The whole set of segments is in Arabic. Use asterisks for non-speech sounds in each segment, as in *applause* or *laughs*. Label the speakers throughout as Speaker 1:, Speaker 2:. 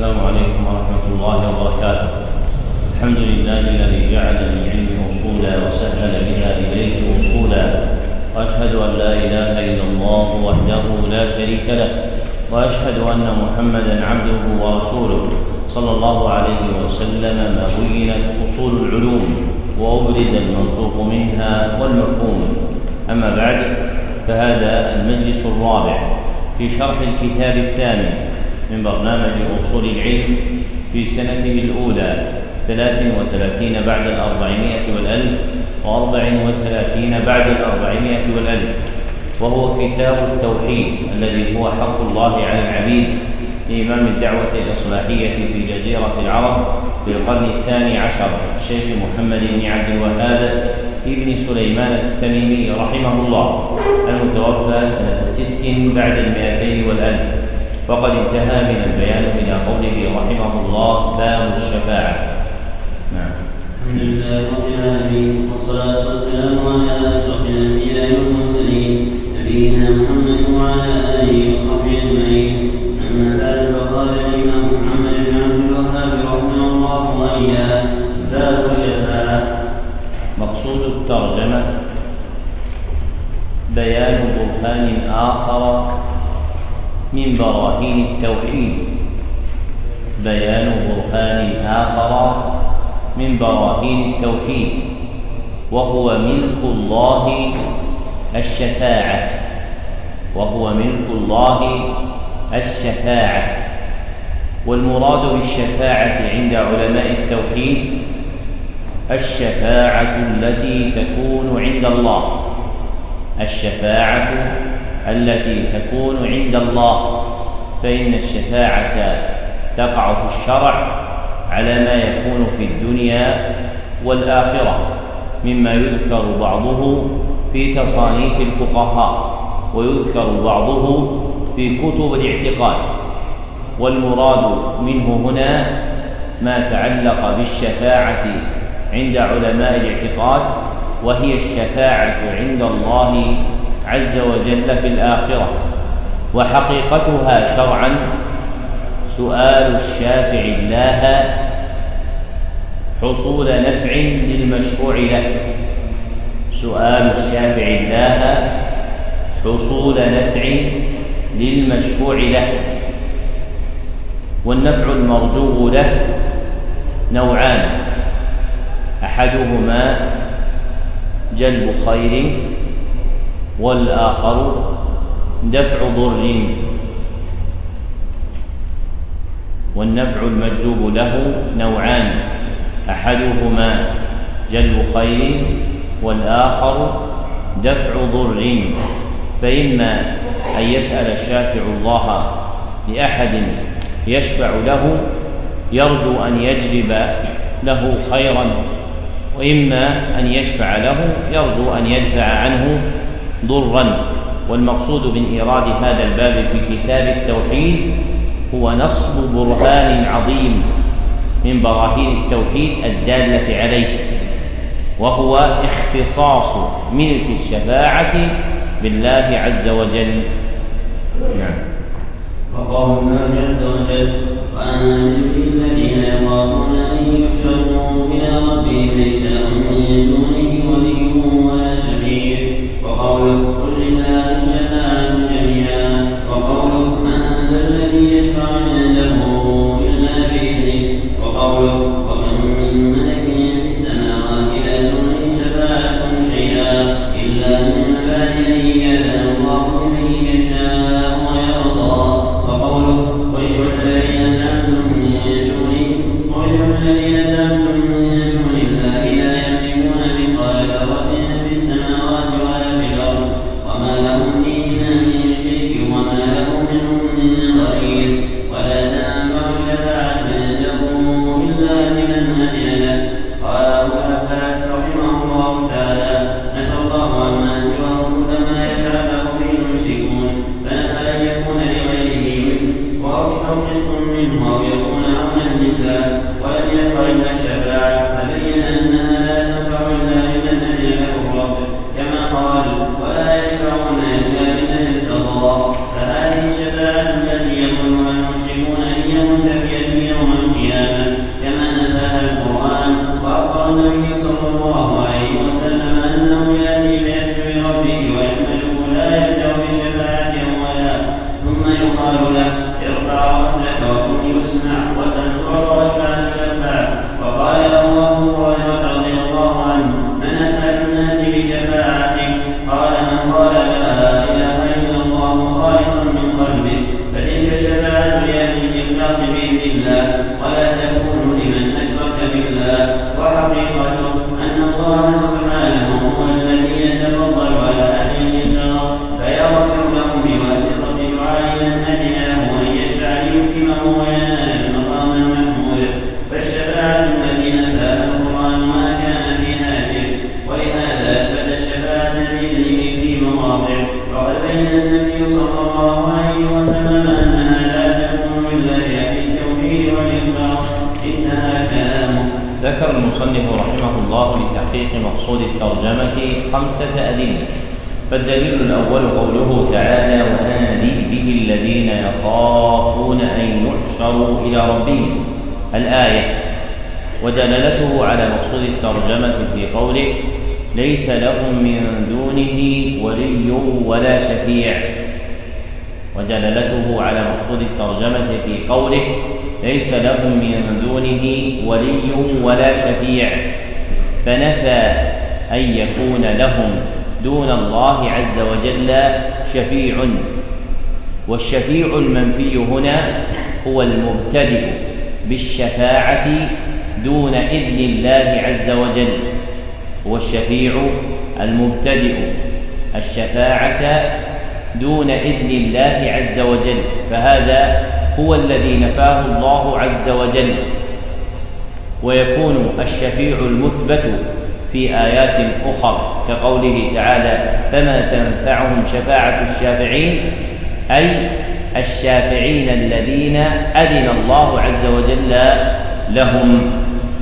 Speaker 1: السلام عليكم ورحمة الله وبركاته. الحمد لله الذي جعل للعلم أصولا وسهل بها إليه وصولا. وأشهد أن لا إله إلا الله وحده لا شريك له. وأشهد أن محمدا عبده ورسوله. صلى الله عليه وسلم ما بينت أصول العلوم وأبرز المنطوق منها والمفهوم. أما بعد فهذا المجلس الرابع في شرح الكتاب الثامن. من برنامج أصول العلم في سنته الأولى ثلاث وثلاثين بعد الأربعمائة والألف وأربع وثلاثين بعد الأربعمائة والألف وهو كتاب التوحيد الذي هو حق الله على العبيد لإمام الدعوة الإصلاحية في جزيرة العرب في القرن الثاني عشر الشيخ محمد بن عبد الوهاب ابن سليمان التميمي رحمه الله المتوفى سنة ست بعد المئتين والألف. وقد انتهى من البيان إلى قوله رحمه الله باب الشفاعة.
Speaker 2: نعم. الحمد لله رب العالمين والصلاة والسلام على أشرف الأنبياء والمرسلين نبينا محمد وعلى آله وصحبه أجمعين. أما بعد فقال الإمام محمد بن عبد الوهاب رحمه الله وإياه باب الشفاعة.
Speaker 1: مقصود الترجمة بيان برهان آخر من براهين التوحيد. بيان برهان آخر من براهين التوحيد. وهو ملك الله الشفاعة. وهو ملك الله الشفاعة. والمراد بالشفاعة عند علماء التوحيد الشفاعة التي تكون عند الله. الشفاعة التي تكون عند الله فإن الشفاعة تقع في الشرع على ما يكون في الدنيا والآخرة مما يذكر بعضه في تصانيف الفقهاء ويذكر بعضه في كتب الاعتقاد. والمراد منه هنا ما تعلق بالشفاعة عند علماء الاعتقاد وهي الشفاعة عند الله عز وجل في الآخرة. وحقيقتها شرعا سؤال الشافع الله حصول نفع للمشفوع له. سؤال الشافع الله حصول نفع للمشفوع له. والنفع المرجو له نوعان. أحدهما جلب خير والاخر دفع ضر. والنفع المجلوب له نوعان أحدهما جلب خير والآخر دفع ضر. فإما أن يسأل الشافع الله لأحد يشفع له يرجو أن يجلب له خيرا وإما أن يشفع له يرجو أن يدفع عنه ضرا والمقصود من إيراد هذا الباب في كتاب التوحيد هو نصب برهان عظيم من براهين التوحيد الدالة عليه وهو اختصاص ملك الشفاعة بالله عز وجل.
Speaker 2: نعم. وقول الله عز وجل وأنذر الذين يخافون أن يحشروا إلى ربهم ليس لهم من دونه ولي ولا شفيع. وقوله قل
Speaker 1: والشفيع المنفي هنا هو المبتدئ بالشفاعة دون إذن الله عز وجل. هو الشفيع المبتدئ. الشفاعة دون إذن الله عز وجل. فهذا هو الذي نفاه الله عز وجل. ويكون الشفيع المثبت في آيات أخرى كقوله تعالى فما تنفعهم شفاعة الشافعين؟ أي الشافعين الذين أذن الله عز وجل لهم.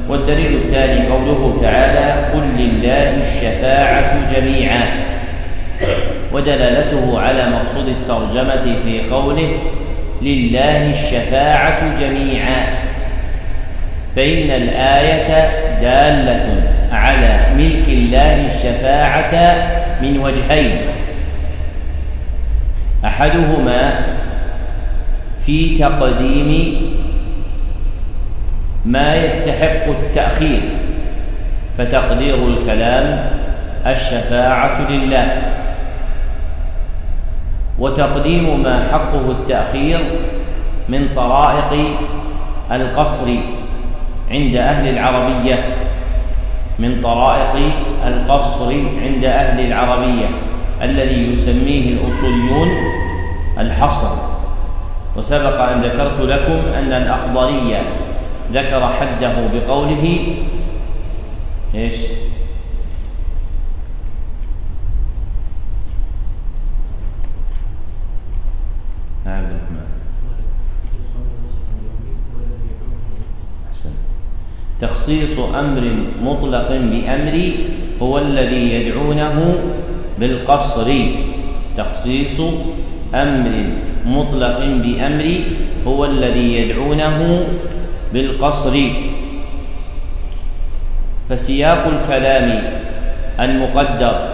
Speaker 1: والدليل الثاني قوله تعالى قل لله الشفاعة جميعا. ودلالته على مقصود الترجمة في قوله لله الشفاعة جميعا. فإن الآية دالة على ملك الله الشفاعة من وجهين. أحدهما في تقديم ما يستحق التأخير فتقدير الكلام الشفاعة لله. وتقديم ما حقه التأخير من طرائق القصر عند أهل العربية من طرائق القصر عند أهل العربية الذي يسميه الأصوليون الحصر. وسبق أن ذكرت لكم أن الأخضرية ذكر حده بقوله إيش؟ عبد الرحمن تخصيص أمر مطلق بأمر هو الذي يدعونه بالقصر. تخصيص أمر مطلق بأمر هو الذي يدعونه بالقصر. فسياق الكلام المقدر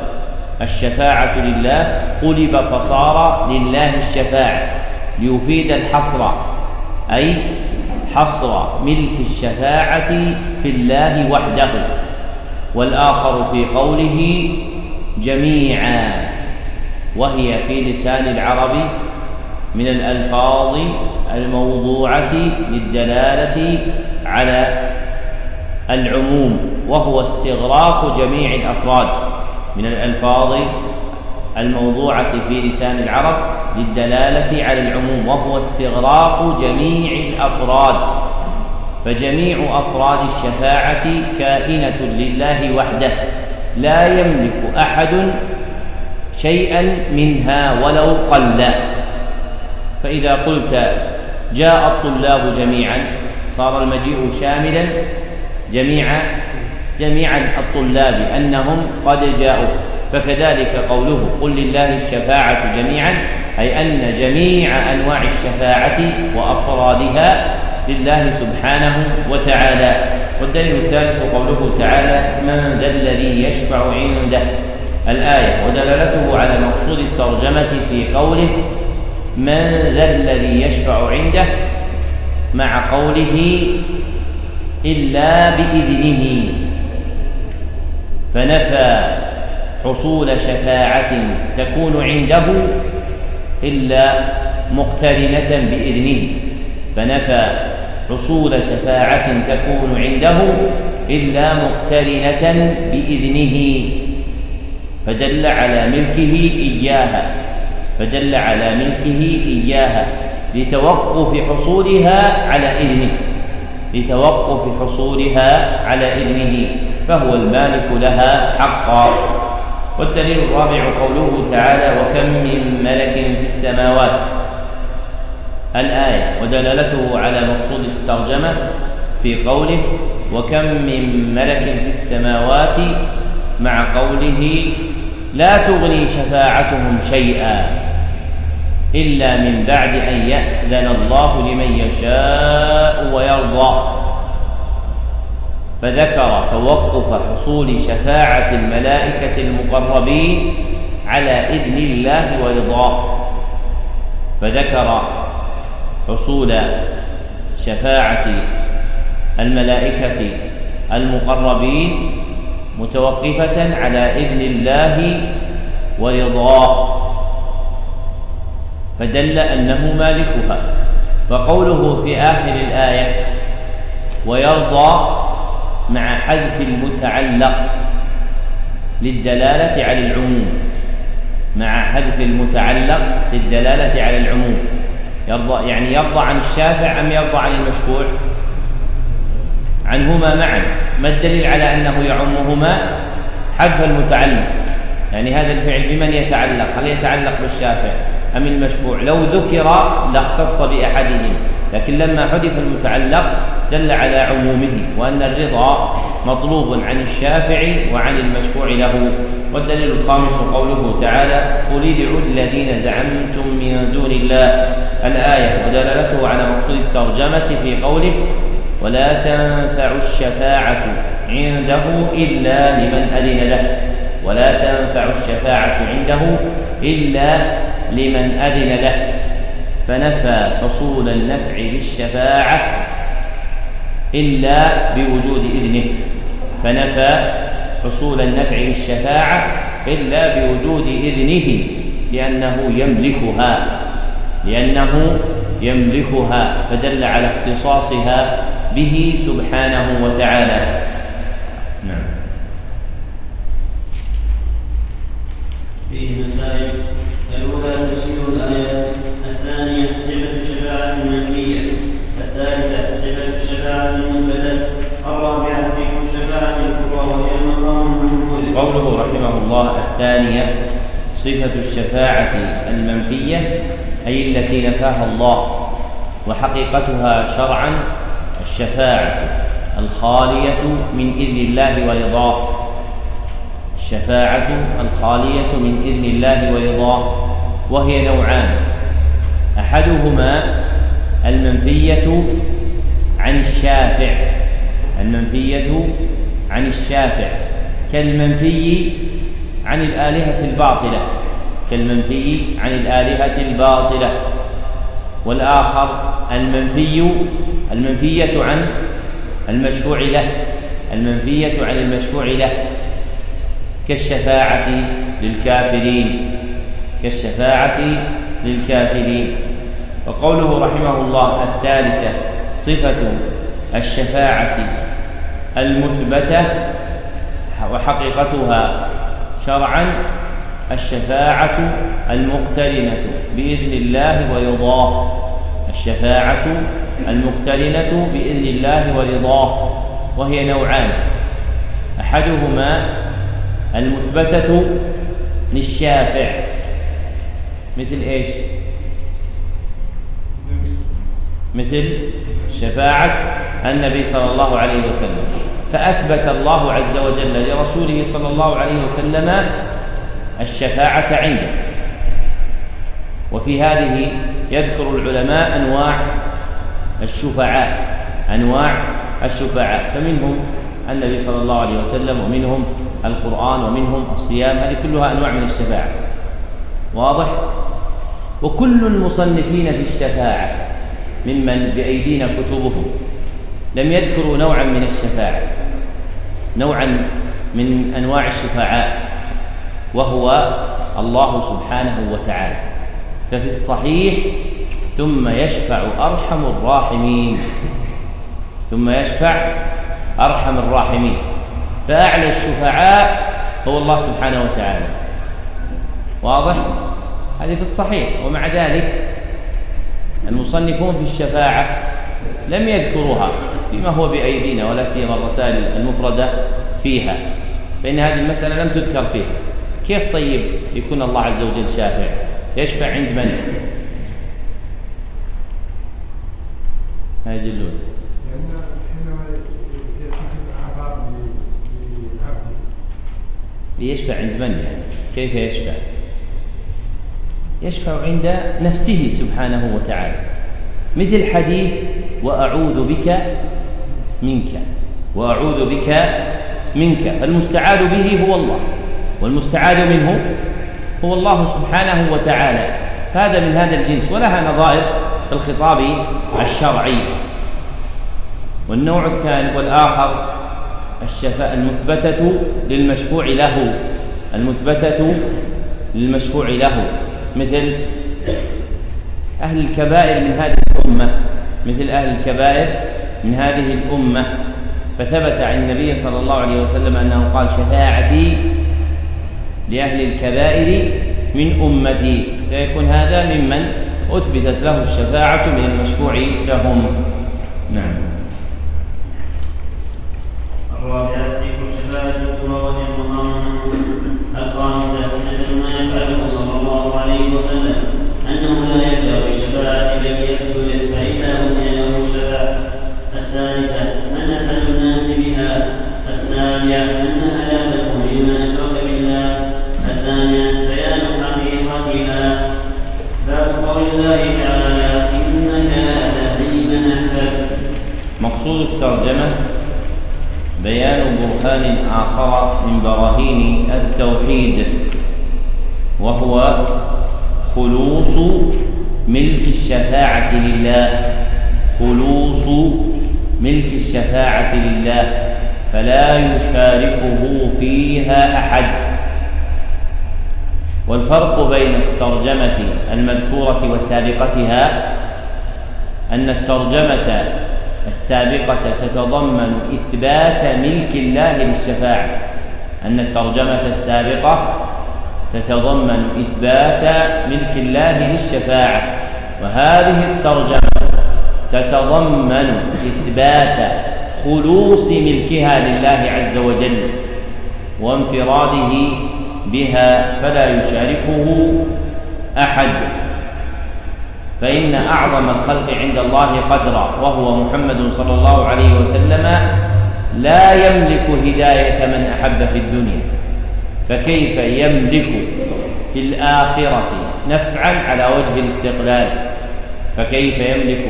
Speaker 1: الشفاعة لله قلب فصار لله الشفاعة ليفيد الحصر أي حصر ملك الشفاعة في الله وحده. والآخر في قوله جميعا. وهي في لسان العرب من الألفاظ الموضوعة للدلالة على العموم وهو استغراق جميع الأفراد من الألفاظ الموضوعة في لسان العرب للدلالة على العموم وهو استغراق جميع الأفراد. فجميع أفراد الشفاعة كائنة لله وحده لا يملك أحد شيئا منها ولو قل. فإذا قلت جاء الطلاب جميعا صار المجيء شاملا جميع جميع الطلاب أنهم قد جاءوا. فكذلك قوله قل لله الشفاعة جميعا أي أن جميع أنواع الشفاعة وأفرادها لله سبحانه وتعالى. والدليل الثالث قوله تعالى من ذا الذي يشفع عنده؟ الآية ودلالته على مقصود الترجمة في قوله من ذا الذي يشفع عنده مع قوله إلا بإذنه فنفى حصول شفاعة تكون عنده إلا مقترنة بإذنه. فنفى حصول شفاعة تكون عنده إلا مقترنة بإذنه. فدل على ملكه إياها. فدل على ملكه إياها. لتوقف حصولها على إذنه. لتوقف حصولها على إذنه. فهو المالك لها حقا. والدليل الرابع قوله تعالى وكم من ملك في السماوات الآية ودلالته على مقصود الترجمة في قوله وكم من ملك في السماوات مع قوله لا تغني شفاعتهم شيئا إلا من بعد أن يأذن الله لمن يشاء ويرضى. فذكر توقف حصول شفاعة الملائكة المقربين على إذن الله ورضاه فذكر حصول شفاعة الملائكة المقربين متوقفة على إذن الله ورضاه فدل أنه مالكها. وقوله في آخر الآية ويرضى مع حذف المتعلق للدلالة على العموم. مع حذف المتعلق للدلالة على العموم. يرضى يعني يرضى عن الشافع أم يرضى عن المشفوع عنهما معا ما الدليل على أنه يعمهما؟ حذف المتعلق يعني هذا الفعل بمن يتعلق؟ هل يتعلق بالشافع أم المشفوع؟ لو ذكر لاختص بأحدهم لكن لما حذف المتعلق دل على عمومه وأن الرضا مطلوب عن الشافع وعن المشفوع له. والدليل الخامس قوله تعالى قل ادعوا الذين زعمتم من دون الله. الآية ودلالته على مقصود الترجمة في قوله ولا تنفع الشفاعة عنده إلا لمن أذن له. ولا تنفع الشفاعة عنده إلا لمن أذن له. فنفى حصول النفع بالشفاعة إلا بوجود إذنه. فنفى حصول النفع بالشفاعة إلا بوجود إذنه لأنه يملكها لأنه يملكها فدل على اختصاصها به سبحانه وتعالى. نعم.
Speaker 2: فيه مسائل. الأولى تفسير الآيات الثانية صفة الشفاعة المنفية الثالثة صفة الشفاعة المنبذة الرابعة ذكر الشفاعة الكبرى وهي المقام المنبذ
Speaker 1: قوله رحمه الله الثانية صفة الشفاعة المنفية أي التي نفاها الله وحقيقتها شرعا الشفاعة الخالية من إذن الله ورضاه الشفاعة الخالية من إذن الله ورضاه وهي نوعان. أحدهما المنفية عن الشافع. المنفية عن الشافع. كالمنفي عن الآلهة الباطلة. كالمنفي عن الآلهة الباطلة. والآخر المنفي المنفية عن المشفوع له المنفية عن المشفوع له. كالشفاعة للكافرين كالشفاعة للكافرين. وقوله رحمه الله الثالثة صفة الشفاعة المثبتة وحقيقتها شرعا الشفاعة المقترنة بإذن الله ورضاه الشفاعة المقترنة بإذن الله ورضاه وهي نوعان. أحدهما المثبتة للشافع. مثل إيش؟ مثل شفاعة النبي صلى الله عليه وسلم. فأثبت الله عز وجل لرسوله صلى الله عليه وسلم الشفاعة عنده. وفي هذه يذكر العلماء أنواع الشفعاء أنواع الشفعاء. فمنهم النبي صلى الله عليه وسلم ومنهم القرآن ومنهم الصيام. هذه كلها أنواع من الشفاعة. واضح؟ وكل المصنفين في الشفاعة ممن بأيدينا كتبهم لم يذكروا نوعا من الشفاعة نوعا من أنواع الشفعاء وهو الله سبحانه وتعالى. ففي الصحيح ثم يشفع أرحم الراحمين. ثم يشفع أرحم الراحمين. فأعلى الشفعاء هو الله سبحانه وتعالى. واضح؟ هذه في الصحيح. ومع ذلك المصنفون في الشفاعة لم يذكروها فيما هو بأيدينا ولا سيما الرسائل المفردة فيها. فإن هذه المسألة لم تذكر فيها. كيف طيب يكون الله عز وجل شافع؟ يشفع عند من؟ ما يجلون. يشفع عند من يعني؟ كيف يشفع؟ يشفع عند نفسه سبحانه وتعالى. مثل حديث وأعوذ بك منك وأعوذ بك منك. فالمستعاذ به هو الله والمستعاذ منه هو الله سبحانه وتعالى. هذا من هذا الجنس. ولها نظائر في الخطاب الشرعي. والنوع الثاني والآخر الشفاء المثبتة للمشفوع له. المثبتة للمشفوع له. مثل أهل الكبائر من هذه الأمة. مثل أهل الكبائر من هذه الأمة. فثبت عن النبي صلى الله عليه وسلم أنه قال شفاعتي لأهل الكبائر من أمتي. فيكون هذا ممن أثبتت له الشفاعة من المشفوع لهم. نعم.
Speaker 2: الرابعة شفاعة الخامسة ما يفعله صلى الله عليه وسلم أنه لا يبدأ يسجد فإذا له السادسة من أسأل الناس بها. السابعة أنها لا تكون لمن أشرك
Speaker 1: مقصود الترجمة بيان برهان آخر من براهين التوحيد وهو خلوص ملك الشفاعة لله. خلوص ملك الشفاعة لله فلا يشاركه فيها أحد. والفرق بين الترجمة المذكورة وسابقتها أن الترجمة السابقة تتضمن إثبات ملك الله للشفاعة أن الترجمة السابقة تتضمن إثبات ملك الله للشفاعة وهذه الترجمة تتضمن إثبات خلوص ملكها لله عز وجل وانفراده بها فلا يشاركه أحد. فإن أعظم الخلق عند الله قدرا وهو محمد صلى الله عليه وسلم لا يملك هداية من أحب في الدنيا. فكيف يملك في الآخرة نفعا على وجه الاستقلال؟ فكيف يملك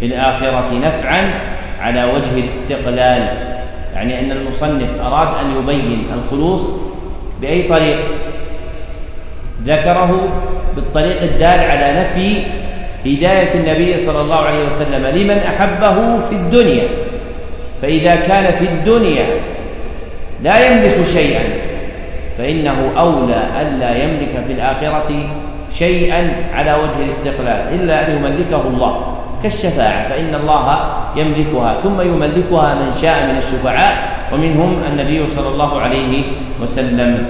Speaker 1: في الآخرة نفعا على وجه الاستقلال؟ يعني أن المصنف أراد أن يبين الخلوص بأي طريق؟ ذكره بالطريق الدال على نفي هداية النبي صلى الله عليه وسلم لمن أحبه في الدنيا. فإذا كان في الدنيا لا يملك شيئا فإنه أولى ألا يملك في الآخرة شيئا على وجه الاستقلال إلا أن يملكه الله. كالشفاعة فإن الله يملكها ثم يملكها من شاء من الشفعاء ومنهم النبي صلى الله عليه وسلم.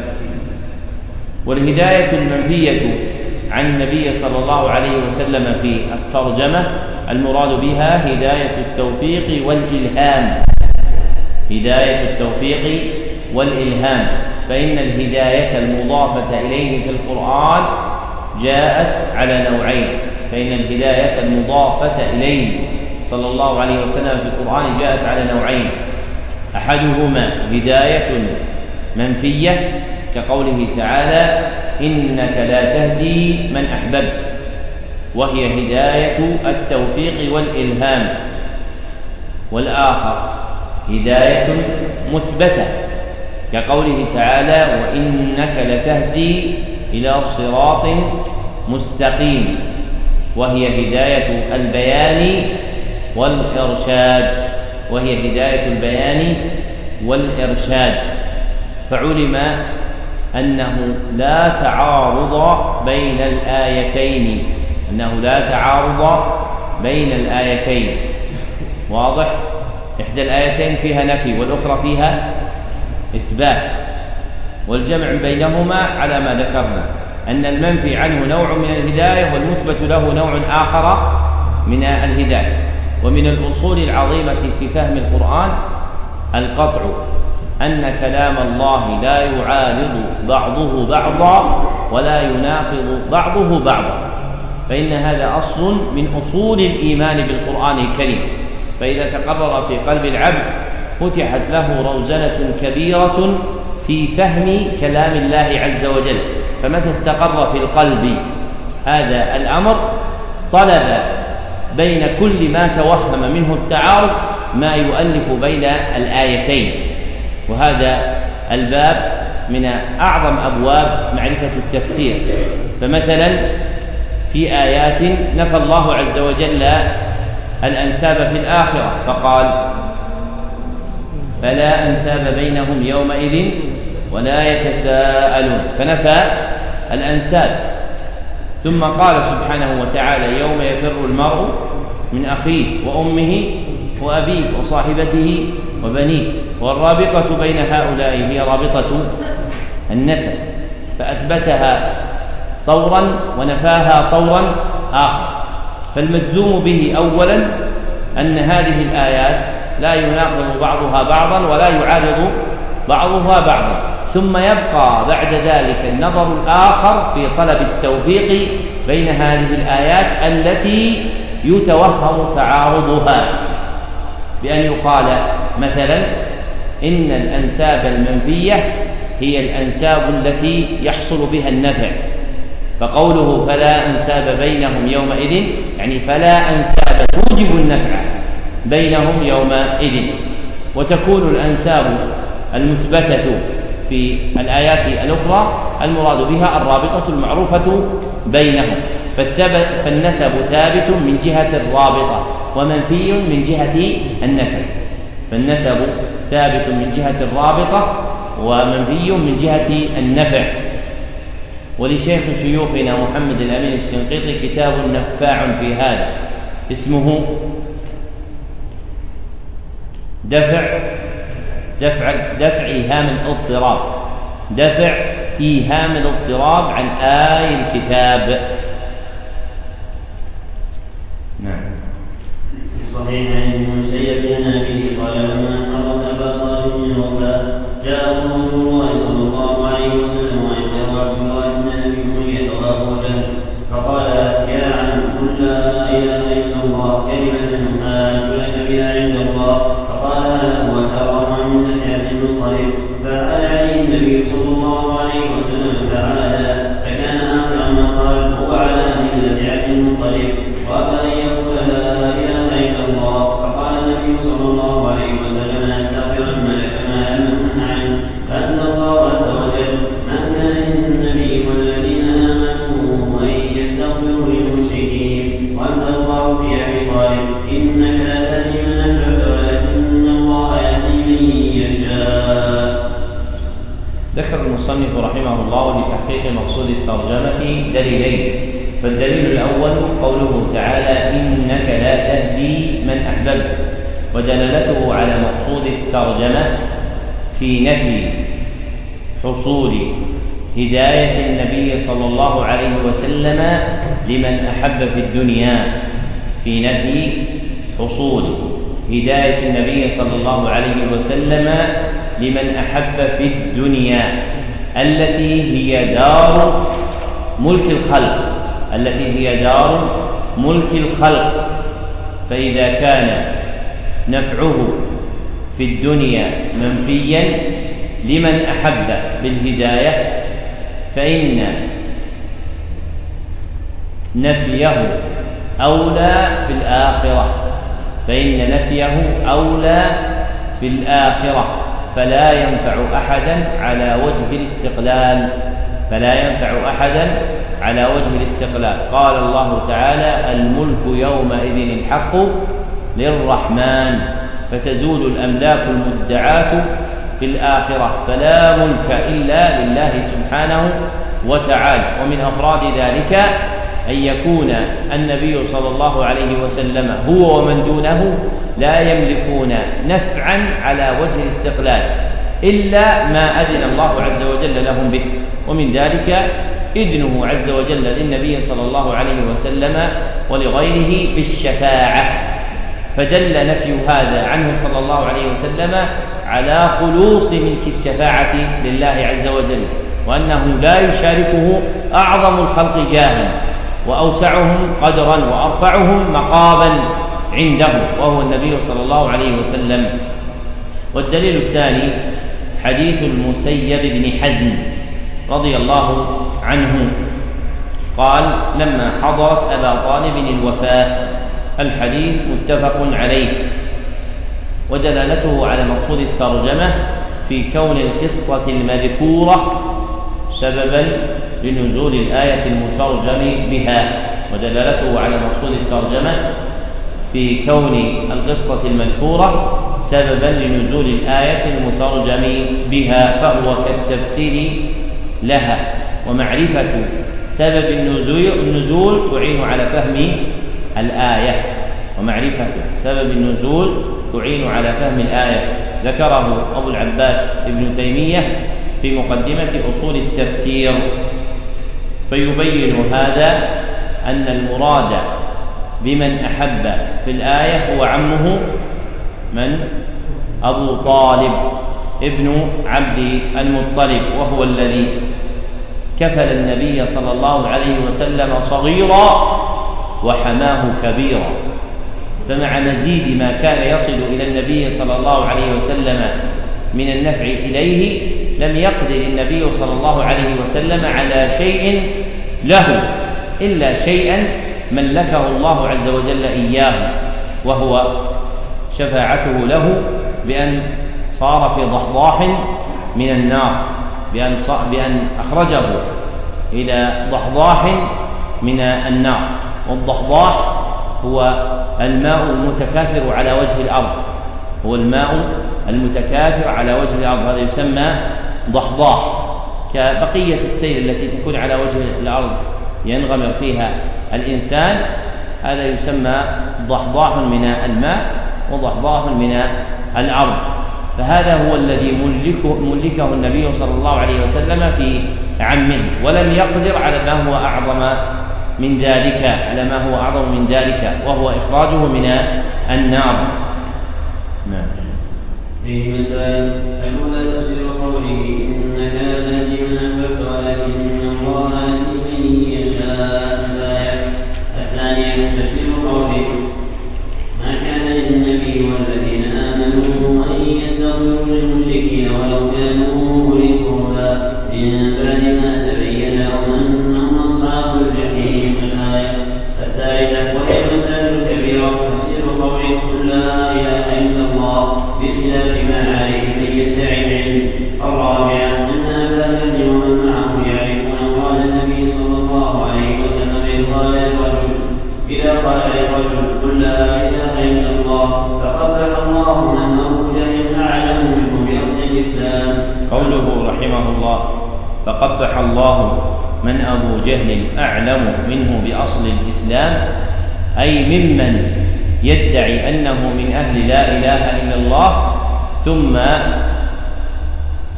Speaker 1: والهداية المنفية عن النبي صلى الله عليه وسلم في الترجمة المراد بها هداية التوفيق والإلهام. هداية التوفيق والإلهام. فإن الهداية المضافة إليه في القرآن جاءت على نوعين. فإن الهداية المضافة إليه. صلى الله عليه وسلم في القرآن جاءت على نوعين. أحدهما هداية منفية كقوله تعالى إنك لا تهدي من أحببت. وهي هداية التوفيق والإلهام. والآخر هداية مثبتة كقوله تعالى وإنك لتهدي إلى صراط مستقيم. وهي هداية البيان والإرشاد. وهي هداية البيان والإرشاد. فعلم أنه لا تعارض بين الآيتين. أنه لا تعارض بين الآيتين. واضح؟ إحدى الآيتين فيها نفي والأخرى فيها إثبات. والجمع بينهما على ما ذكرنا. أن المنفي عنه نوع من الهداية والمثبت له نوع آخر من الهداية. ومن الأصول العظيمة في فهم القرآن القطع أن كلام الله لا يعارض بعضه بعضا ولا يناقض بعضه بعضا. فإن هذا أصل من أصول الإيمان بالقرآن الكريم. فإذا تقرر في قلب العبد فتحت له روزنة كبيرة في فهم كلام الله عز وجل. فمتى استقر في القلب هذا الأمر طلب بين كل ما توهم منه التعارض ما يؤلف بين الآيتين. وهذا الباب من أعظم أبواب معرفة التفسير. فمثلا في آيات نفى الله عز وجل الأنساب في الآخرة فقال فلا أنساب بينهم يومئذ ولا يتساءلون. فنفى الأنساب. ثم قال سبحانه وتعالى يوم يفر المرء من أخيه وأمه وأبيه وصاحبته وبنيه. والرابطة بين هؤلاء هي رابطة النسب. فأثبتها طورا ونفاها طورا آخر. فالمجزوم به أولا أن هذه الآيات لا يناقض بعضها بعضا ولا يعارض بعضها بعضا ثم يبقى بعد ذلك النظر الآخر في طلب التوفيق بين هذه الآيات التي يتوهم تعارضها. بأن يقال مثلا إن الأنساب المنفية هي الأنساب التي يحصل بها النفع. فقوله فلا أنساب بينهم يومئذ يعني فلا أنساب توجب النفع بينهم يومئذ. وتكون الأنساب المثبتة في الآيات الأخرى المراد بها الرابطة المعروفة بينهم. فالنسب ثابت من جهة الرابطة ومنفي من جهة النفع فالنسب ثابت من جهة الرابطة ومنفي من جهة النفع. ولشيخ شيوخنا محمد الأمين السنقيطي كتاب نفاع في هذا اسمه دفع دفع دفع إيهام الاضطراب. دفع إيهام الاضطراب عن آي الكتاب.
Speaker 2: نعم. في الصحيح عن المسيب بن أبي قال لما حضرت أبا طالب من الوفاة جاء رسول الله صلى الله عليه وسلم وعنده عبد الله بن أبي أمية وأبو جهل فقال على ملة عبد المطلب وأبى أن يقول لا إله إلا الله. فقال النبي صلى الله عليه وسلم أستغفرن لك ما لم أنه عنه. فأنزل الله عز
Speaker 1: المصنف رحمه الله لتحقيق مقصود الترجمة دليلين. فالدليل الأول قوله تعالى إنك لا تهدي من أحببت ودلالته على مقصود الترجمة في نفي حصول هداية النبي صلى الله عليه وسلم لمن أحب في الدنيا في نفي حصول هداية النبي صلى الله عليه وسلم لمن أحب في الدنيا. التي هي دار ملك الخلق. التي هي دار ملك الخلق. فإذا كان نفعه في الدنيا منفيا لمن أحب بالهداية فإن نفيه أولى في الآخرة. فإن نفيه أولى في الآخرة. فلا ينفع أحدا على وجه الاستقلال. فلا ينفع أحدا على وجه الاستقلال. قال الله تعالى الملك يومئذ الحق للرحمن. فتزول الأملاك المدعاة في الآخرة. فلا ملك إلا لله سبحانه وتعالى. ومن أفراد ذلك أن يكون النبي صلى الله عليه وسلم هو ومن دونه لا يملكون نفعا على وجه الاستقلال إلا ما أذن الله عز وجل لهم به. ومن ذلك إذنه عز وجل للنبي صلى الله عليه وسلم ولغيره بالشفاعة. فدل نفي هذا عنه صلى الله عليه وسلم على خلوص ملك الشفاعة لله عز وجل وأنه لا يشاركه أعظم الخلق جاها وأوسعهم قدرا وأرفعهم مقاما عنده وهو النبي صلى الله عليه وسلم. والدليل الثاني حديث المسيب بن حزم رضي الله عنه. قال لما حضرت أبا طالب الوفاة الحديث متفق عليه ودلالته على مقصود الترجمة في كون القصة المذكورة سببا لنزول الآية المترجم بها ودلالته على مقصود الترجمة في كون القصة المذكورة سببا لنزول الآية المترجم بها فهو كالتفسير لها. ومعرفة سبب النزول تعين على فهم الآية. ومعرفة سبب النزول تعين على فهم الآية. ذكره أبو العباس ابن تيمية في مقدمة أصول التفسير فيبين هذا أن المراد بمن أحب في الآية هو عمه من؟ أبو طالب ابن عبد المطلب وهو الذي كفل النبي صلى الله عليه وسلم صغيرا وحماه كبيرا. فمع مزيد ما كان يصل إلى النبي صلى الله عليه وسلم من النفع إليه لم يقدر النبي صلى الله عليه وسلم على شيء له إلا شيئا ملكه الله عز وجل إياه وهو شفاعته له بأن صار في ضحضاح من النار بأن بأن أخرجه إلى ضحضاح من النار والضحضاح هو الماء المتكاثر على وجه الأرض. هو الماء المتكاثر على وجه الأرض هذا يسمى ضحضاح كبقية السيل التي تكون على وجه الأرض ينغمر فيها الإنسان هذا يسمى ضحضاح من الماء وضحضاح من الأرض. فهذا هو الذي ملكه, ملكه النبي صلى الله عليه وسلم في عمه ولم يقدر على ما هو أعظم من ذلك على ما هو أعظم من ذلك وهو إخراجه من النار.
Speaker 2: نعم. فيه مسائل الأولى تفسير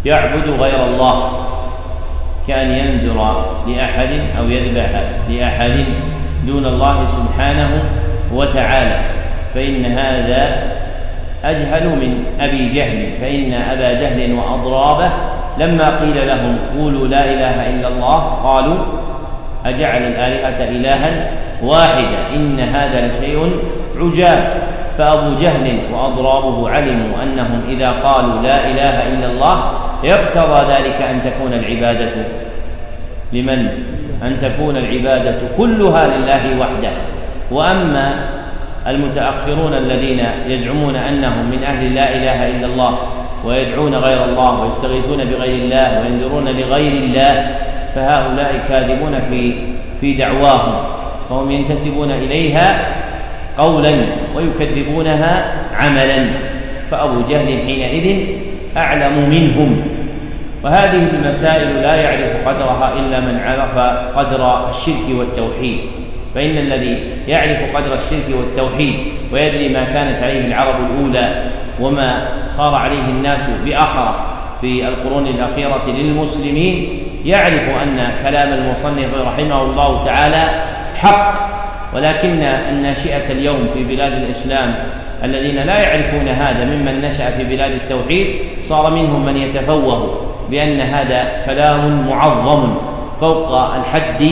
Speaker 1: يعبد غير الله. كأن ينذر لأحد أو يذبح لأحد دون الله سبحانه وتعالى. فإن هذا أجهل من أبي جهل. فإن أبا جهل وأضرابه لما قيل لهم قولوا لا إله إلا الله قالوا أجعل الآلهة إلها واحدا. إن هذا لشيء عجاب. فأبو جهل وأضرابه علموا أنهم إذا قالوا لا إله إلا الله يقتضى ذلك أن تكون العبادة لمن؟ أن تكون العبادة كلها لله وحده. وأما المتأخرون الذين يزعمون أنهم من أهل لا إله إلا الله ويدعون غير الله ويستغيثون بغير الله وينذرون لغير الله فهؤلاء كاذبون في في دعواهم فهم ينتسبون إليها قولا ويكذبونها عملا. فأبو جهل حينئذ أعلم منهم. وهذه المسائل لا يعرف قدرها إلا من عرف قدر الشرك والتوحيد. فإن الذي يعرف قدر الشرك والتوحيد ويدري ما كانت عليه العرب الأولى وما صار عليه الناس بآخرة في القرون الأخيرة للمسلمين يعرف أن كلام المصنف رحمه الله تعالى حق ولكن الناشئة اليوم في بلاد الإسلام الذين لا يعرفون هذا ممن نشأ في بلاد التوحيد صار منهم من يتفوه بأن هذا كلام معظم فوق الحد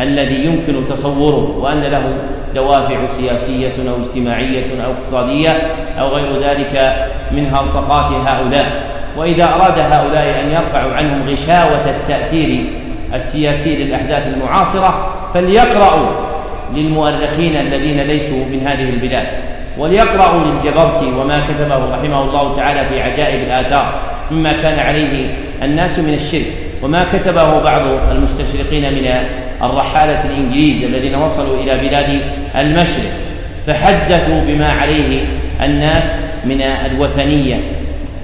Speaker 1: الذي يمكن تصوره وأن له دوافع سياسية أو اجتماعية أو اقتصادية أو غير ذلك من هرطقات هؤلاء. وإذا أراد هؤلاء أن يرفعوا عنهم غشاوة التأثير السياسي للأحداث المعاصرة فليقرأوا للمؤرخين الذين ليسوا من هذه البلاد وليقرأوا للجبرتي وما كتبه رحمه الله تعالى في عجائب الآثار مما كان عليه الناس من الشرك وما كتبه بعض المستشرقين من الرحالة الإنجليز الذين وصلوا إلى بلاد المشرق فحدثوا بما عليه الناس من الوثنية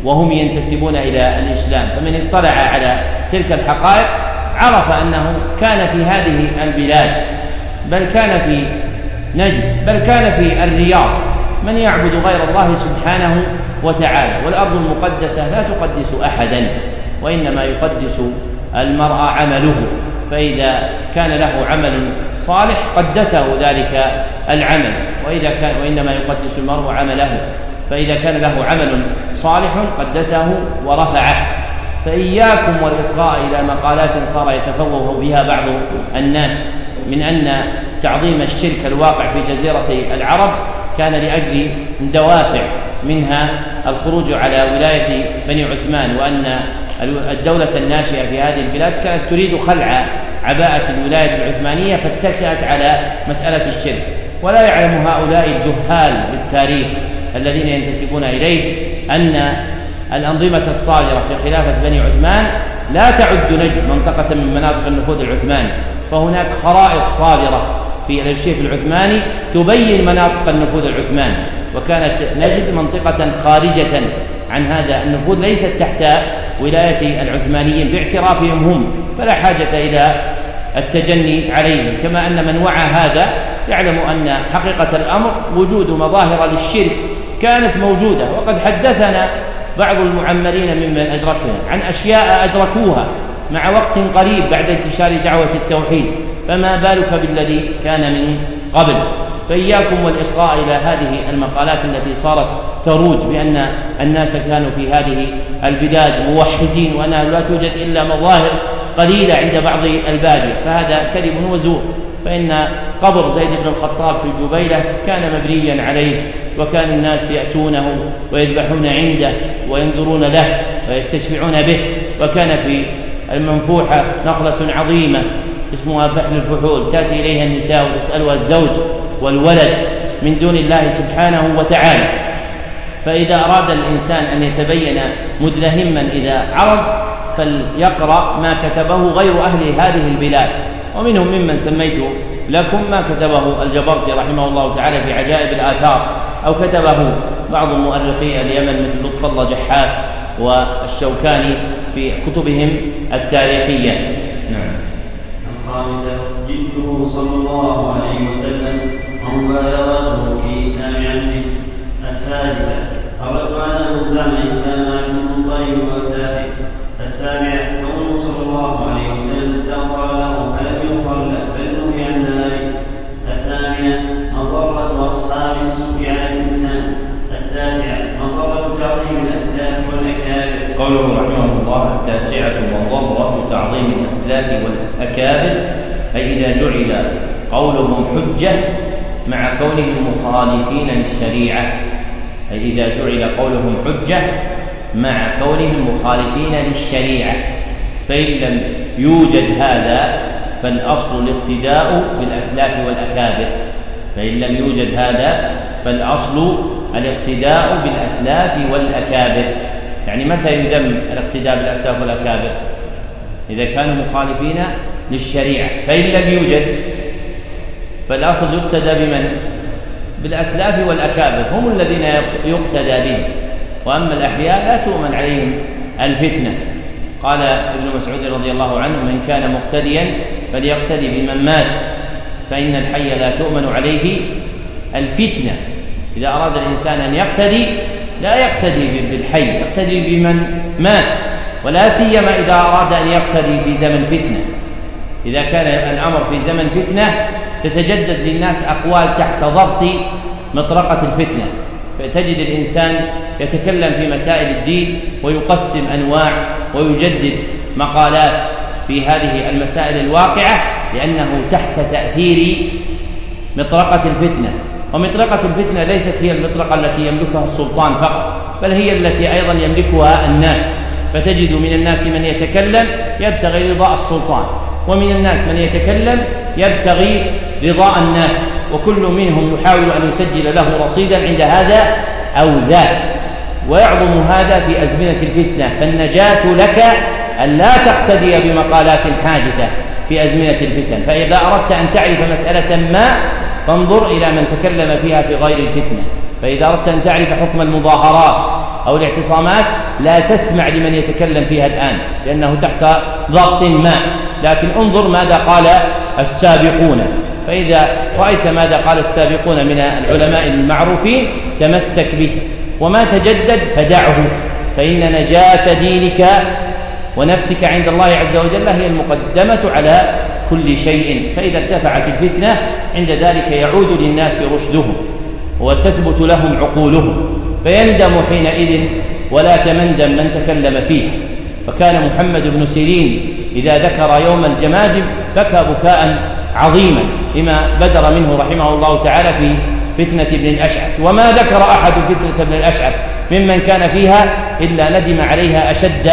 Speaker 1: وهم ينتسبون إلى الإسلام فمن اطلع على تلك الحقائق عرف أنه كان في هذه البلاد بل كان في نجد بل كان في الرياض. من يعبد غير الله سبحانه وتعالى؟ والأرض المقدسة لا تقدس أحدا وإنما يقدس المرء عمله. فإذا كان له عمل صالح قدسه ذلك العمل. وإذا كان وإنما يقدس المرء عمله. فإذا كان له عمل صالح قدسه ورفعه. فإياكم والإصغاء إلى مقالات صار يتفوه بها بعض الناس. من أن تعظيم الشرك الواقع في جزيرة العرب كان لأجل دوافع منها الخروج على ولاية بني عثمان وأن الدولة الناشئة في هذه البلاد كانت تريد خلع عباءة الولاية العثمانية فاتكأت على مسألة الشرك. ولا يعلم هؤلاء الجهال بالتاريخ الذين ينتسبون إليه أن الأنظمة الصادرة في خلافة بني عثمان لا تعد نجد منطقة من مناطق النفوذ العثماني. فهناك خرائط صادرة في الأرشيف العثماني تبين مناطق النفوذ العثماني وكانت نجد منطقة خارجة عن هذا النفوذ ليست تحت ولاية العثمانيين باعترافهم هم فلا حاجة إلى التجني عليهم. كما أن من وعى هذا يعلم أن حقيقة الأمر وجود مظاهر للشرك كانت موجودة. وقد حدثنا بعض المعمرين ممن أدركنا عن أشياء أدركوها. مع وقت قريب بعد انتشار دعوة التوحيد فما بالك بالذي كان من قبل؟ فإياكم والإصغاء إلى هذه المقالات التي صارت تروج بأن الناس كانوا في هذه البلاد موحدين وأنها لا توجد إلا مظاهر قليلة عند بعض البادية فهذا كذب وزور. فإن قبر زيد بن الخطاب في الجبيلة كان مبنيا عليه وكان الناس يأتونه ويذبحون عنده وينظرون له ويستشفعون به وكان في المنفوحة نخلة عظيمة اسمها فحل الفحول. تأتي إليها النساء وتسألها الزوج والولد من دون الله سبحانه وتعالى. فإذا أراد الإنسان أن يتبين مدلهما إذا عرض فليقرأ ما كتبه غير أهل هذه البلاد. ومنهم ممن سميت لكم ما كتبه الجبرتي رحمه الله تعالى في عجائب الآثار أو كتبه بعض مؤرخي اليمن مثل لطف الله جحات والشوكاني في كتبهم التاريخية. نعم.
Speaker 2: الخامسة جده صلى الله عليه وسلم ومبالغته في إسلام عمه السادسة الرد على من زعم إسلام عبد المطلب وأسلافه السابعة قوله صلى الله عليه وسلم استغفر له فلم يغفر له بل نهي عن ذلك. الثامنة مضرة أصحاب السوء على الإنسان. التاسعة
Speaker 1: قوله رحمه الله التاسعة مضرة تعظيم الأسلاف والأكابر أي إذا جعل قولهم حجة مع كونهم مخالفين للشريعة. أي إذا جعل قولهم حجة مع كونهم مخالفين للشريعة. فإن لم يوجد هذا فالأصل الاقتداء بالأسلاف والأكابر. فإن لم يوجد هذا فالأصل الاقتداء بالأسلاف والأكابر. يعني متى يذم الاقتداء بالأسلاف والأكابر؟ إذا كانوا مخالفين للشريعة. فإن لم يوجد فالأصل يقتدى بمن؟ بالأسلاف والأكابر. هم الذين يقتدى بهم وأما الأحياء لا تؤمن عليهم الفتنة. قال ابن مسعود رضي الله عنه من كان مقتديا فليقتدي بمن مات فإن الحي لا تؤمن عليه الفتنة. إذا أراد الإنسان أن يقتدي لا يقتدي بالحي يقتدي بمن مات ولا سيما إذا أراد أن يقتدي في زمن فتنة. إذا كان الأمر في زمن فتنة تتجدد للناس أقوال تحت ضغط مطرقة الفتنة. فتجد الإنسان يتكلم في مسائل الدين ويقسم أنواع ويجدد مقالات في هذه المسائل الواقعة لأنه تحت تأثير مطرقة الفتنة. ومطرقة الفتنة ليست هي المطرقة التي يملكها السلطان فقط بل هي التي أيضا يملكها الناس. فتجد من الناس من يتكلم يبتغي رضاء السلطان ومن الناس من يتكلم يبتغي رضاء الناس وكل منهم يحاول أن يسجل له رصيدا عند هذا أو ذاك. ويعظم هذا في أزمنة الفتنة فالنجاة لك أن لا تقتدي بمقالات حادثة في أزمنة الفتن. فإذا أردت أن تعرف مسألة ما فانظر إلى من تكلم فيها في غير الفتنة. فإذا أردت أن تعرف حكم المظاهرات أو الاعتصامات لا تسمع لمن يتكلم فيها الآن لأنه تحت ضغط ما. لكن انظر ماذا قال السابقون. فإذا رأيت ماذا قال السابقون من العلماء المعروفين تمسك به. وما تجدد فدعه. فإن نجاة دينك ونفسك عند الله عز وجل هي المقدمة على كل شيء فإذا ارتفعت الفتنة عند ذلك يعود للناس رشدهم وتثبت لهم عقولهم فيندم حينئذ ولا تمندم من تكلم فيه. فكان محمد بن سيرين إذا ذكر يوم الجماجم بكى بكاء عظيما لما بدر منه رحمه الله تعالى في فتنة ابن الأشعث. وما ذكر أحد فتنة ابن الأشعث ممن كان فيها إلا ندم عليها أشد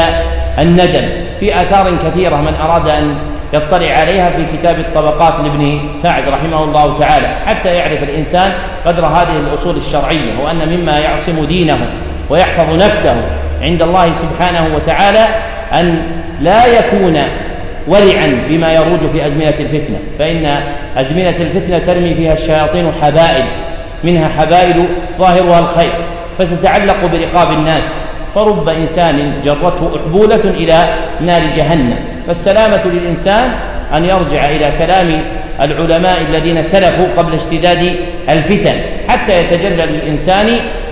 Speaker 1: الندم. في آثار كثيرة من أراد أن يطلع عليها في كتاب الطبقات لابن سعد رحمه الله تعالى. حتى يعرف الإنسان قدر هذه الأصول الشرعية وأن مما يعصم دينه ويحفظ نفسه عند الله سبحانه وتعالى أن لا يكون ولعا بما يروج في أزمنة الفتنة. فإن أزمنة الفتنة ترمي فيها الشياطين حبائل منها حبائل ظاهرها الخير فتتعلق برقاب الناس. فرب إنسان جرته أحبولة إلى نار جهنم فالسلامة للإنسان أن يرجع إلى كلام العلماء الذين سلفوا قبل اشتداد الفتن حتى يتجلى للإنسان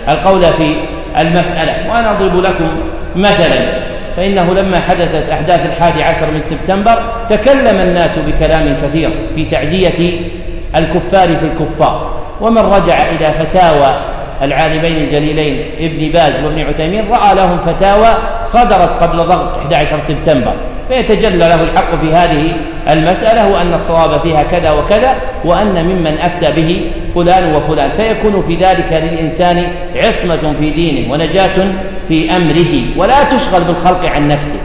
Speaker 1: القول في المسألة. وأنا أضرب لكم مثلا فإنه لما حدثت أحداث الحادي عشر من سبتمبر تكلم الناس بكلام كثير في تعزية الكفار في الكفار ومن رجع إلى فتاوى العالمين الجليلين ابن باز وابن عثيمين رأى لهم فتاوى صدرت قبل ضغط 11 سبتمبر فيتجلى له الحق في هذه المسألة وأن الصواب فيها كذا وكذا وأن ممن أفتى به فلان وفلان فيكون في ذلك للإنسان عصمة في دينه ونجاة في أمره ولا تشغل بالخلق عن نفسه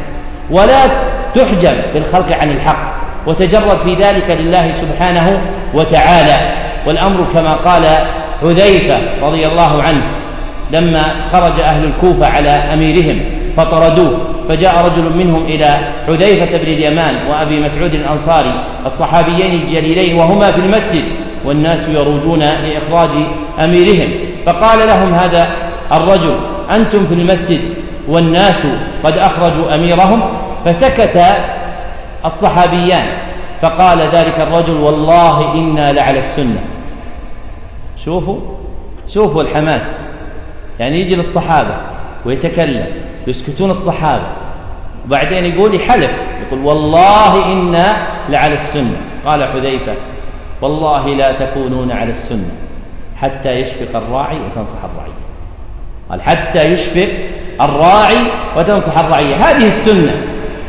Speaker 1: ولا تحجب بالخلق عن الحق وتجرد في ذلك لله سبحانه وتعالى والأمر كما قال حذيفة رضي الله عنه لما خرج أهل الكوفة على أميرهم فطردوه فجاء رجل منهم إلى حذيفة بن اليمان وأبي مسعود الأنصاري الصحابيين الجليلين وهما في المسجد والناس يروجون لإخراج أميرهم فقال لهم هذا الرجل أنتم في المسجد والناس قد أخرجوا أميرهم؟ فسكت الصحابيان فقال ذلك الرجل والله إنا لعلى السنة. شوفوا شوفوا الحماس. يعني يجي للصحابة ويتكلم يسكتون الصحابة. وبعدين يقول يحلف يقول والله إنا لعلى السنة. قال حذيفة والله لا تكونون على السنة حتى يشفق الراعي وتنصح الرعية قال حتى يشفق الراعي وتنصح الرعية هذه السنة.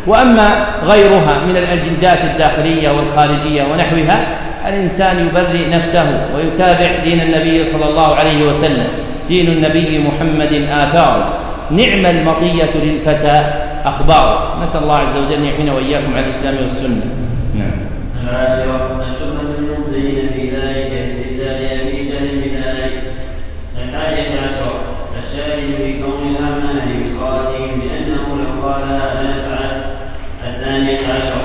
Speaker 1: وأما غيرها من الأجندات الداخلية والخارجية ونحوها الإنسان يبرئ نفسه ويتابع دين النبي صلى الله عليه وسلم دين النبي محمد آثار نعم المطية للفتى أخبار. نسأل الله عز وجل أن وإياكم على الإسلام والسنة.
Speaker 2: نعم. العاشرة الشبهة في ذلك أبي جهل بذلك عشرة الشاهد الأعمال بأنه لو قالها لنفعت الثانية عشر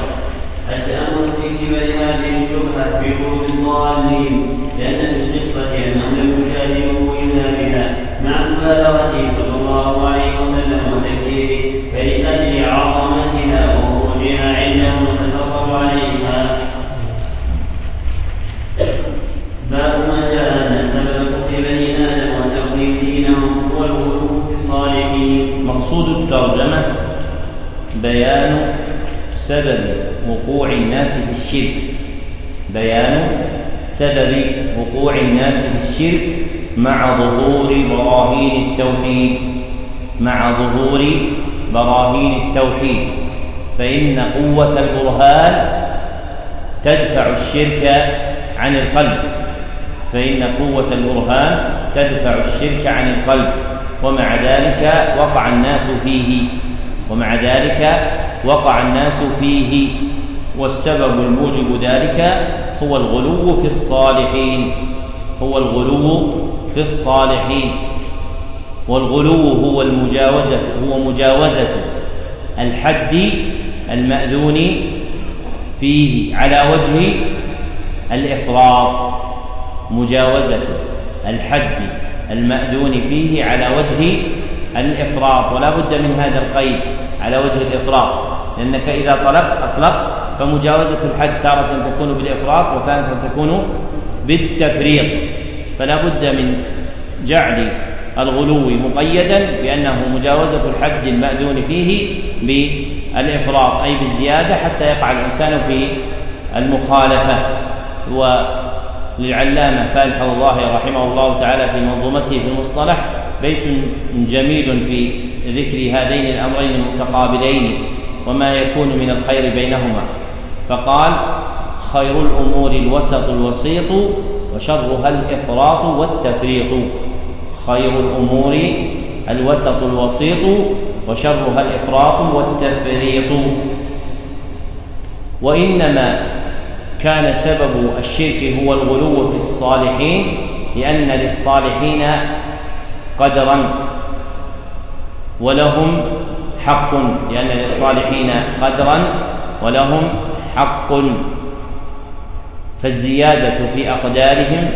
Speaker 2: التأمل كبر هذه الشبهة في قلوب الضالين لأن في القصة أنهم لم يجادلوه إلا بها مع مبالغته صلى الله عليه وسلم وتكفيره فلأجل عظمتها وخروجها عندهم فانتصروا عليها. باب ما جاء أن سبب كفر بني آدم وتقويم دينهم هو الغلو في الصالحين.
Speaker 1: مقصود الترجمة بيان سبب وقوع الناس في الشرك. بيان سبب وقوع الناس في الشرك مع ظهور براهين التوحيد. مع ظهور براهين التوحيد. فإن قوة البرهان تدفع الشرك عن القلب. فإن قوة البرهان تدفع الشرك عن القلب. ومع ذلك وقع الناس فيه. ومع ذلك وقع الناس فيه والسبب الموجب ذلك هو الغلو في الصالحين هو الغلو في الصالحين والغلو هو المجاوزة هو مجاوزة الحد المأذون فيه على وجه الإفراط مجاوزة الحد المأذون فيه على وجه الإفراط ولا بد من هذا القيد. على وجه الإفراط. لأنك إذا طلقت أطلقت فمجاوزة الحد تارة تكون بالإفراط وتارة تكون بالتفريط. فلا بد من جعل الغلو مقيدا بأنه مجاوزة الحد المأذون فيه بالإفراط أي بالزيادة حتى يقع الإنسان في المخالفة. وللعلامة فالح الله رحمه الله تعالى في منظومته في المصطلح بيت جميل في ذكر هذين الأمرين المتقابلين وما يكون من الخير بينهما. فقال خير الأمور الوسط الوسيط وشرها الإفراط والتفريط. خير الأمور الوسط الوسيط وشرها الإفراط والتفريط. وإنما كان سبب الشرك هو الغلو في الصالحين لأن للصالحين قدرا. ولهم حق لأن للصالحين قدرا ولهم حق. فالزيادة في أقدارهم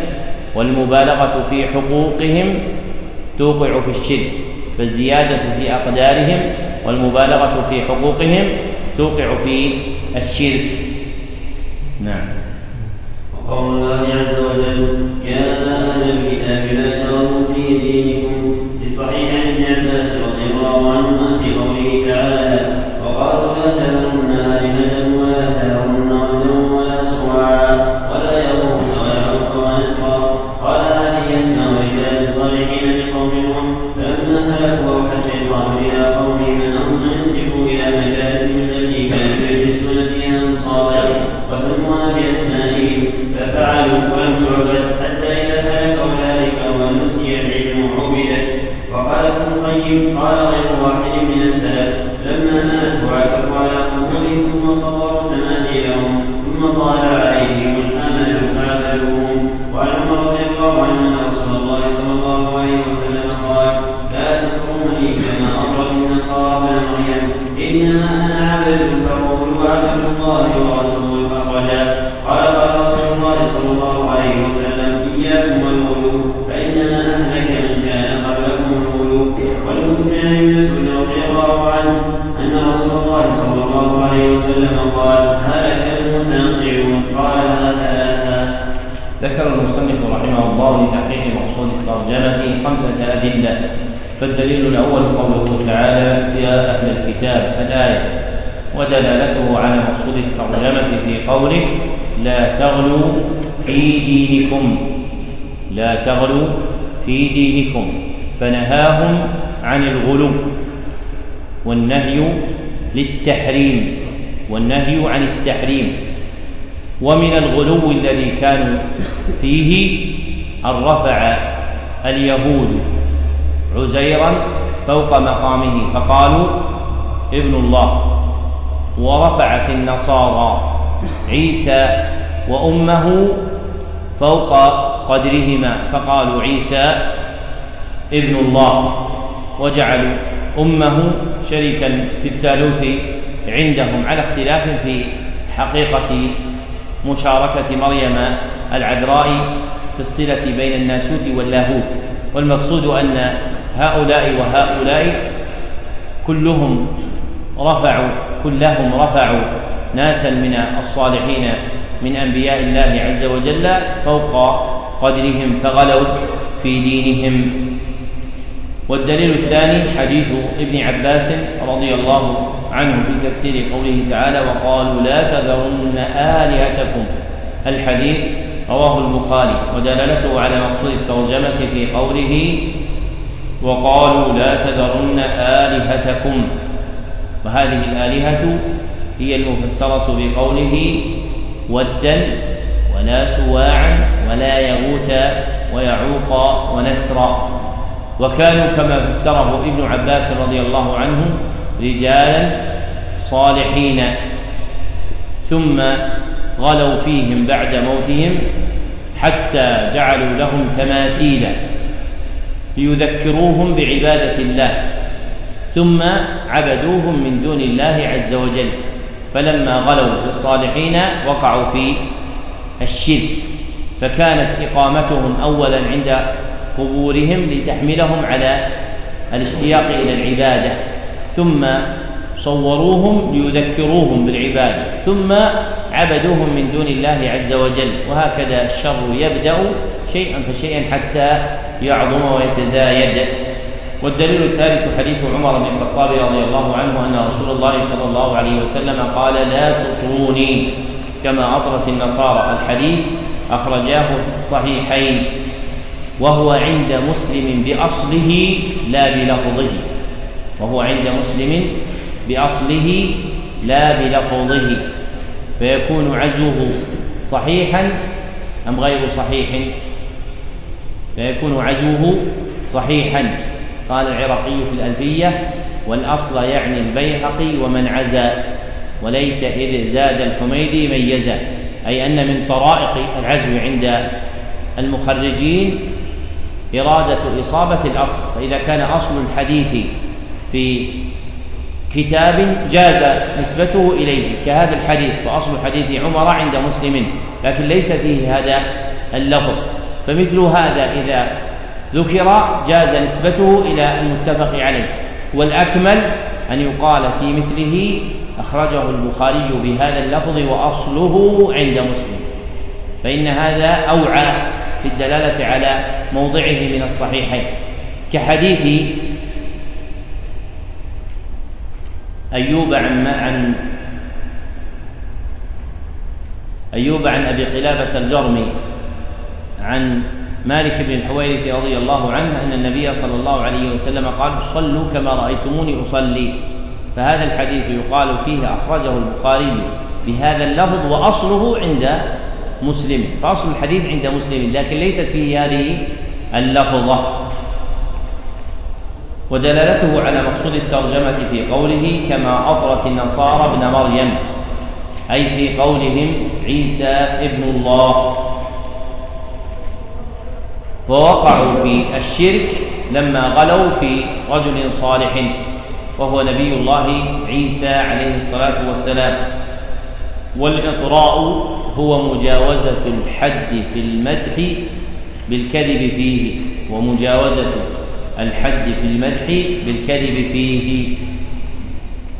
Speaker 1: والمبالغة في حقوقهم توقع في الشرك. فالزيادة في أقدارهم والمبالغة في حقوقهم توقع في الشرك. نعم.
Speaker 2: وقول الله عز وجل يا أهل الكتاب لا تغلوا في دينكم بالصحيح وقالوا آلهة ولا ولا ولا قال هذه فلما هلكوا أوحى الشيطان إلى أن ينسبوا إلى مجالسهم التي كانوا يجلسون فيها أنصابا وسموها بأسمائهم ففعلوا ولم تعبد حتى إذا ونسي العلم وقال ابن القيم قال إنما أنا عبد فقولوا عبد الله ورسوله اخرجا قال قال رسول الله صلى الله عليه وسلم إياكم والغلو فإنما أهلك من كان قبلكم الغلو. والمسلم عن مسعود رضي الله عنه أن رسول الله صلى الله عليه وسلم قال هلك المتنطعون قالها ثلاثا
Speaker 1: ذكر المصنف رحمه الله لتحقيق مقصود الترجمة خمسة أدلة. فالدليل الأول قوله تعالى يا أهل الكتاب الآية. ودلالته على مقصود الترجمة في قوله لا تغلوا في دينكم. لا تغلوا في دينكم. فنهاهم عن الغلو والنهي للتحريم والنهي عن التحريم. ومن الغلو الذي كانوا فيه أن رفع اليهود. عزيرا فوق مقامه. فقالوا ابن الله ورفعت النصارى عيسى وأمه فوق قدرهما. فقالوا عيسى ابن الله. وجعلوا أمه شريكا في الثالوث عندهم على اختلاف في حقيقة مشاركة مريم العذراء في الصلة بين الناسوت واللاهوت. والمقصود أن هؤلاء وهؤلاء كلهم رفعوا كلهم رفعوا ناسا من الصالحين من أنبياء الله عز وجل فوق قدرهم فغلوا في دينهم. والدليل الثاني حديث ابن عباس رضي الله عنه في تفسير قوله تعالى وقالوا لا تذرن آلهتكم. الحديث رواه البخاري ودلالته على مقصود الترجمة في قوله وقالوا لا تذرن آلهتكم. وهذه الآلهة هي المفسرة بقوله ودا ولا سواعا ولا يغوث ويعوق ونسرا وكانوا كما فسره ابن عباس رضي الله عنه رجالا صالحين. ثم غلوا فيهم بعد موتهم حتى جعلوا لهم تماثيلا. ليذكروهم بعبادة الله ثم عبدوهم من دون الله عز وجل. فلما غلوا في الصالحين وقعوا في الشرك فكانت إقامتهم أولا عند قبورهم لتحملهم على الاشتياق إلى العبادة. ثم صوروهم ليذكروهم بالعبادة ثم عبدوهم من دون الله عز وجل وهكذا الشر يبدأ شيئا فشيئا حتى يعظم ويتزايد. والدليل الثالث حديث عمر بن الخطاب رضي الله عنه أن رسول الله صلى الله عليه وسلم قال لا تطروني كما أطرت النصارى. الحديث أخرجاه في الصحيحين وهو عند مسلم بأصله لا بلفظه وهو عند مسلم بأصله لا بلفظه فيكون عزوه صحيحا أم غير صحيح؟ فيكون عزوه صحيحا. قال العراقي في الألفية والأصل يعني البيهقي ومن عزا وليت إذ زاد الحميدي ميزا أي أن من طرائق العزو عند المخرجين إرادة إصابة الأصل. فإذا كان أصل الحديث في كتاب جاز نسبته إليه كهذا الحديث فأصل حديث عمر عند مسلم لكن ليس فيه هذا اللفظ. فمثل هذا إذا ذكر جاز نسبته إلى المتفق عليه. والأكمل أن يقال في مثله أخرجه البخاري بهذا اللفظ وأصله عند مسلم. فإن هذا أوعى في الدلالة على موضعه من الصحيحين. كحديث أيوب عن عن أيوب عن أبي قلابة الجرمي عن مالك بن الحويرث رضي الله عنه أن النبي صلى الله عليه وسلم قال صلوا كما رأيتموني أصلي. فهذا الحديث يقال فيه أخرجه البخاري بهذا اللفظ وأصله عند مسلم. فأصل الحديث عند مسلم لكن ليست فيه هذه اللفظة. ودلالته على مقصود الترجمة في قوله كما أطرت النصارى ابن مريم أي في قولهم عيسى ابن الله. ووقعوا في الشرك لما غلوا في رجل صالح وهو نبي الله عيسى عليه الصلاة والسلام. والاطراء هو مجاوزة الحد في المدح بالكذب فيه ومجاوزه الحد في المدح بالكذب فيه.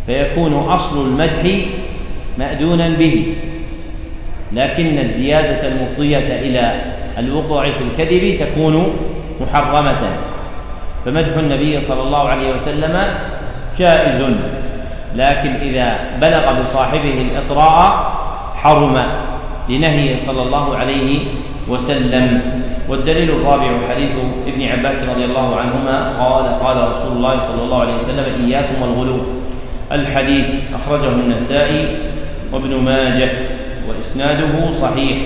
Speaker 1: فيكون أصل المدح مادونا به. لكن الزيادة المفضية إلى الوقوع في الكذب تكون محرمة. فمدح النبي صلى الله عليه وسلم جائز. لكن إذا بلغ بصاحبه الإطراء حرم. لنهي صلى الله عليه وسلم. والدليل الرابع حديث ابن عباس رضي الله عنهما قال قال رسول الله صلى الله عليه وسلم إياكم والغلو. الحديث أخرجه النسائي وابن ماجه وإسناده صحيح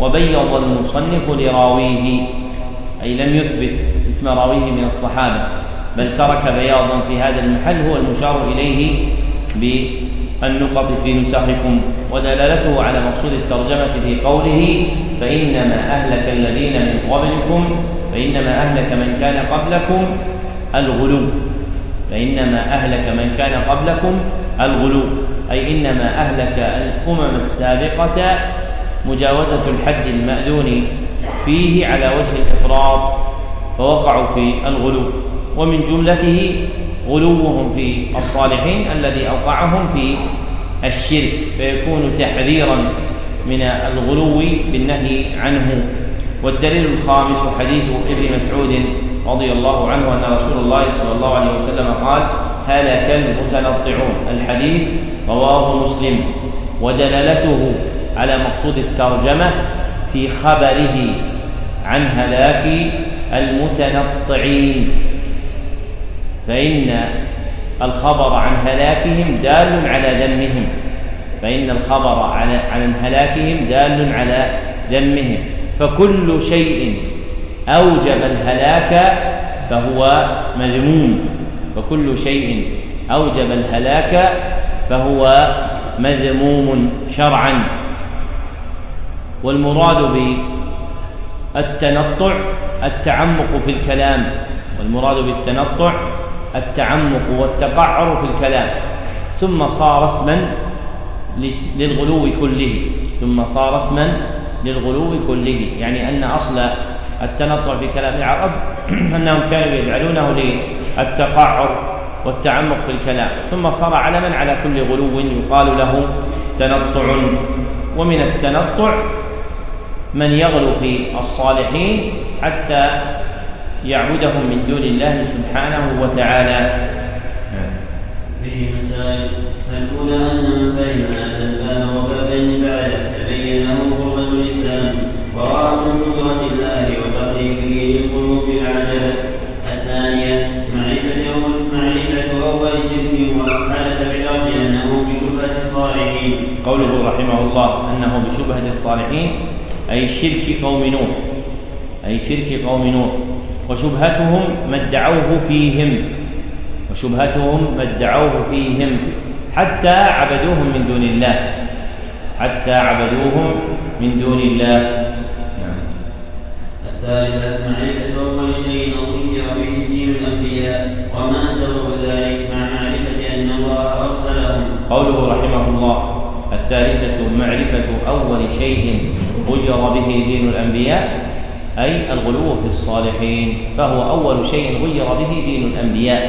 Speaker 1: وبيض المصنف لراويه أي لم يثبت اسم راويه من الصحابة بل ترك بياضا في هذا المحل هو المشار إليه بالنقط في نسخكم ودلالته على مقصود الترجمة في قوله فإنما أهلك الذين من قبلكم فإنما أهلك من كان قبلكم الغلو. فإنما أهلك من كان قبلكم الغلو. أي إنما أهلك الأمم السابقة مجاوزة الحد المأذون فيه على وجه الإفراط فوقعوا في الغلو. ومن جملته غلوهم في الصالحين الذي أوقعهم في الشرك فيكون تحذيرا من الغلو بالنهي عنه. والدليل الخامس حديث ابن مسعود رضي الله عنه أن رسول الله صلى الله عليه وسلم قال هلك المتنطعون الحديث رواه مسلم. ودلالته على مقصود الترجمة في خبره عن هلاك المتنطعين. فإن الخبر عن هلاكهم دال على ذمهم. فإن الخبر عن هلاكهم دال على ذمهم. فكل شيء أوجب الهلاك فهو مذموم. فكل شيء أوجب الهلاك فهو مذموم شرعا. والمراد بالتنطع التعمق في الكلام. والمراد بالتنطع التعمق والتقعر في الكلام. ثم صار اسما للغلو كله. ثم صار اسما للغلو كله. يعني أن أصل التنطع في كلام العرب *clears throat* أنهم كانوا يجعلونه للتقعر والتعمق في الكلام. ثم صار علما على كل غلو يقال له تنطع. ومن التنطع من يغلو في الصالحين حتى يعبدهم من دون الله سبحانه وتعالى.
Speaker 2: فيه مسائل الأولى أن من فهم هذا الباب وبابين بعده تبين له قربة الإسلام وراء من قدرة الله وتقريبه للقلوب العجبة الثانية معرفة أول معرفة أول شرك وحدث بالأرض أنه بشبهة الصالحين.
Speaker 1: قوله رحمه الله أنه بشبهة الصالحين أي شرك قوم نوح أي شرك قوم نوح. وشبهتهم ما ادعوه فيهم. وشبهتهم ما ادعوه فيهم. حتى عبدوهم من دون الله. حتى عبدوهم من دون الله.
Speaker 2: نعم. الثالثة معرفة أول شيء أضيع به دين الأنبياء. وما سبب ذلك؟ مع معرفة أن الله أرسلهم.
Speaker 1: قوله رحمه الله الثالثة معرفة أول شيء غير به دين الأنبياء. أي الغلو في الصالحين فهو أول شيء غير به دين الأنبياء.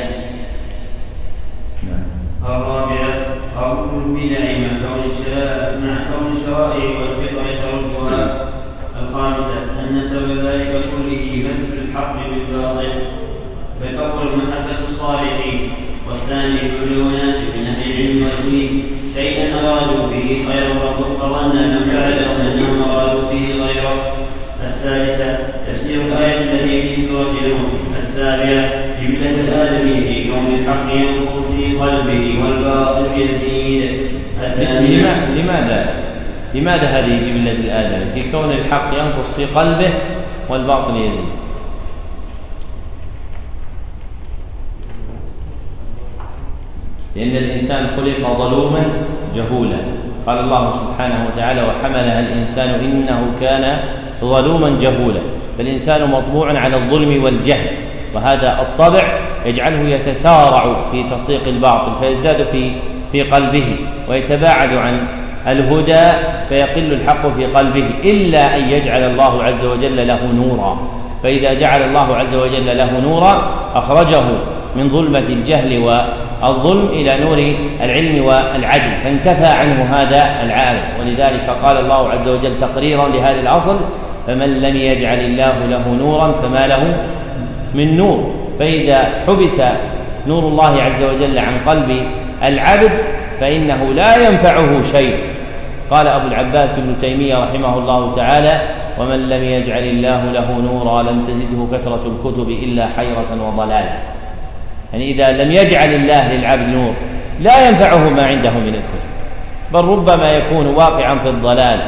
Speaker 2: نعم. الرابعة قول البدع مع كون الشرائع مع كون الشرائع والفطر تردها الخامسة أن سبب ذلك كله بذل الحق بالباطل فكون محبة الصالحين. والثاني كل أناس من أهل العلم والدين. شيئا أرادوا به خيرا فظن من بعدهم أنهم أرادوا به غيره. السادسة تفسير الآية التي في سورة نوح السابعة جبلة الآدمي في كون الحق ينقص في قلبه والباطل يزيد.
Speaker 1: الثانية لماذا؟ لماذا هذه جبلة الآدمي؟ في كون الحق ينقص في قلبه والباطل يزيد. لأن الإنسان خلق ظلوما جهولا. قال الله سبحانه وتعالى وحملها الإنسان إنه كان ظلوما جهولا فالإنسان مطبوع على الظلم والجهل وهذا الطبع يجعله يتسارع في تصديق الباطل فيزداد في في قلبه ويتباعد عن الهدى فيقل الحق في قلبه إلا أن يجعل الله عز وجل له نورا فإذا جعل الله عز وجل له نورا أخرجه من ظلمة الجهل والظلم إلى نور العلم والعدل فانتفى عنه هذا العالم. ولذلك قال الله عز وجل تقريرا لهذا الأصل فمن لم يجعل الله له نورا فما له من نور. فإذا حبس نور الله عز وجل عن قلب العبد فإنه لا ينفعه شيء. قال أبو العباس ابن تيمية رحمه الله تعالى ومن لم يجعل الله له نورا لم تزده كثرة الكتب إلا حيرة وضلالا يعني إذا لم يجعل الله للعبد نور لا ينفعه ما عنده من الكتب. بل ربما يكون واقعا في الضلال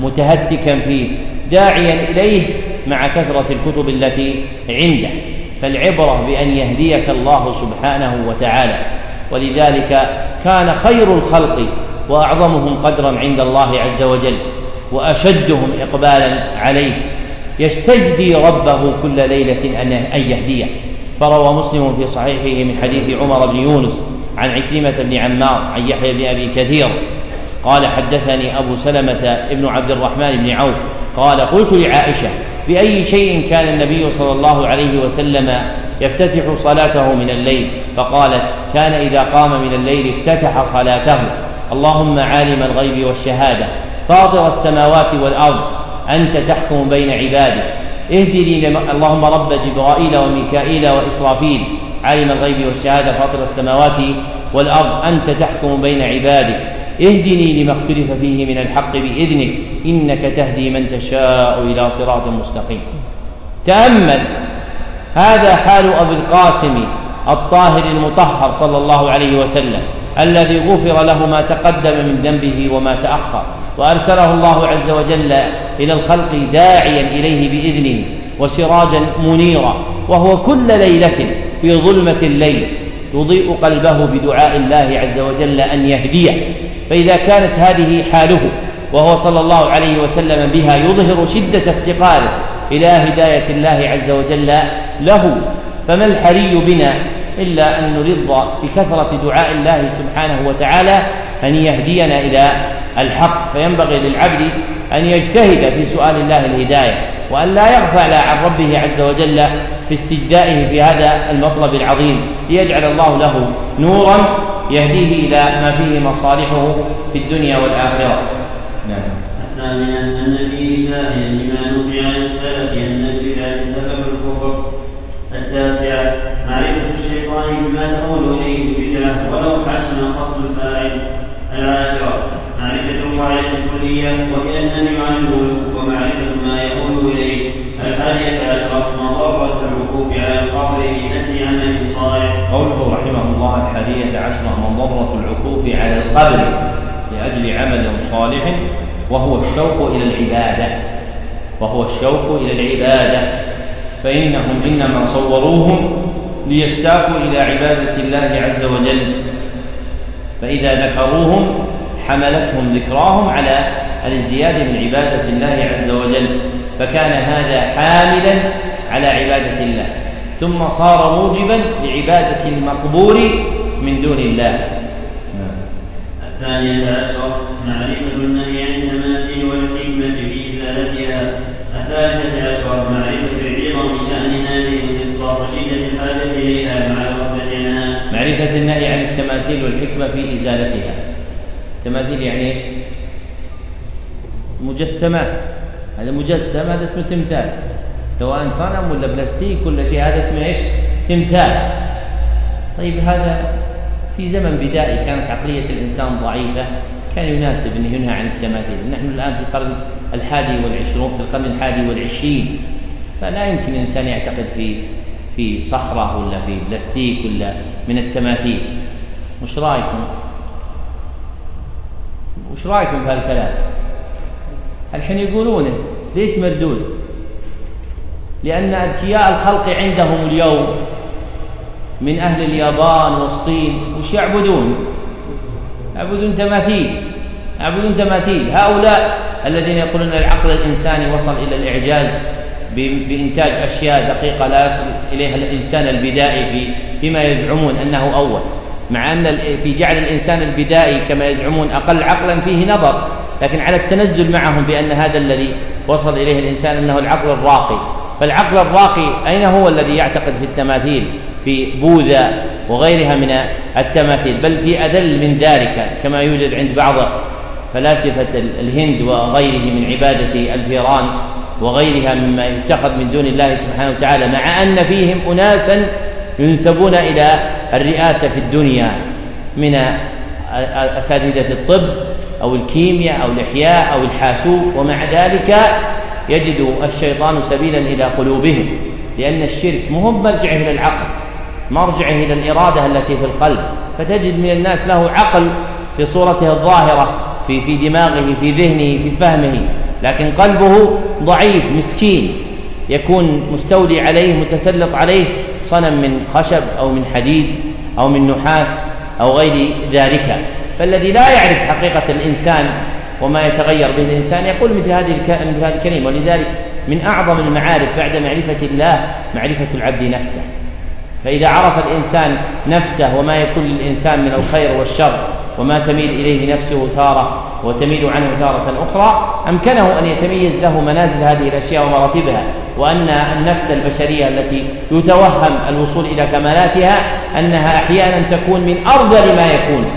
Speaker 1: متهتكا فيه داعيا إليه مع كثرة الكتب التي عنده. فالعبرة بأن يهديك الله سبحانه وتعالى. ولذلك كان خير الخلق وأعظمهم قدرا عند الله عز وجل وأشدهم إقبالا عليه. يستجدي ربه كل ليلة أن يهديه. فروى مسلم في صحيحه من حديث عمر بن يونس عن عكرمة بن عمار عن يحيى بن أبي كثير قال حدثني أبو سلمة بن عبد الرحمن بن عوف قال قلت لعائشة بأي شيء كان النبي صلى الله عليه وسلم يفتتح صلاته من الليل؟ فقالت كان إذا قام من الليل افتتح صلاته. اللهم عالم الغيب والشهادة فاطر السماوات والأرض أنت تحكم بين عبادك. اهدني اللهم رب جبرائيل وميكائيل وإسرافيل. عالم الغيب والشهادة فاطر السماوات والأرض. أنت تحكم بين عبادك. اهدني لما اختلف فيه من الحق بإذنك. إنك تهدي من تشاء إلى صراط مستقيم. تأمل. هذا حال أبي القاسم الطاهر المطهر صلى الله عليه وسلم. الذي غفر له ما تقدم من ذنبه وما تأخر. وأرسله الله عز وجل إلى الخلق داعيا إليه بإذنه وسراجا منيرا وهو كل ليلة في ظلمة الليل يضيء قلبه بدعاء الله عز وجل أن يهديه. فإذا كانت هذه حاله وهو صلى الله عليه وسلم بها يظهر شدة افتقاره إلى هداية الله عز وجل له فما الحري بنا إلا أن نرضى بكثرة دعاء الله سبحانه وتعالى أن يهدينا إلى الحق. فينبغي للعبد أن يجتهد في سؤال الله الهداية وأن لا يغفل عن ربه عز وجل في استجدائه في هذا المطلب العظيم. ليجعل الله له نورا يهديه إلى ما فيه مصالحه في الدنيا والآخرة.
Speaker 2: نعم. الثامنة أن فيه شاهدا لما نقي عن السلف أن البدع سبب الكفر. التاسعة الشيطان بما تقول إليه البدعة ولو حسن قصد الفاعل. العاشرة معرفة القاعدة الكلية وهي النهي عن الغلو ومعرفة ما يؤول إليه. الحادية عشرة. مضرة الوقوف على القبر لأجل عمل صالح.
Speaker 1: قوله رحمه الله الحادية عشرة. مضرة العكوف على القبر لأجل عمل صالح وهو الشوق إلى العبادة. وهو الشوق إلى العبادة. فإنهم إنما صوروهم ليشتاقوا إلى عبادة الله عز وجل. فإذا ذكروهم حملتهم ذكراهم على الازدياد من عبادة الله عز وجل فكان هذا حاملا على عبادة الله. ثم صار موجبا لعبادة المقبور من دون الله.
Speaker 2: الثانية عشر معرفة النهي عن التماثيل والحكمة في إزالتها. الثالثة عشر معرفة
Speaker 1: معرفة النهي عن التماثيل والحكمة في إزالتها. التماثيل يعني إيش؟ مجسمات. هذا مجسم هذا اسمه تمثال. سواء صنم ولا بلاستيك ولا شيء هذا اسمه إيش؟ تمثال. طيب هذا في زمن بدائي كانت عقلية الإنسان ضعيفة. كان يناسب أن ينهى عن التماثيل. نحن الآن في القرن الحادي والعشرون في القرن الحادي والعشرين. فلا يمكن الإنسان يعتقد في في صخرة ولا في بلاستيك ولا من التماثيل؟ وش رأيكم؟ وش رأيكم بهالكلام الحين يقولونه ليش مردود؟ لأن أذكياء الخلق عندهم اليوم من أهل اليابان والصين وش يعبدون؟ يعبدون تماثيل. يعبدون تماثيل. هؤلاء الذين يقولون العقل الإنساني وصل إلى الإعجاز بإنتاج أشياء دقيقة لا يصل إليها الإنسان البدائي في فيما يزعمون أنه أول. مع أن في جعل الإنسان البدائي كما يزعمون أقل عقلا فيه نظر لكن على التنزل معهم بأن هذا الذي وصل إليه الإنسان أنه العقل الراقي. فالعقل الراقي أين هو الذي يعتقد في التماثيل؟ في بوذا وغيرها من التماثيل. بل في أذل من ذلك كما يوجد عند بعض فلاسفة الهند وغيره من عبادة الفيران. وغيرها مما يتخذ من دون الله سبحانه وتعالى مع أن فيهم أناسا ينسبون إلى الرئاسة في الدنيا من أساتذة الطب أو الكيمياء أو الإحياء أو الحاسوب ومع ذلك يجد الشيطان سبيلا إلى قلوبهم لأن الشرك مهم مرجعه إلى العقل مرجعه إلى الإرادة التي في القلب. فتجد من الناس له عقل في صورته الظاهرة في في دماغه في ذهنه في فهمه. لكن قلبه ضعيف مسكين يكون مستولي عليه متسلط عليه صنم من خشب أو من حديد أو من نحاس أو غير ذلك. فالذي لا يعرف حقيقة الإنسان وما يتغير به الإنسان يقول مثل هذه مثل هذه الكلمة. ولذلك من أعظم المعارف بعد معرفة الله معرفة العبد نفسه. فإذا عرف الإنسان نفسه وما يكون للإنسان من الخير والشر وما تميل إليه نفسه تارة وتميل عنه تارة أخرى أمكنه أن يتميز له منازل هذه الأشياء ومراتبها وأن النفس البشرية التي يتوهم الوصول إلى كمالاتها أنها أحيانا تكون من أرذل ما يكون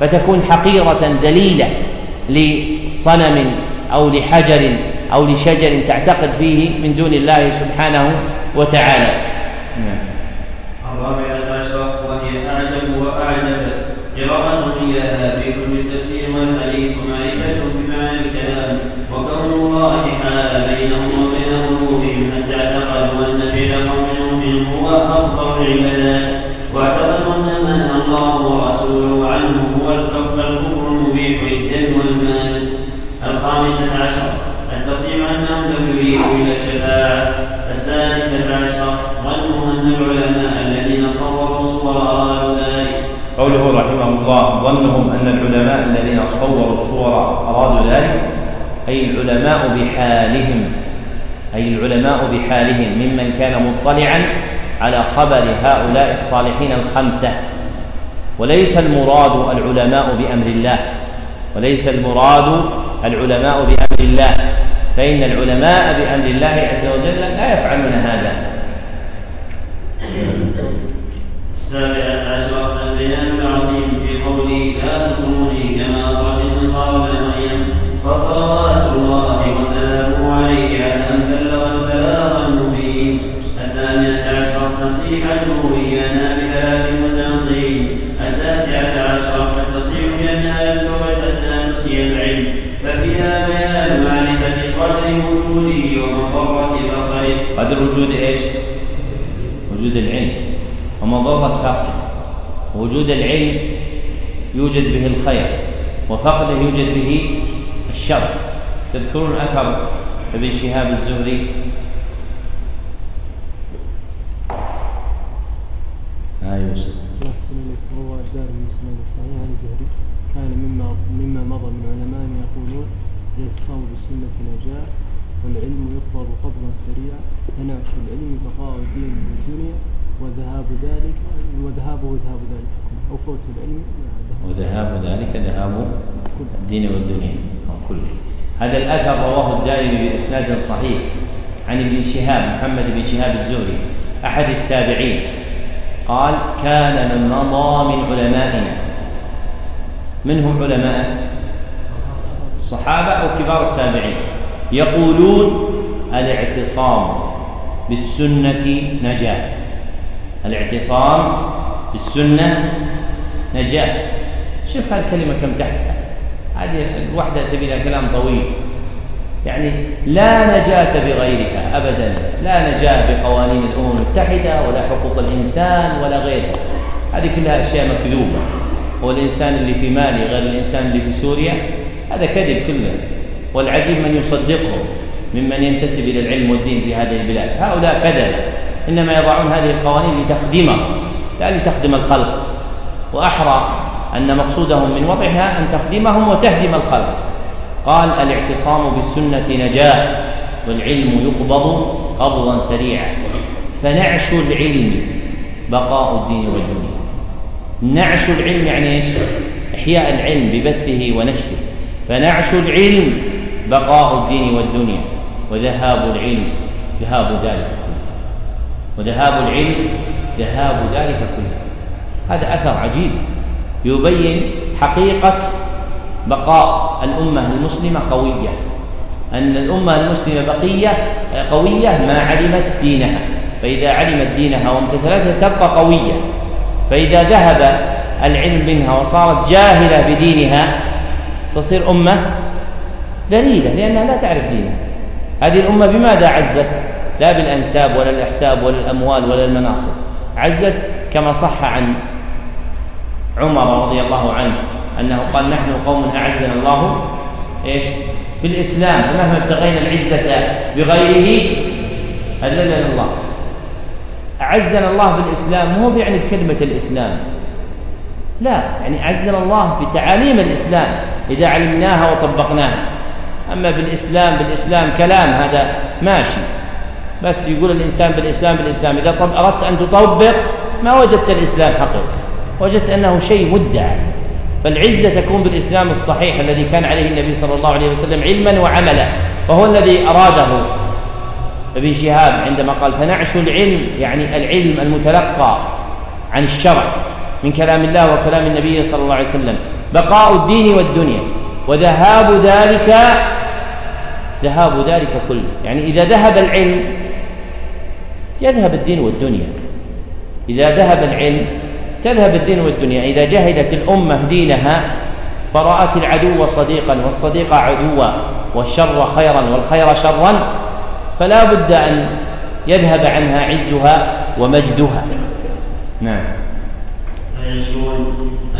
Speaker 1: فتكون حقيرة دليلة لصنم أو لحجر أو لشجر تعتقد فيه من دون الله سبحانه وتعالى
Speaker 2: نعم. والحديث معرفة بمعنى الكلام وكون الله حال بينهم وبين قلوبهم حتى اعتقدوا أن فعل قوم هو أفضل العبادات. واعتقدوا أن نهى الله ورسوله عنه هو الكفر المبيح للدم والمال. الخامسة عشر. التصريح أنهم لم يريدوا إلى الشفاعة. السادسة عشر. ظنهم أن العلماء
Speaker 1: قوله رحمه الله ظنهم أن العلماء الذين صوروا الصور أرادوا ذلك؟ أي العلماء بحالهم أي العلماء بحالهم ممن كان مطلعا على خبر هؤلاء الصالحين الخمسة. وليس المراد العلماء بأمر الله وليس المراد العلماء بأمر الله. فإن العلماء بأمر الله عز وجل لا يفعلون هذا.
Speaker 2: السابعة عشر
Speaker 1: وجود العلم ومضرة فقره وجود العلم يوجد به الخير وفقده يوجد به الشر. تذكرون أثر ابن شهاب الزهري؟
Speaker 3: آه يوسف. أحسن إليك. روى الدار المسند الصحيح عن الزهري. كان مما مما مضى من علماء يقولون الاعتصام بالسنة نجاة والعلم يقبض قبضا سريعا. فنعش العلم بقاء الدين والدنيا وذهاب ذلك وذهابه ذهاب ذلك أو فوت العلم.
Speaker 1: وذهاب ذلك ذهاب الدين والدنيا كله. هذا الأثر رواه الدارمي بإسناد صحيح عن ابن شهاب محمد بن شهاب الزهري أحد التابعين. قال كان من مضى من علمائنا. من هم علماء؟ صحابة أو كبار التابعين. يقولون الاعتصام بالسنة نجاة. الاعتصام بالسنة نجاة. شوف هالكلمة كم تحتها هذه الوحدة تبي لها كلام طويل. يعني لا نجاة بغيرها أبدا. لا نجاة بقوانين الأمم المتحدة ولا حقوق الإنسان ولا غيرها. هذه كلها أشياء مكذوبة. هو الإنسان اللي في مالي غير الإنسان اللي في سوريا هذا كذب كله. والعجيب من يصدقه ممن ينتسب إلى العلم والدين في هذه البلاد. هؤلاء كذب إنما يضعون هذه القوانين لتخدمه. لا لتخدم الخلق. وأحرى أن مقصودهم من وضعها أن تخدمهم وتهدم الخلق. قال الاعتصام بالسنة نجاة والعلم يقبض قبضا سريعا. فنعش العلم بقاء الدين والدنيا. نعش العلم يعني إيش؟ إحياء العلم ببثه ونشره. فنعش العلم بقاء الدين والدنيا. وذهاب العلم ذهاب ذلك كله. وذهاب العلم ذهاب ذلك كله. هذا أثر عجيب. يبين حقيقة بقاء الأمة المسلمة قوية. أن الأمة المسلمة بقية قوية ما علمت دينها. فإذا علمت دينها وامتثلتها تبقى قوية. فإذا ذهب العلم منها وصارت جاهلة بدينها تصير أمة ذليلة لأنها لا تعرف دينها. هذه الأمة بماذا عزت؟ لا بالأنساب ولا الأحساب ولا الأموال ولا المناصب. عزت كما صح عن عمر رضي الله عنه أنه قال نحن قوم أعزنا الله إيش؟ بالإسلام فمهما ابتغينا العزة بغيره؟ أذلنا الله. أعزنا الله بالإسلام مو يعني بكلمة الإسلام. لا يعني أعزنا الله بتعاليم الإسلام إذا علمناها وطبقناها. أما بالإسلام بالإسلام كلام هذا ماشي. بس يقول الإنسان بالإسلام بالإسلام. إذا أردت أن تطبق ما وجدت الإسلام حقيقة وجدت أنه شيء مدعى. فالعزة تكون بالإسلام الصحيح الذي كان عليه النبي صلى الله عليه وسلم علما وعملا وهو الذي أراده. ابن شهاب عندما قال فنعش العلم يعني العلم المتلقى عن الشرع من كلام الله وكلام النبي صلى الله عليه وسلم بقاء الدين والدنيا. وذهاب ذلك ذهاب ذلك كله. يعني إذا ذهب العلم يذهب الدين والدنيا. إذا ذهب العلم تذهب الدين والدنيا. إذا جهلت الأمة دينها فرأت العدو صديقا والصديق عدوا والشر خيرا والخير شرا فلا بد أن يذهب عنها عزها ومجدها. نعم.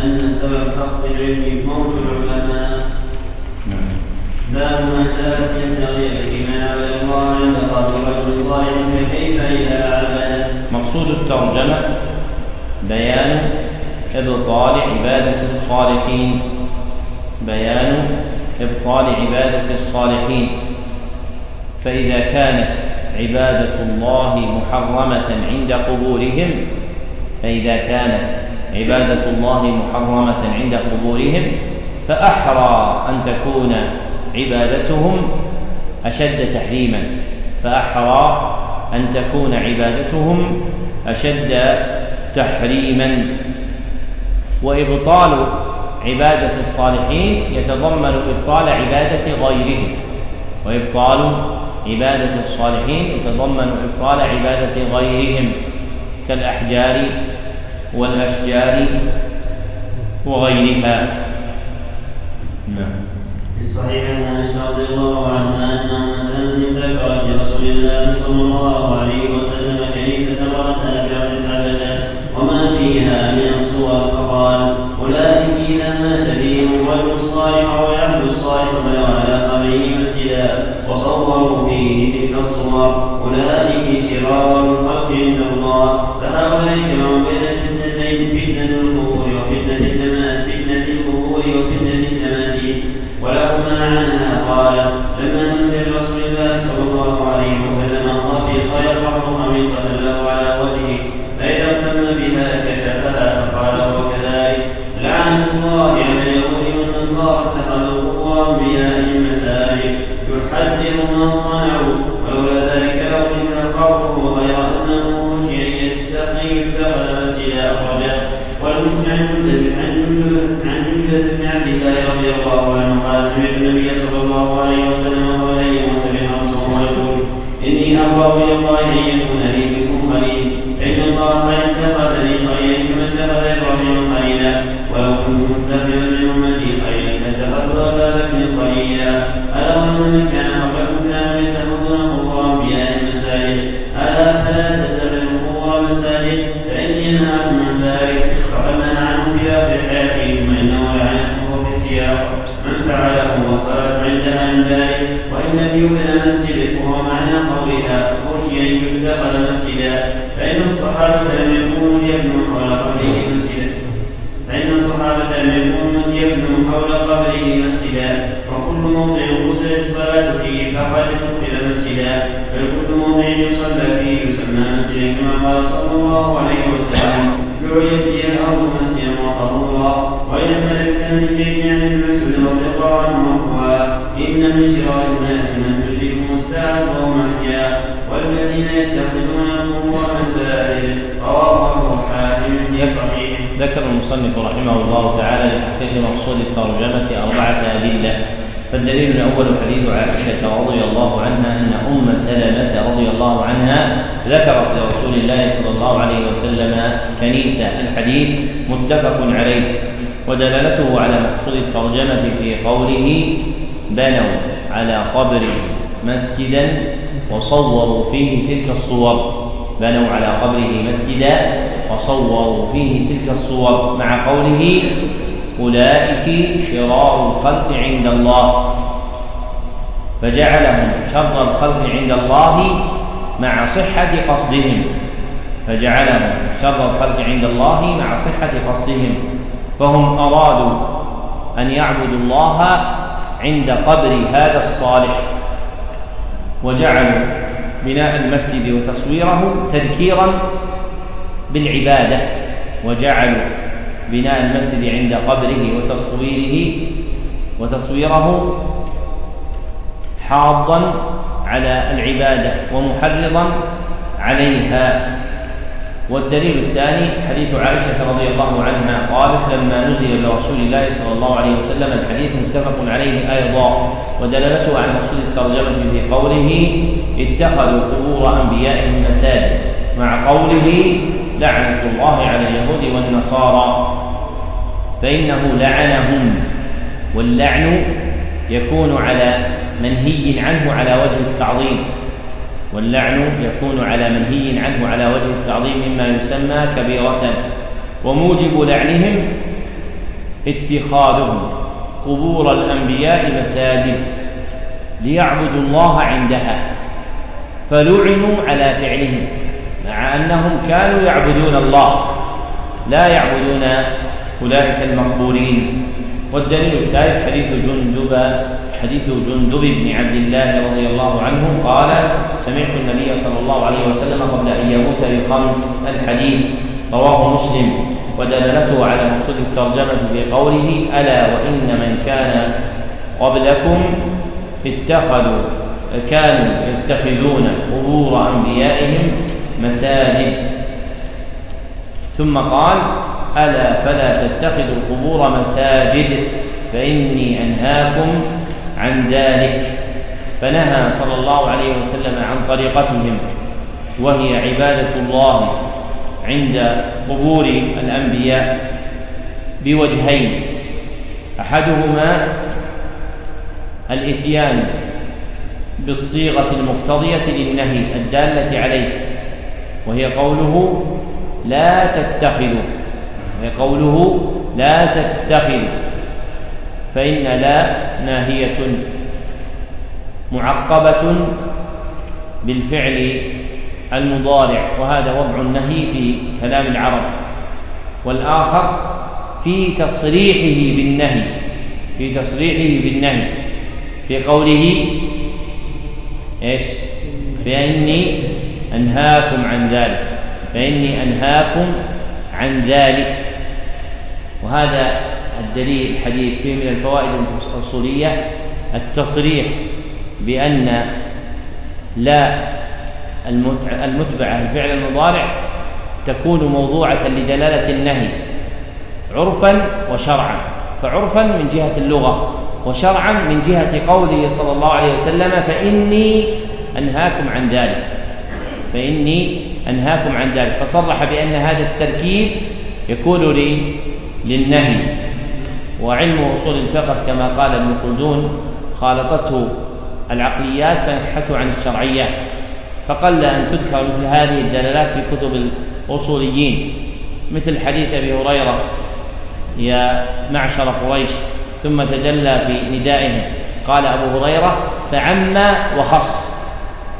Speaker 2: أن سبب حق العلم موت العلماء. نعم. باب ما جاء في التغيير عبد الله عند قبر رجل صالح فكيف إذا عبد؟
Speaker 1: مقصود الترجمة بيان إبطال عبادة الصالحين. بيان إبطال عبادة الصالحين. فإذا كانت عبادة الله محرمة عند قبورهم فإذا كانت عبادة الله محرمة عند قبورهم فأحرى أن تكون عبادتهم أشد تحريما. فأحرى أن تكون عبادتهم أشد تحريما. وإبطال عبادة الصالحين يتضمن إبطال عبادة غيرهم. وإبطال عبادة الصالحين يتضمن إبطال عبادة غيرهم كالأحجار والأشجار وغيرها.
Speaker 2: نعم. في الصحيح عن انس رضي الله عنها انه مسألة ذكرت لرسول الله صلى الله عليه وسلم كنيسة رأتها بأرض الحبشة وما فيها من الصور فقال أولئك إذا مات بهم الرجل الصالح أو العبد الصالح بنوا على قبره مسجدا وصوروا فيه تلك الصور. أولئك شرار الخلق عند الله. فهؤلاء جمعوا بين الفتنتين فتنة القبور وفتنة التماثيل فتنة القبور وفتنة التماثيل ولهما عنها قال لما نزل رسول الله صلى الله عليه وسلم خفي فيقرأ خميصة له على وجهه فإذا اتخذ إبراهيم خليلا. ولو كنت متخذا من أمتي الصحابة لم يكونوا ليبنوا حول قبره مسجدا. فإن الصحابة لم يكونوا ليبنوا حول قبره مسجدا وكل موضع غسل الصلاة فيه فقد اتخذ مسجدا بل كل موضع يصلى فيه يسمى مسجدا كما قال صلى الله عليه وسلم جعلت لي الأرض مسجدا وطهورا ويحمل بسند الجن عن المسعود رضي الله عنه مرفوعا إن من شرار الناس من تدركهم الساعة وهم أحياء والذين يتخذون القبور مساجد. رواه أبو حاتم. صحيحه
Speaker 1: ذكر المصنف رحمه الله تعالى لتحقيق مقصود الترجمة أربعة أدلة. فالدليل الأول حديث عائشة رضي الله عنها أن أم سلمة رضي الله عنها ذكرت لرسول الله صلى الله عليه وسلم كنيسة الحديث متفق عليه ودلالته على مقصود الترجمة في قوله بنوا على قبر مسجدا وصوروا فيه تلك الصور. بنوا على قبره مسجدا وصوروا فيه تلك الصور مع قوله أولئك شرار الخلق عند الله. فجعلهم شر الخلق عند الله مع صحة قصدهم. فجعلهم شر الخلق عند الله مع صحة قصدهم. فهم أرادوا أن يعبدوا الله عند قبر هذا الصالح. وجعلوا بناء المسجد وتصويره تذكيرا بالعبادة وجعلوا بناء المسجد عند قبره وتصويره وتصويره حاضا على العبادة ومحرضا عليها. والدليل الثاني حديث عائشة رضي الله عنها قالت لما نزل لرسول الله صلى الله عليه وسلم الحديث متفق عليه أيضا ودلالته على مقصود الترجمة في قوله اتخذوا قبور أنبيائهم مساجد مع قوله لعنة الله على اليهود والنصارى. فإنه لعنهم واللعن يكون على منهي عنه على وجه التعظيم. واللعن يكون على منهي عنه على وجه التعظيم مما يسمى كبيرة. وموجب لعنهم اتخاذهم قبور الأنبياء مساجد ليعبدوا الله عندها فلعنوا على فعلهم. مع أنهم كانوا يعبدون الله. لا يعبدون أولئك المقبورين. والدليل الثالث حديث جندب حديث جندب بن عبد الله رضي الله عنه قال سمعت النبي صلى الله عليه وسلم قبل أن يموت بخمس الحديث رواه مسلم. ودلالته على مقصود الترجمة في قوله ألا وإن من كان قبلكم اتخذوا كانوا يتخذون قبور أنبيائهم مساجد. ثم قال ألا فلا تتخذوا القبور مساجد فإني أنهاكم عن ذلك. فنهى صلى الله عليه وسلم عن طريقتهم وهي عبادة الله عند قبور الأنبياء بوجهين أحدهما الإتيان بالصيغة المقتضية للنهي الدالة عليه وهي قوله لا تتخذوا. وهي قوله لا تتخذوا. فإن لا ناهية معقبة بالفعل المضارع وهذا وضع النهي في كلام العرب. والآخر في تصريحه بالنهي في تصريحه بالنهي في قوله إيش؟ فإني أنهاكم عن ذلك فإني أنهاكم عن ذلك. وهذا الدليل الحديث فيه من الفوائد الأصولية التصريح بأن لا المتبعة الفعل المضارع تكون موضوعة لدلالة النهي عرفا وشرعا. فعرفا من جهة اللغة وشرعا من جهة قوله صلى الله عليه وسلم فإني أنهاكم عن ذلك. فإني أنهاكم عن ذلك. فصرح بأن هذا التركيب يكون لي للنهي وعلم أصول الفقه كما قال ابن خلدون خالطته العقليات فنحته عن الشرعيات فقل أن تذكر مثل هذه الدلالات في كتب الأصوليين مثل حديث أبي هريرة يا معشر قريش ثم تجلى في ندائهم. قال أبو هريرة فعم وخص.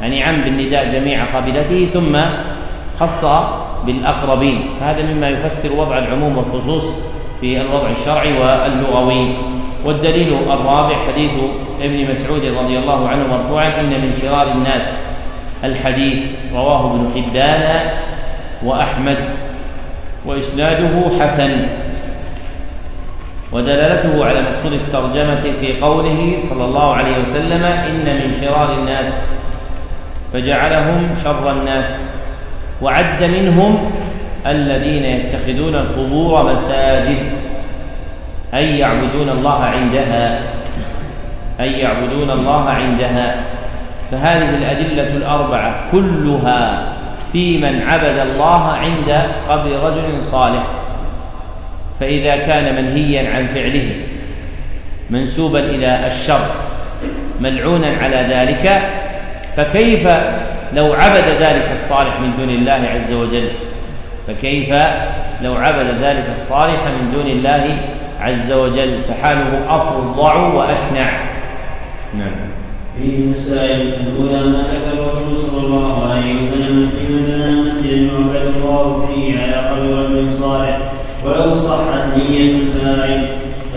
Speaker 1: يعني عم بالنداء جميع قبيلته ثم خص بالأقربين. فهذا مما يفسر وضع العموم والخصوص في الوضع الشرعي واللغوي. والدليل الرابع حديث ابن مسعود رضي الله عنه مرفوعا إن من شرار الناس الحديث رواه ابن حبان وأحمد وإسناده حسن. ودلالته على مقصود الترجمة في قوله صلى الله عليه وسلم إن من شرار الناس فجعلهم شر الناس وعد منهم الذين يتخذون القبور مساجد أي يعبدون الله عندها أي يعبدون الله عندها. فهذه الأدلة الأربعة كلها في من عبد الله عند قبر رجل صالح. فإذا كان منهيا عن فعله منسوبا إلى الشر ملعونا على ذلك فكيف لو عبد ذلك الصالح من دون الله عز وجل؟ فكيف لو عبد ذلك الصالح من دون الله عز وجل؟ فحاله أفظع وأشنع.
Speaker 2: نعم. في مسائل الأولى ما ذكر الرسول صلى الله عليه وسلم في من بنى مسجدا يعبد الله فيه على قبر رجل صالح ولو صحت نية الفاعل.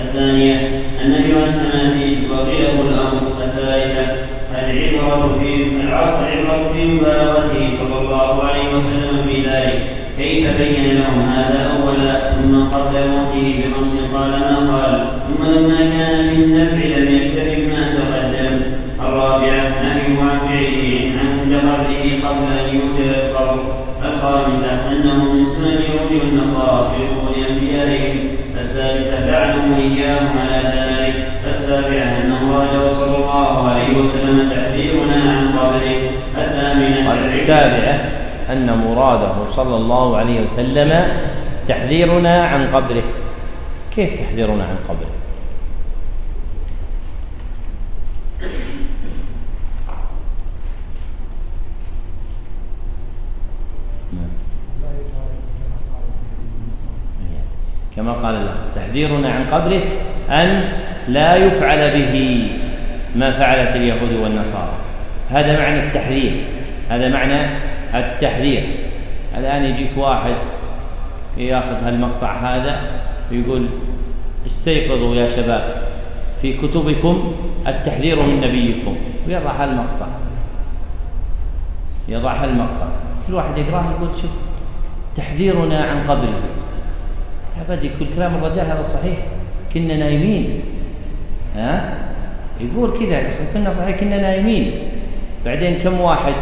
Speaker 2: الثانية النبي عن التماثيل وقيله الأمر. الثالثة العبرة في العبرة في مبالغته صلى الله عليه وسلم في ذلك كيف بين لهم هذا أولا؟ ثم قبل موته بخمس قال ما قال؟ ثم لما كان بالنفع لم يكتف بما تقدم. الرابعة نهيه عن فعله عند قبره قبل أن يوجد القبر. الخامسة أنه من سنن اليهود والنصارى في قبور أنبيائهم. السادسة لعنه إياهم على ذلك السابعة أنه راد صلى الله عليه وسلم تحذيرنا عن قبره الثامنة
Speaker 1: السابعة أن مراده صلى الله عليه وسلم تحذيرنا عن قبره. كيف تحذيرنا عن قبره؟ كما قال الله. تحذيرنا عن قبره أن لا يفعل به ما فعلت اليهود والنصارى. هذا معنى التحذير. هذا معنى التحذير. الآن يجيك واحد ياخذ هالمقطع هذا ويقول استيقظوا يا شباب في كتبكم التحذير من نبيكم. ويضع هالمقطع. يضع هالمقطع. كل واحد يقراه يقول شوف تحذيرنا عن قبره. أبد يقول كلام الرجال هذا صحيح كنا نايمين. ها؟ يقول كذا كنا صحيح كنا نايمين. بعدين كم واحد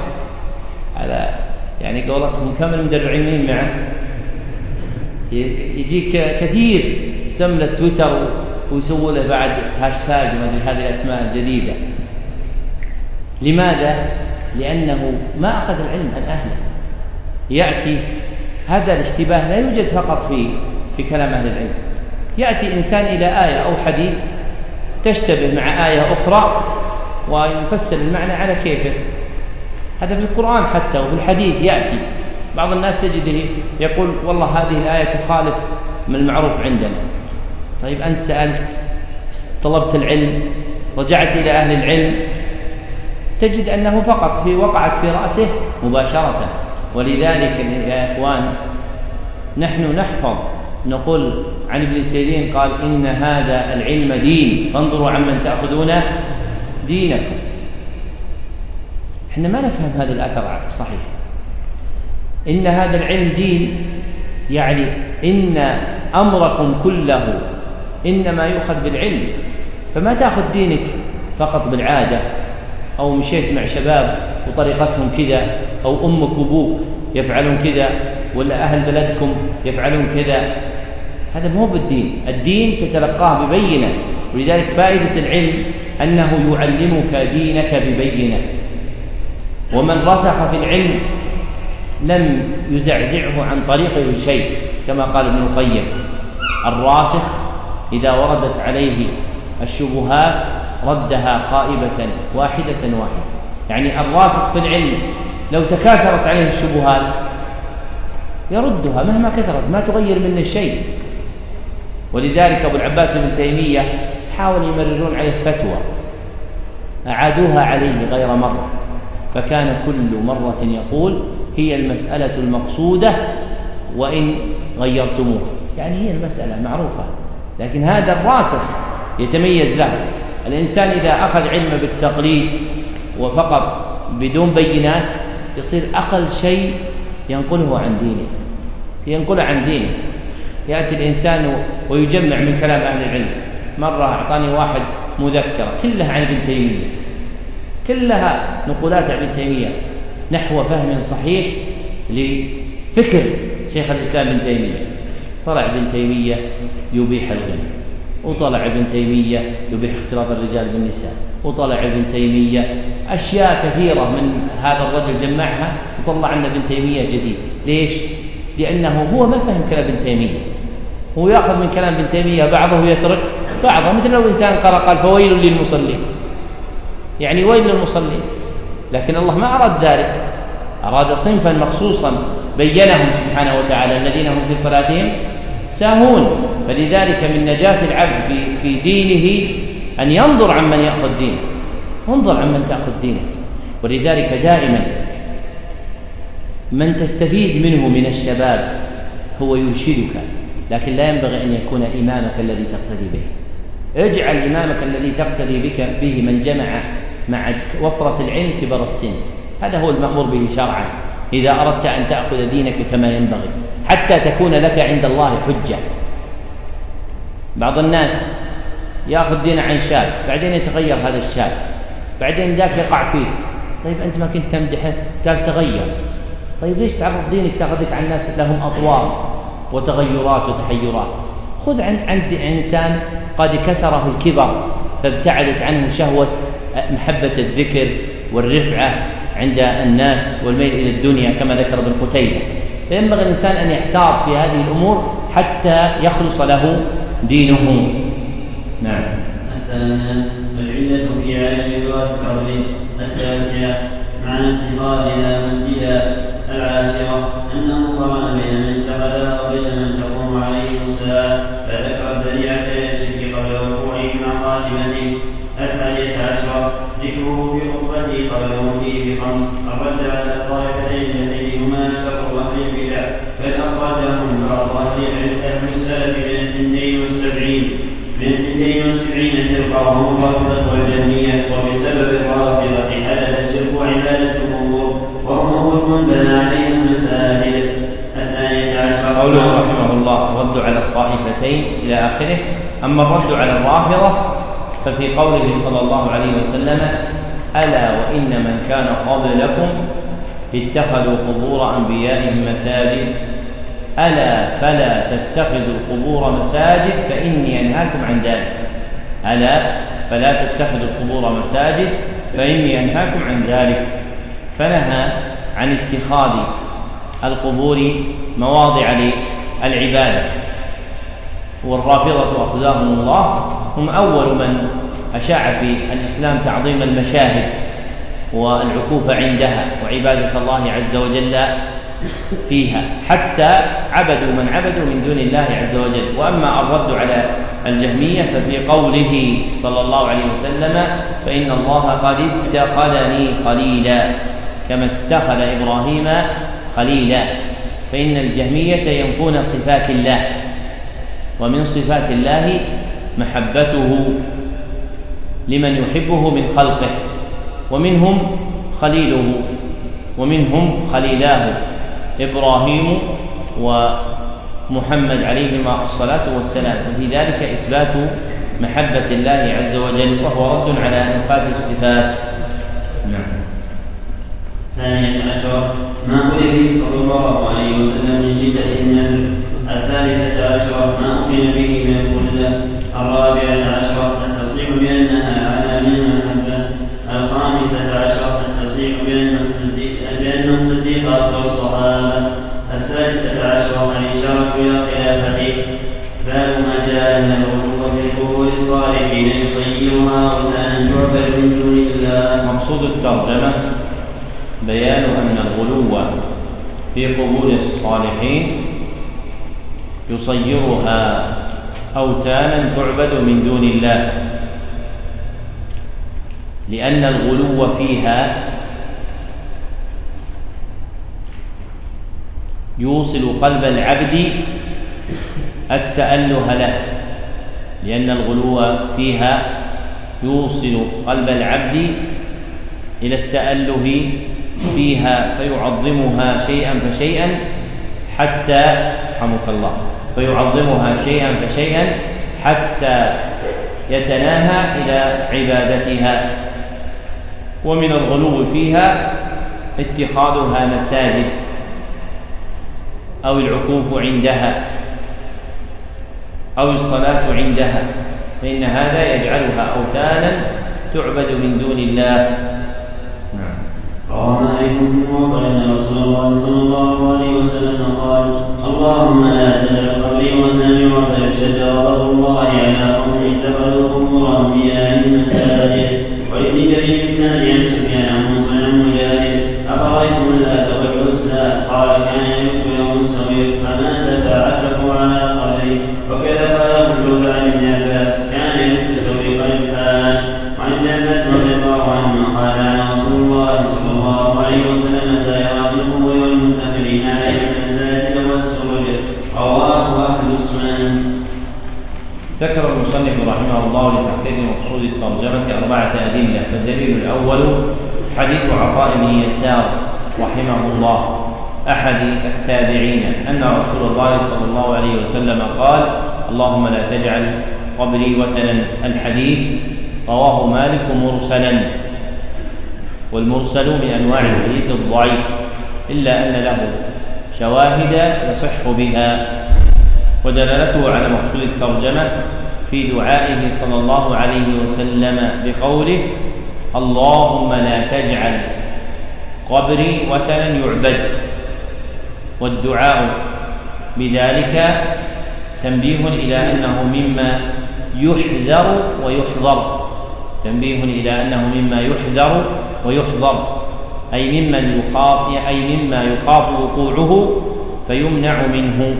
Speaker 1: على يعني قولتهم كم المدرعين معه؟ يجيك كثير تملى تويتر ويسووا له بعد هاشتاج ما أدري هذه الاسماء الجديده لماذا؟ لأنه ما أخذ العلم عن أهله. يأتي هذا الاشتباه لا يوجد فقط في في كلام أهل العلم. يأتي إنسان إلى آية أو حديث تشتبه مع آية أخرى ويفسر المعنى على كيفه. هذا في القرآن حتى وفي الحديث يأتي. بعض الناس تجده يقول والله هذه الآية تخالف من المعروف عندنا. طيب أنت سألت طلبت العلم رجعت إلى أهل العلم تجد أنه فقط في وقعت في رأسه مباشرة. ولذلك يا إخوان نحن نحفظ نقول عن ابن سيرين قال إن هذا العلم دين. فانظروا عمن تأخذون دينكم. إحنا ما نفهم هذا الأثر صحيح. إن هذا العلم دين يعني إن أمركم كله إنما يؤخذ بالعلم. فما تأخذ دينك فقط بالعادة أو مشيت مع شباب وطريقتهم كذا أو أمك وأبوك يفعلون كذا ولا أهل بلدكم يفعلون كذا. هذا مو بالدين. الدين تتلقاه ببينة. ولذلك فائدة العلم أنه يعلمك دينك ببينة. ومن رسخ في العلم لم يزعزعه عن طريقه شيء كما قال ابن القيم. الراسخ إذا وردت عليه الشبهات ردها خائبة واحدة واحدة. يعني الراسخ في العلم لو تكاثرت عليه الشبهات يردها مهما كثرت ما تغير منه شيء. ولذلك أبو العباس بن تيمية حاول يمررون عليه فتوى أعادوها عليه غير مرة فكان كل مرة يقول هي المسألة المقصودة وإن غيرتموها يعني هي المسألة معروفة لكن هذا الراسخ يتميز له الإنسان إذا أخذ علم بالتقليد وفقط بدون بينات يصير أقل شيء ينقله عن دينه ينقله عن دينه. يأتي الإنسان ويجمع من كلام أهل العلم. مرة أعطاني واحد مذكرة كلها عن ابن تيمية. كلها نقولات عن ابن تيمية. نحو فهم صحيح لفكر شيخ الإسلام ابن تيمية. طلع ابن تيمية يبيح الغنى وطلع ابن تيمية يبيح اختلاط الرجال بالنساء وطلع ابن تيمية أشياء كثيرة من هذا الرجل جمعها وطلع لنا ابن تيمية جديد. ليش؟ لأنه هو ما فهم كلام ابن تيمية. هو يأخذ من كلام ابن تيمية بعضه ويترك بعضه. مثل لو إنسان قرأ قال فويل للمصلين. يعني ويل للمصلين. لكن الله ما أراد ذلك. أراد صنفا مخصوصا بينهم سبحانه وتعالى الذين هم في صلاتهم ساهون. فلذلك من نجاة العبد في في دينه أن ينظر عمن يأخذ دينه. انظر عمن تأخذ دينك. ولذلك دائما من تستفيد منه من الشباب هو يرشدك. لكن لا ينبغي أن يكون إمامك الذي تقتدي به. اجعل إمامك الذي تقتدي بك به من جمع مع وفرة العلم كبر السن. هذا هو المأمور به شرعا. إذا أردت أن تأخذ دينك كما ينبغي. حتى تكون لك عند الله حجة. بعض الناس يأخذ دينه عن شاب بعدين يتغير هذا الشاب. بعدين ذاك يقع فيه. طيب أنت ما كنت تمدحه؟ قال تغير. طيب ليش تعرض دينك تأخذك عن الناس؟ لهم اطوار وتغيرات وتحيرات. خذ عن عند إنسان قد كسره الكبر فابتعدت عنه شهوة محبة الذكر والرفعة عند الناس والميل إلى الدنيا كما ذكر ابن قتيبة. فينبغي الإنسان أن يحتاط في هذه الأمور حتى يخلص له دينه. نعم.
Speaker 2: الثامنة العلة في لباس قبله التاسعة معنى اتخاذها مسجدا. العاشرة أنه قرن بين من اتخذها وبين من تقوم عليه الساعة فذكر الذريعة إلى الشرك قبل وقوعه مع خاتمته الحادية عشرة ذكره في خطبته قبل موته بخمس. الرد على الطائفتين اللتين هما شر أهل البدع بل أخرجهم بعض أهل أهل السلف من الثنتين والسبعين من اثنتين وسبعين فرقة وهم الرافضة والجهمية
Speaker 1: قوله رحمه الله الرد على الطائفتين إلى آخره. أما الرد على الرافضة ففي قوله صلى الله عليه وسلم ألا وإن من كان قبلكم اتخذوا قبور أنبيائهم مساجد. ألا فلا تتخذوا القبور مساجد فإني أنهاكم عن ذلك. ألا فلا تتخذوا القبور مساجد فإني أنهاكم عن ذلك. فنهى عن اتخاذ القبور مواضع للعبادة. والرافضة أخزاهم الله هم أول من أشاع في الإسلام تعظيم المشاهد والعكوف عندها وعبادة الله عز وجل فيها. حتى عبدوا من عبدوا من دون الله عز وجل. وأما الرد على الجهمية ففي قوله صلى الله عليه وسلم فإن الله قد اتخذني خليلا كما اتخذ إبراهيم خليلا فإن الجهمية ينفون صفات الله ومن صفات الله محبته لمن يحبه من خلقه ومنهم خليله ومنهم خليلاه إبراهيم ومحمد عليهما الصلاة والسلام. وفي ذلك إثبات محبة الله عز وجل وهو رد على نفاة الصفات.
Speaker 2: الثانية عشر ما أمر به صلى الله عليه وسلم من شدة النزل. الثالثة عشر ما أقيم به من الكلة الرابعة عشر التصريح بأنها على من المحبة الخامسة عشر التصريح بأن الصديق بأن الصديق أكبر الصحابة السادسة عشر الإشارة إلى خلافته باب ما جاء أن الغلو في قبور الصالحين يصيرها أوثانا تعبد من دون الله.
Speaker 1: مقصود الترجمة بيان أن الغلو في قبور الصالحين يصيرها أوثانا تعبد من دون الله. لأن الغلو فيها يوصل قلب العبد التأله له. لأن الغلو فيها يوصل قلب العبد إلى التأله فيها فيعظمها شيئا فشيئا حتى رحمك الله. فيعظمها شيئا فشيئا حتى يتناهى إلى عبادتها. ومن الغلو فيها اتخاذها مساجد أو العكوف عندها أو الصلاة عندها فإن هذا يجعلها أوثانا تعبد من دون الله.
Speaker 2: روى مالك موطن ان رسول الله صلى الله عليه وسلم قال اللهم لا تدع قبري وثنا يعبد اشتد غضب الله على قوم اتخذوا قبور انبيائهم مساجد وابن جرير بسند عن سفيان عن مسلم عن مجاهد أفرأيتم اللات والعزى؟ قال كان يلق يوم السوير فمات فعلقوا على قبري؟ وكذا عليه وسلم زائرات القبور والمنتظرين عليها المساجد والسرج رواه أهل السنن.
Speaker 1: ذكر المصنف رحمه الله لتحقيق مقصود الترجمة أربعة أدلة. فالدليل الأول حديث عطاء بن يسار رحمه الله. أحد التابعين أن رسول الله صلى الله عليه وسلم قال اللهم لا تجعل قبري وثنا الحديث. رواه مالك مرسلا. والمرسل من أنواع الحديث الضعيف إلا أن له شواهد يصح بها ودلالته على مقصود الترجمة في دعائه صلى الله عليه وسلم بقوله اللهم لا تجعل قبري وثنا يعبد والدعاء بذلك تنبيه إلى أنه مما يحذر ويحضر تنبيه إلى أنه مما يحذر ويحضر. أي ممن يخاف أي مما يخاف وقوعه فيمنع منه.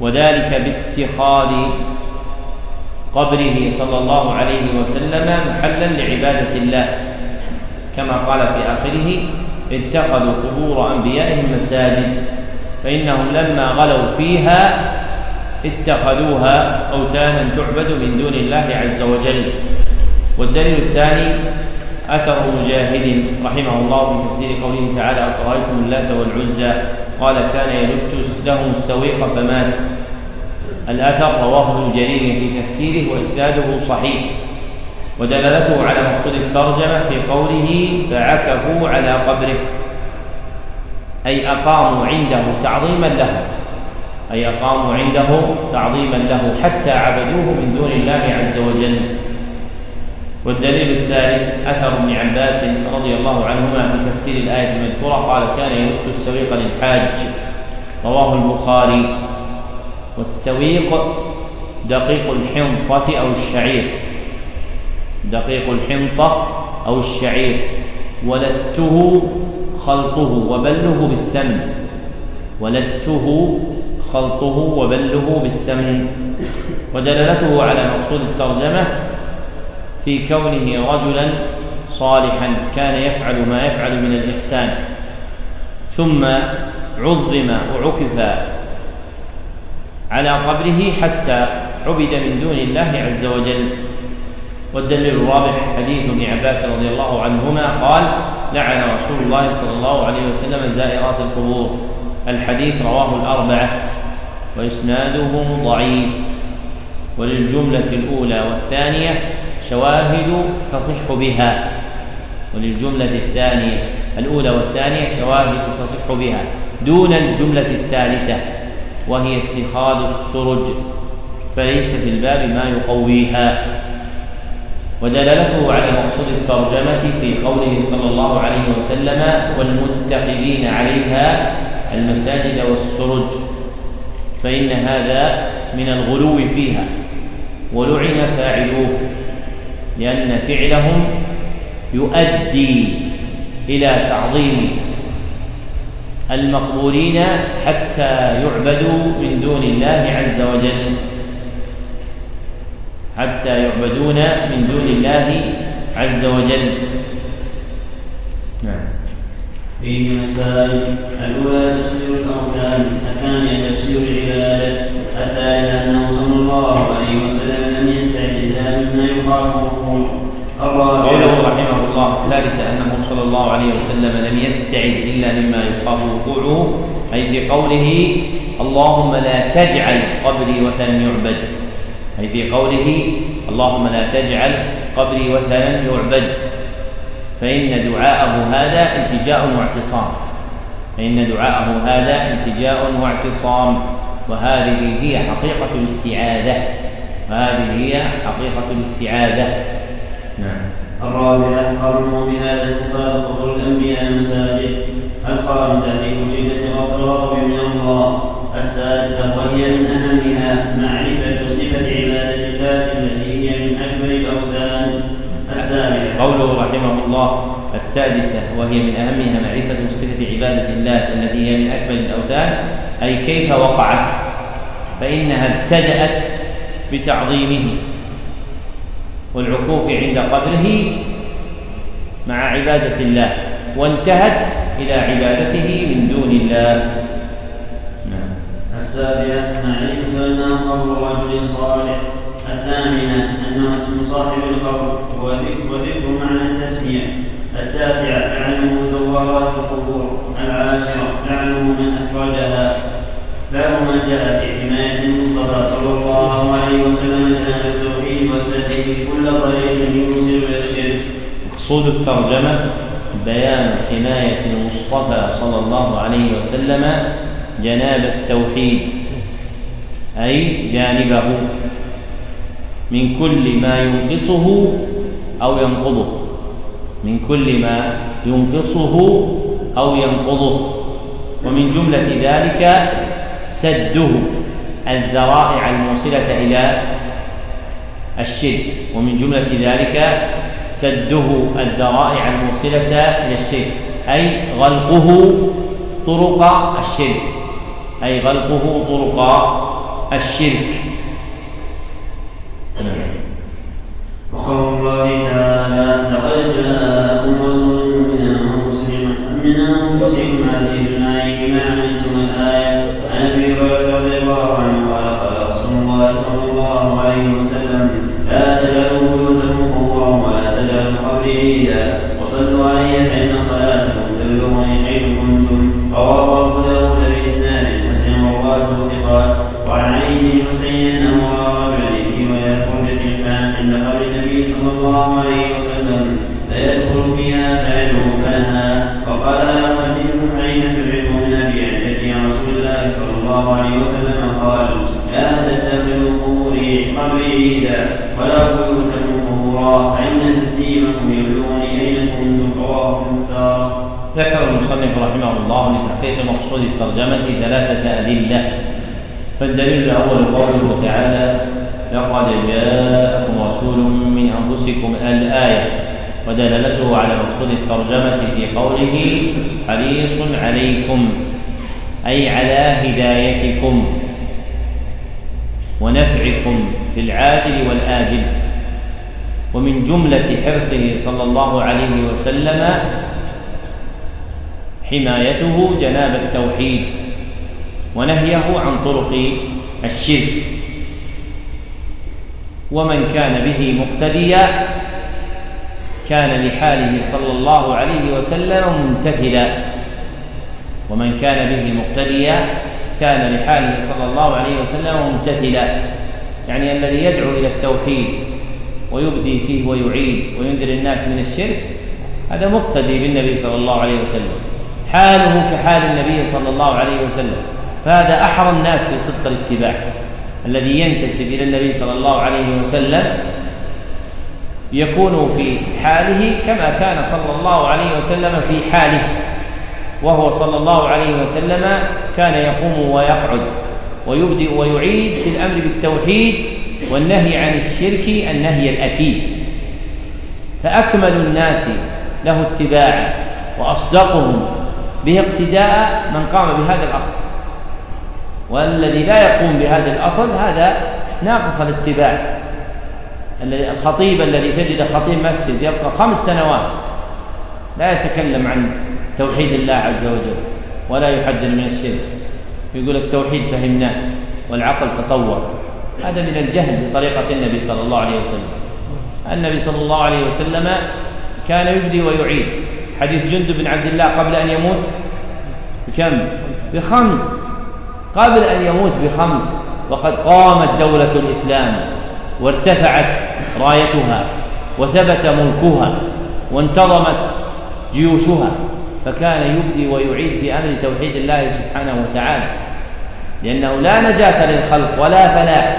Speaker 1: وذلك باتخاذ قبره صلى الله عليه وسلم محلا لعبادة الله. كما قال في آخره اتخذوا قبور أنبيائهم مساجد. فإنهم لما غلوا فيها اتخذوها أوثانا تعبد من دون الله عز وجل. والدليل الثاني أثر مجاهد رحمه الله في تفسير قوله تعالى أفرأيتم اللات والعزى؟ قال كان يلت لهم السويق فمات. الأثر رواه ابن جرير في تفسيره وإسناده صحيح. ودلالته على مقصود الترجمة في قوله فعكفوا على قبره. أي أقاموا عنده تعظيما له. أي أقاموا عنده تعظيما له حتى عبدوه من دون الله عز وجل. والدليل الثالث أثر ابن عباس رضي الله عنهما في تفسير الآية المذكورة قال كان يرد السويق للحاج. رواه البخاري. والسويق دقيق الحنطة أو الشعير. دقيق الحنطة أو الشعير. ولدته خلطه وبله بالسمن. ولدته خلطه وبله بالسمن. ودلالته على مقصود الترجمة في كونه رجلا صالحا كان يفعل ما يفعل من الإحسان. ثم عظم وعكف على قبره حتى عبد من دون الله عز وجل. والدليل الرابع حديث ابن عباس رضي الله عنهما قال لعن رسول الله صلى الله عليه وسلم زائرات القبور. الحديث رواه الأربعة. وإسناده ضعيف. وللجملة الأولى والثانية شواهد تصح بها. وللجملة الثانية الأولى والثانية شواهد تصح بها. دون الجملة الثالثة وهي اتخاذ السرج فليس في الباب ما يقويها. ودلالته على مقصود الترجمة في قوله صلى الله عليه وسلم والمتخذين عليها المساجد والسرج فإن هذا من الغلو فيها ولعن فاعلوه. لأن فعلهم يؤدي إلى تعظيم المقبورين حتى يعبدوا من دون الله عز وجل. حتى يعبدون من دون الله عز وجل.
Speaker 2: نعم. فيه مسائل الأولى تفسير الأركان الثانية تفسير العبادة الثالثة أنه صلى الله عليه وسلم لم يستعد إلا مما يخاف
Speaker 1: قوله رحمه الله ثالثا أنه صلى الله عليه وسلم لم يستعد إلا مما يخاف وقوعه أي في قوله اللهم لا تجعل قبري وثنا يعبد. أي في قوله اللهم لا تجعل قبري وثنا يعبد. فإن دعاءه هذا التجاء واعتصام. فإن دعاءه هذا التجاء واعتصام. وهذه هي حقيقة الاستعاذة. وهذه هي حقيقة الاستعاذة.
Speaker 2: نعم. الرابعة قرنوا بهذا اتخاذ قبور الأنبياء المساجد؟ الخامسة في شدة الغضب من الله. السادسة وهي من أهمها معرفة صفة عبادة السابعة
Speaker 1: قوله رحمه الله السادسة وهي من أهمها معرفة صفة عبادة الله التي هي من أكبر الأوثان أي كيف وقعت؟ فإنها ابتدأت بتعظيمه والعكوف عند قبره مع عبادة الله وانتهت إلى عبادته من دون الله.
Speaker 2: نعم. السابعة معرفة أنها قبر رجل صالح. الثامنة أنه اسم صاحب القبر وذكر معنى التسمية. التاسعة لعنه زوارات القبور. العاشرة لعنه من أسردها. باب ما جاء في حماية المصطفى صلى الله عليه وسلم جناب التوحيد والسديد كل طريق يوصل إلى الشرك.
Speaker 1: مقصود الترجمة بيان حماية المصطفى صلى الله عليه وسلم جناب التوحيد أي جانبه. من كل ما ينقصه أو ينقضه. من كل ما ينقصه أو ينقضه. ومن جملة ذلك سده الذرائع الموصلة إلى الشرك. ومن جملة ذلك سده الذرائع الموصلة إلى الشرك. أي غلقه طرق الشرك. أي غلقه طرق الشرك.
Speaker 2: وقول الله تعالى لقد جاءكم رسول من انفسكم من انفسكم عزيز عليه ما عنتم الايه عن ابي هريره الله قال قال رسول الله صلى الله عليه وسلم لا تجعلوا بيوتكم قبورا ولا تجعلوا قبري عيدا وصلوا علي فان صلاتكم تبلغني حيث كنتم رواه صلى الله عليه وسلم فيدخل فيها فيدعو فنهى. وقال لا أقدمكم حديث سمعته من أبي عن عن رسول الله صلى الله عليه وسلم قال لا تتخذوا قبوري قبري عيدا ولا بيوتكم قبورا. فإن تسليمكم يبلغني أين كنتم رواه المختار.
Speaker 1: ذكر المصنف رحمه الله لتحقيق مقصود الترجمة ثلاثة أدلة. فالدليل الأول قوله تعالى لقد جاءكم رسول من أنفسكم الآية ودلالته على مقصود الترجمة في قوله حريص عليكم أي على هدايتكم ونفعكم في العاجل والآجل. ومن جملة حرصه صلى الله عليه وسلم حمايته جناب التوحيد ونهيه عن طرق الشرك. ومن كان به مقتديا كان لحاله صلى الله عليه وسلم ممتثلا ومن كان به مقتديا كان لحاله صلى الله عليه وسلم ممتثلا يعني الذي يدعو إلى التوحيد ويبدي فيه ويعيد وينذر الناس من الشرك هذا مقتدي بالنبي صلى الله عليه وسلم. حاله كحال النبي صلى الله عليه وسلم. فهذا أحرى الناس في صدق الاتباع. الذي ينتسب إلى النبي صلى الله عليه وسلم يكون في حاله كما كان صلى الله عليه وسلم في حاله وهو صلى الله عليه وسلم كان يقوم ويقعد ويبدئ ويعيد في الأمر بالتوحيد والنهي عن الشرك النهي الأكيد. فأكمل الناس له اتباعا وأصدقهم به اقتداء من قام بهذا الأصل. والذي لا يقوم بهذا الأصل هذا ناقص الاتباع. الخطيب الذي تجد خطيب مسجد يبقى خمس سنوات لا يتكلم عن توحيد الله عز وجل ولا يحذر من الشرك. يقول التوحيد فهمناه والعقل تطور. هذا من الجهل بطريقة النبي صلى الله عليه وسلم. النبي صلى الله عليه وسلم كان يبدي ويعيد. حديث جند بن عبد الله قبل أن يموت بكم؟ بخمس قبل أن يموت بخمس وقد قامت دولة الإسلام وارتفعت رايتها وثبت ملكها وانتظمت جيوشها فكان يبدي ويعيد في أمر توحيد الله سبحانه وتعالى. لأنه لا نجاة للخلق ولا فلاح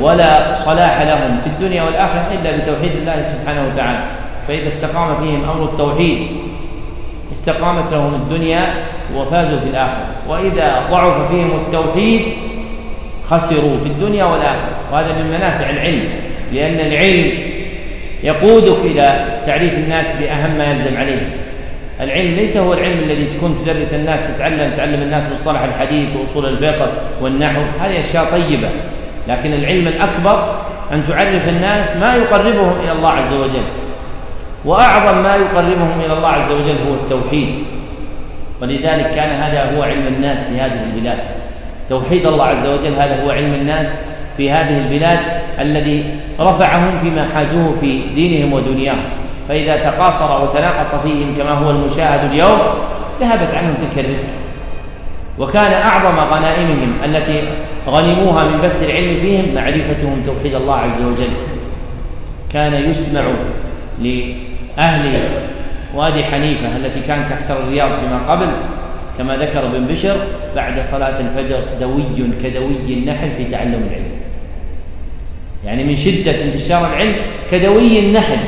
Speaker 1: ولا صلاح لهم في الدنيا والآخرة إلا بتوحيد الله سبحانه وتعالى. فإذا استقام فيهم أمر التوحيد استقامت لهم الدنيا وفازوا في الآخرة. وإذا ضعف فيهم التوحيد خسروا في الدنيا والآخرة. وهذا من منافع العلم لأن العلم يقودك إلى تعريف الناس بأهم ما يلزم عليه العلم ليس هو العلم الذي تكون تدرس الناس تتعلم تعلم الناس مصطلح الحديث وأصول الفقه والنحو. هذه أشياء طيبة. لكن العلم الأكبر أن تعرف الناس ما يقربهم إلى الله عز وجل. وأعظم ما يقربهم إلى الله عز وجل هو التوحيد. ولذلك كان هذا هو علم الناس في هذه البلاد. توحيد الله عز وجل هذا هو علم الناس في هذه البلاد الذي رفعهم فيما حازوه في دينهم ودنياهم. فإذا تقاصر وتناقص فيهم كما هو المشاهد اليوم ذهبت عنهم تلك الرفعة وكان أعظم غنائمهم التي غنموها من بث العلم فيهم معرفتهم توحيد الله عز وجل. كان يسمع لأهل وادي حنيفة التي كانت تحت الرياض فيما قبل كما ذكر ابن بشر بعد صلاة الفجر دوي كدوي النحل في تعلم العلم. يعني من شدة انتشار العلم كدوي النحل.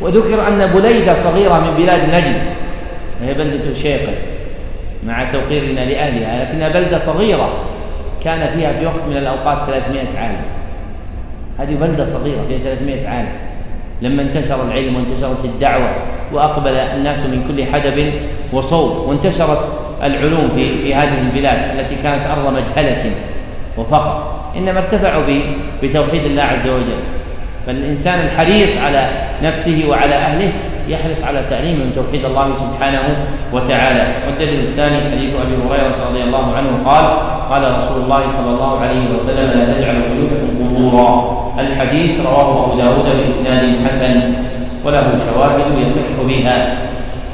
Speaker 1: وذكر أن بليدة صغيرة من بلاد نجد وهي بلدة شيقة مع توقيرنا لأهلها لكنها بلدة صغيرة كان فيها في وقت من الأوقات 300 عالم. هذه بلدة صغيرة فيها 300 عالم. لما انتشر العلم وانتشرت الدعوة وأقبل الناس من كل حدب وصوب وانتشرت العلوم في في هذه البلاد التي كانت أرض مجهلة وفقر إنما ارتفعوا بتوحيد الله عز وجل. فالإنسان الحريص على نفسه وعلى أهله يحرص على تعليمهم توحيد الله سبحانه وتعالى. والدليل الثاني حديث أبي هريرة رضي الله عنه قال قال رسول الله صلى الله عليه وسلم لا تجعلوا بيوتكم قبورا الحديث رواه أبو داود بإسناد حسن وله شواهد يصح بها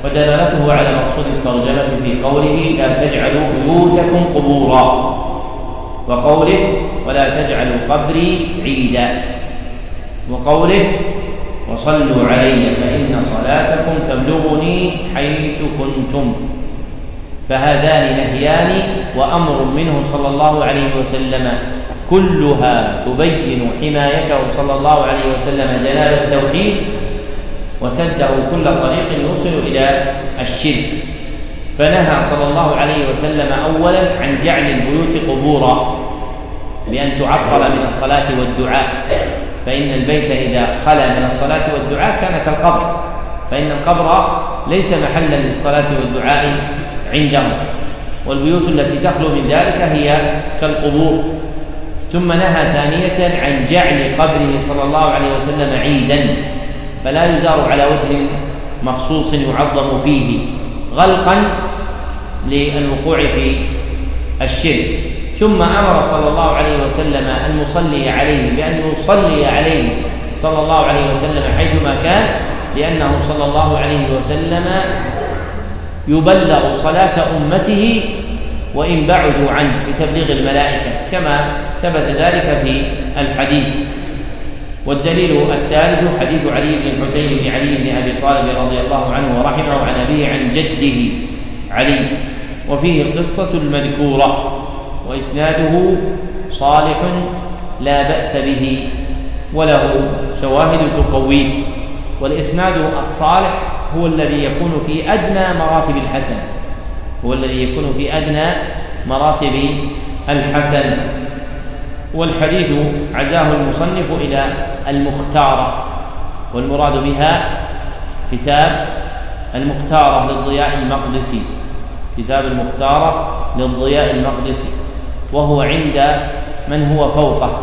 Speaker 1: ودلالته على مقصود الترجمة في قوله لا تجعلوا بيوتكم قبورا. وقوله ولا تجعلوا قبري عيدا. وقوله وصلوا علي فإن صلاتكم تبلغني حيث كنتم. فهذان نهيان وأمر منه صلى الله عليه وسلم. كلها تبين حمايته صلى الله عليه وسلم جلال التوحيد وسده كل طريق يوصل إلى الشرك. فنهى صلى الله عليه وسلم أولا عن جعل البيوت قبورا بأن تعطل من الصلاة والدعاء. فإن البيت إذا خلا من الصلاة والدعاء كان كالقبر. فإن القبر ليس محلا للصلاة والدعاء عندهم. والبيوت التي تخلو من ذلك هي كالقبور. ثم نهى ثانية عن جعل قبره صلى الله عليه وسلم عيدا فلا يزار على وجه مخصوص يعظم فيه غلقا للوقوع في الشرك. ثم أمر صلى الله عليه وسلم المصلي عليه بأن يصلي عليه صلى الله عليه وسلم حيثما كان لأنه صلى الله عليه وسلم يبلغ صلاة أمته وإن بعدوا عنه بتبليغ الملائكة. كما ثبت ذلك في الحديث. والدليل الثالث حديث علي بن الحسين بن علي بن أبي طالب رضي الله عنه ورحمه عن ابيه عن جده علي. وفيه القصة المذكورة وإسناده صالح لا بأس به وله شواهد تقويه والإسناد الصالح هو الذي يكون في أدنى مراتب الحسن هو الذي يكون في أدنى مراتب الحسن. والحديث عزاه المصنف إلى المختارة والمراد بها كتاب المختارة للضياء المقدسي. كتاب المختارة للضياء المقدسي وهو عند من هو فوقه.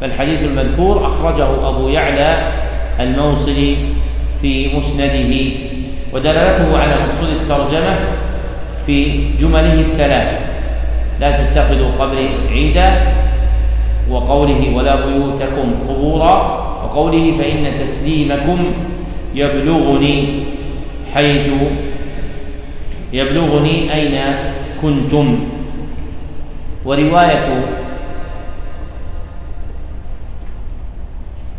Speaker 1: فالحديث المذكور أخرجه أبو يعلى الموصلي في مسنده ودلالته على مقصود الترجمة في جمله الثلاث لا تتخذوا قبري عيدا وقوله ولا بيوتكم قبورا وقوله فإن تسليمكم يبلغني حيث يبلغني أين كنتم. ورواية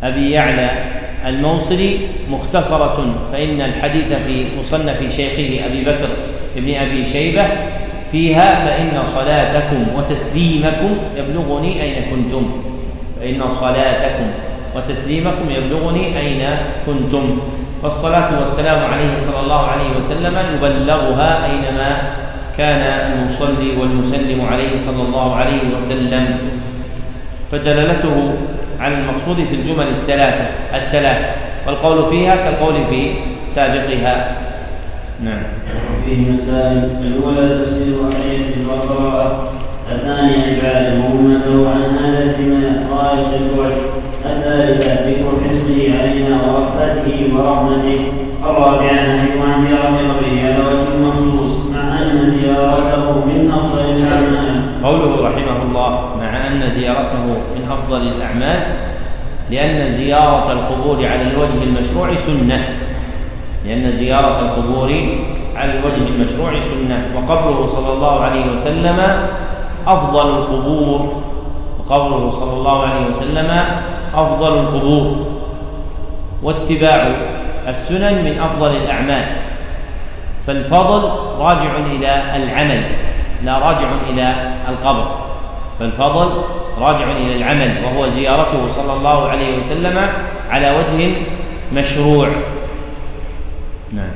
Speaker 1: أبي يعلى الموصلي مختصرة فإن الحديث في مصنف شيخه أبي بكر بن أبي شيبة فيها فإن صلاتكم وتسليمكم يبلغني أين كنتم. فإن صلاتكم وتسليمكم يبلغني أين كنتم. والصلاة والسلام عليه صلى الله عليه وسلم يبلغها أينما كان المصلي والمسلم عليه صلى الله عليه وسلم. فدلالته على المقصود في الجمل الثلاثة الثلاث. والقول فيها كالقول في سابقها.
Speaker 2: نعم. وفيه مسائل الأولى تفسير آية البقرة الثانية إبعاد أمته عن هذا بما غاية البعد الثالثة ذكر حرصه علينا ورحمته ورحمته. الرابعة نهي عن زيارة قبره على وجه مخصوص مع أن زيارته من أفضل الأعمال.
Speaker 1: قوله رحمه الله مع أن زيارته من أفضل الأعمال لأن زيارة القبور على الوجه المشروع سنة. لأن زيارة القبور على الوجه المشروع سنة وقبره صلى الله عليه وسلم أفضل القبور. وقوله صلى الله عليه وسلم أفضل القبور. واتباع السنن من أفضل الأعمال. فالفضل راجع إلى العمل لا راجع إلى القبر. فالفضل راجع إلى العمل وهو زيارته صلى الله عليه وسلم على وجه مشروع. نعم.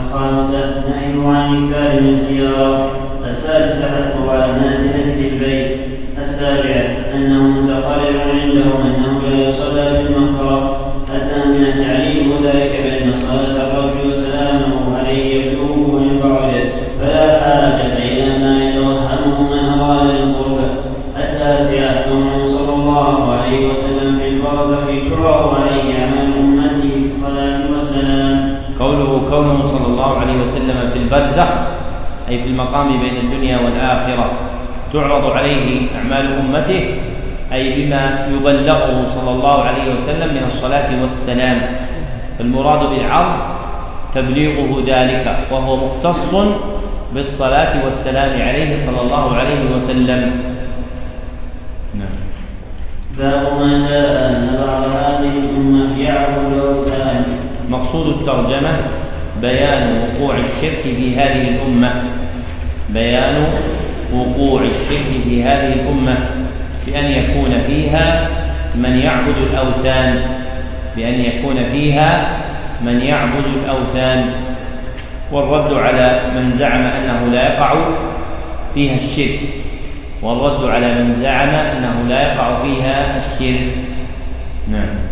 Speaker 2: الخامسة نهي عن إكثار من السيارة السادسة حثه على النافلة في البيت. السابعة أنه متقرر عندهم أنه لا يصلى في المقبرة. الثامنة تعليم ذلك بأن صلاة الرجل وسلامه عليه يبلغه وينفعه فلا حاجة إلى ما يتوهمه من أراد القرب التاسعة قوله صلى الله عليه وسلم في البرزخ يعرض عليه
Speaker 1: وسلم في البرزخ أي في المقام بين الدنيا والآخرة تعرض عليه أعمال أمته أي بما يبلغه صلى الله عليه وسلم من الصلاة والسلام. المراد بالعرض تبليغه ذلك وهو مختص بالصلاة والسلام عليه صلى الله عليه وسلم.
Speaker 2: نعم. باب ما جاء أن بعض هذه الأمة يعبد
Speaker 1: مقصود الترجمة بيان وقوع الشرك في هذه الأمة. بيان وقوع الشرك في هذه الأمة. بأن يكون فيها من يعبد الأوثان. بأن يكون فيها من يعبد الأوثان. والرد على من زعم أنه لا يقع فيها الشرك. والرد على من زعم أنه لا يقع فيها الشرك. نعم.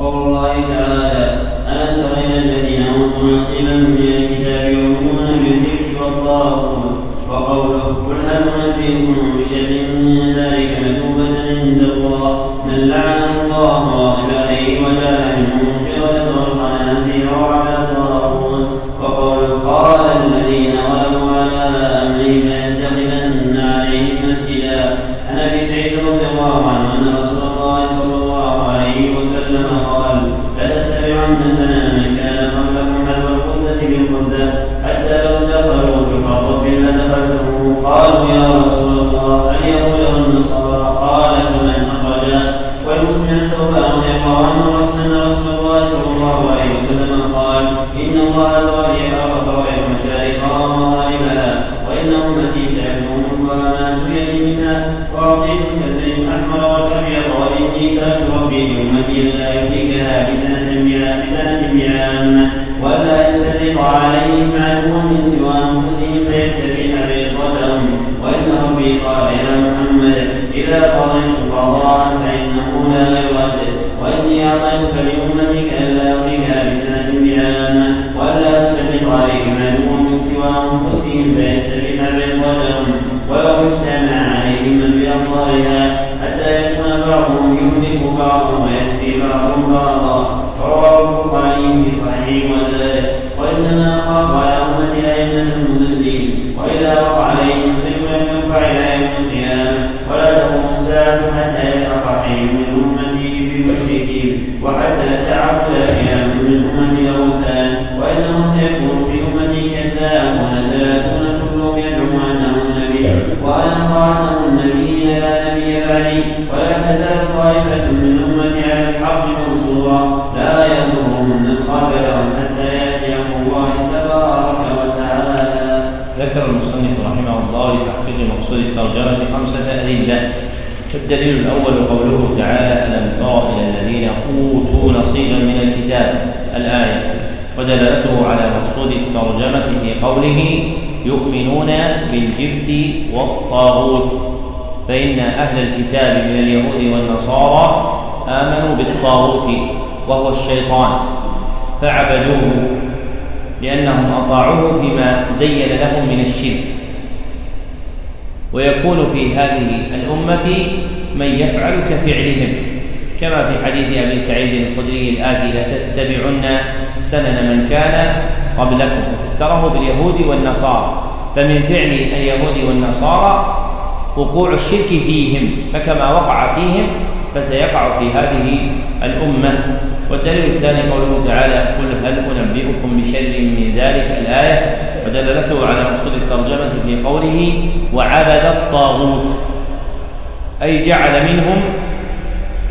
Speaker 2: وقول الله تعالى ألم تر إلى الذين أوتوا نصيبا من الكتاب يؤمنون بالذكر والطاغوت؟ وقوله قل هل ننبئكم بشر من ذلك مثوبة عند الله؟ من لعنه الله وغضب عليه وجعل منهم القردة والخنازير وعلى الطاغوت. وقوله قال الذين غلبوا على أمرهم ليتخذن عليهم مسجدا. عن أبي سعيد رضي الله عنه. قالوا يا رسول الله اليهود والنصارى قال فمن أخرجا والمسلم ثوبان رضي الله عنه رسول الله صلى الله عليه وسلم قال إن الله زوجي أرض المشارق ومغاربها وإن أمتي سيكون ما سئل منها. وأعطيت الكزين الأحمر والأبيض وإني سألت ربي لأمتي ألا يهلكها بسنة بسنة بعامة ولا يسلط عليهم عدوا من سوى أنفسهم فيستبيح بيضتهم وإن ربي قال يا محمد. إذا قضيت قضاء فإنه لا يرد. وإني أعطيتك لأمتك ألا يهلكها بسنة بعامة ولا تسلط عليهم عدوا من سوى أنفسهم فيستبيح بيضتهم ولو اجتمع عليهم من بأبطالها حتى يكون بعضهم يهلك بعضهم ويسفي بعضهم بعضا. رواه البخاري في صحيح وزاد وإنما أخاف على أمتي أئمة المضلين واذا وقع عليهم سلم لم يرفع إلى يوم القيامة. ولا تقوم الساعة حتى يلحق حي من أمتي بالمشركين وحتى تعبد قيام من أمتي الاوثان وإنه سيكون في أمتي كذابون ثلاثون كلهم يزعم أنه نبي. وأنا خاتم النبيين لا نبي بعدي. ولا تزال طائفة من أمتي على الحق منصورا لا يضرهم من خذلهم
Speaker 1: ذكر المصنف رحمه الله لتحقيق مقصود الترجمة خمسة أدلة. فالدليل الأول قوله تعالى ألم تر إلى الذين أوتوا نصيبا من الكتاب؟ الآية. ودلالته على مقصود الترجمة في قوله يؤمنون بالجبت والطاغوت. فإن أهل الكتاب من اليهود والنصارى آمنوا بالطاغوت وهو الشيطان فعبدوه لأنهم أطاعوه فيما زين لهم من الشرك. ويكون في هذه الأمة من يفعل كفعلهم كما في حديث أبي سعيد الخدري الآتي لتتبعن سنن من كان قبلكم. فسره باليهود والنصارى. فمن فعل اليهود والنصارى وقوع الشرك فيهم فكما وقع فيهم فسيقع في هذه الأمة. والدليل الثاني قوله تعالى قل هل أنبئكم بشر من ذلك الآية؟ ودلالته على مقصود الترجمة في قوله وعبد الطاغوت أي جعل منهم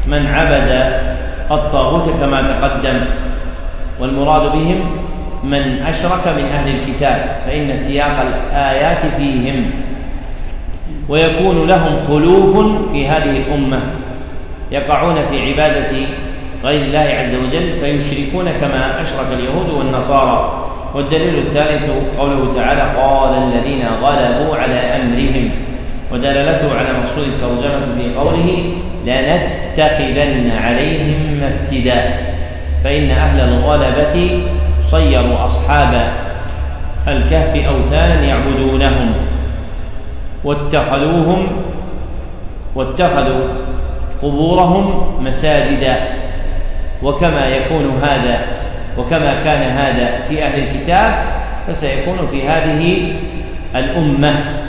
Speaker 1: من عبد الطاغوت كما تقدم. والمراد بهم من أشرك من أهل الكتاب فإن سياق الآيات فيهم. ويكون لهم خلوف في هذه الأمة يقعون في عبادة غير الله عز وجل فيشركون كما أشرك اليهود والنصارى. والدليل الثالث قوله تعالى قال الذين غلبوا على أمرهم ودلالته على مقصود الترجمة في قوله لنتخذن عليهم مسجدا فإن أهل الغلبة صيروا أصحاب الكهف أوثانا يعبدونهم. واتخذوهم واتخذوا قبورهم مساجدا. وكما يكون هذا وكما كان هذا في أهل الكتاب فسيكون في هذه الأمة.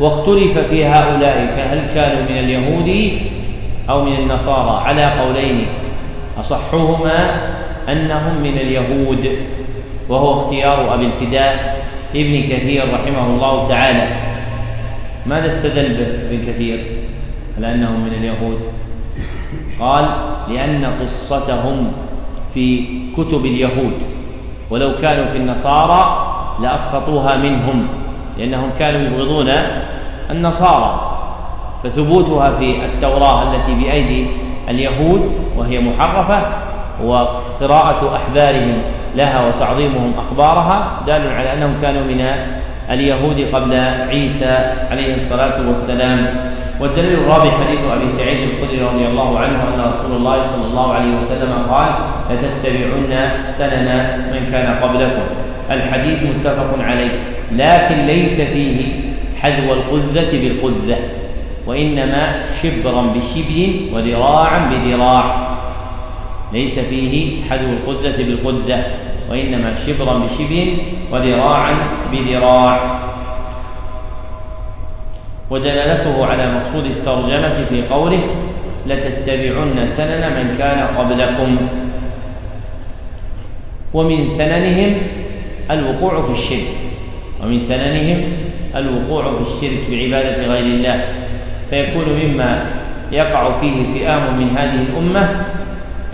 Speaker 1: واختلف في هؤلاء هل كانوا من اليهود أو من النصارى؟ على قولين. أصحهما أنهم من اليهود وهو اختيار أبي الفداء ابن كثير رحمه الله تعالى. ماذا استدل به ابن كثير؟ على أنهم من اليهود. قال لأن قصتهم في كتب اليهود ولو كانوا في النصارى لأسقطوها منهم لأنهم كانوا يبغضون النصارى فثبوتها في التوراة التي بأيدي اليهود وهي محرفة وقراءة أحبارهم لها وتعظيمهم أخبارها دال على أنهم كانوا من اليهود قبل عيسى عليه الصلاة والسلام. والدليل الرابع حديث أبي سعيد الخدري رضي الله عنه أن رسول الله صلى الله عليه وسلم قال لتتبعن سنن من كان قبلكم. الحديث متفق عليه لكن ليس فيه حذو القذة بالقذة وإنما شبرا بشبر وذراعا بذراع ليس فيه حذو القذة بالقذة وإنما شبرا بشبر وذراعا بذراع. ودلالته على مقصود الترجمة في قوله لتتبعن سنن من كان قبلكم ومن سننهم الوقوع في الشرك ومن سننهم الوقوع في الشرك بعبادة غير الله. فيكون مما يقع فيه فئام من هذه الأمة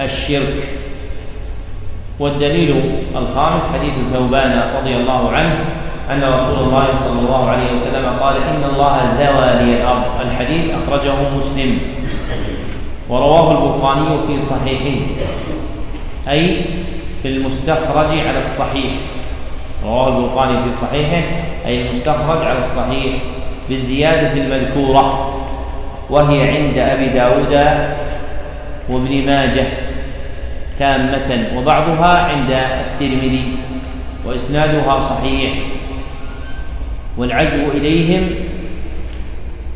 Speaker 1: الشرك. والدليل الخامس حديث ثوبان رضي الله عنه أن رسول الله صلى الله عليه وسلم قال إن الله زوى لي الأرض. الحديث أخرجه مسلم. ورواه البخاري في صحيحه. أي في المستخرج على الصحيح. رواه البخاري في صحيحه. أي المستخرج على الصحيح بالزيادة المذكورة. وهي عند أبي داود وابن ماجه. تامة وبعضها عند الترمذي وإسنادها صحيح. والعزو إليهم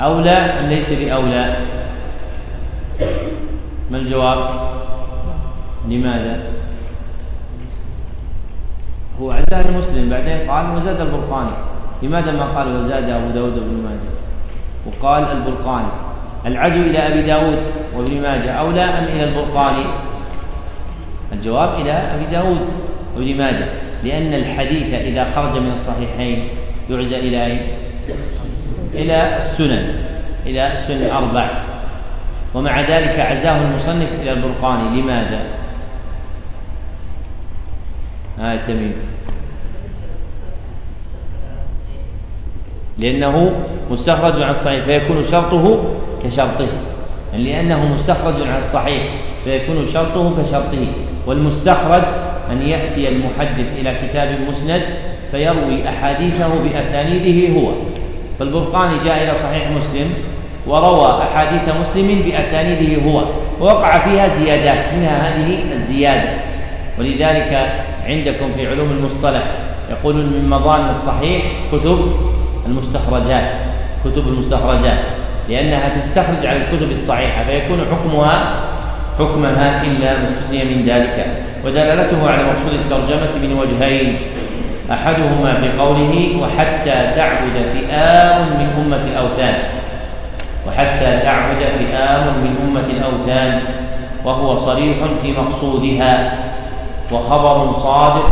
Speaker 1: أولى أم ليس بأولى؟ ما الجواب؟ لماذا؟ هو عزاه المسلم بعدين قال وزاد البرقاني. لماذا ما قال وزاد أبو داود بن ماجه؟ وقال البرقاني العزو إلى أبي داود وابن ماجه أولى أم إلى البرقاني؟ الجواب إلى أبي داود وابن ماجه لأن الحديث إذا خرج من الصحيحين يعزى إلى أين؟ إلى السنن إلى السنن الأربع ومع ذلك عزاه المصنف إلى البرقاني لماذا؟ آه تميم لأنه مستخرج عن الصحيح فيكون شرطه كشرطه يعني لأنه مستخرج عن الصحيح فيكون شرطه كشرطه والمستخرج أن يأتي المحدث إلى كتاب مسند فيروي أحاديثه بأسانيده هو. فالبرقاني جاء إلى صحيح مسلم وروى أحاديث مسلم بأسانيده هو. ووقع فيها زيادات منها هذه الزيادة. ولذلك عندكم في علوم المصطلح يقولون من مظان الصحيح كتب المستخرجات كتب المستخرجات لأنها تستخرج على الكتب الصحيحة فيكون حكمها حكمها إلا ما استثني من ذلك. ودلالته على مقصود الترجمة من وجهين أحدهما في قوله وحتى تعبد فئام من أمة الأوثان. وحتى تعبد فئام من أمة الأوثان وهو صريح في مقصودها وخبر صادق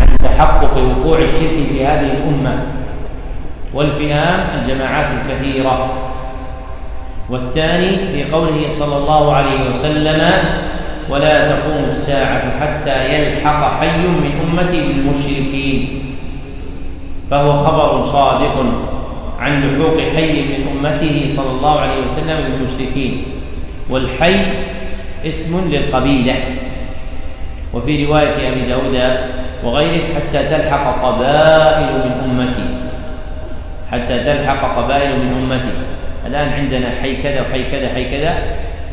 Speaker 1: عن تحقق وقوع الشرك في هذه الأمة. والفئام الجماعات الكثيرة. والثاني في قوله صلى الله عليه وسلم ولا تقوم الساعة حتى يلحق حي من أمتي بالمشركين. فهو خبر صادق عن لحوق حي من أمته صلى الله عليه وسلم بالمشركين. والحي اسم للقبيلة. وفي رواية أبي داود وغيره حتى تلحق قبائل من أمتي. حتى تلحق قبائل من أمتي. الآن عندنا حي كذا وحي كذا حي كذا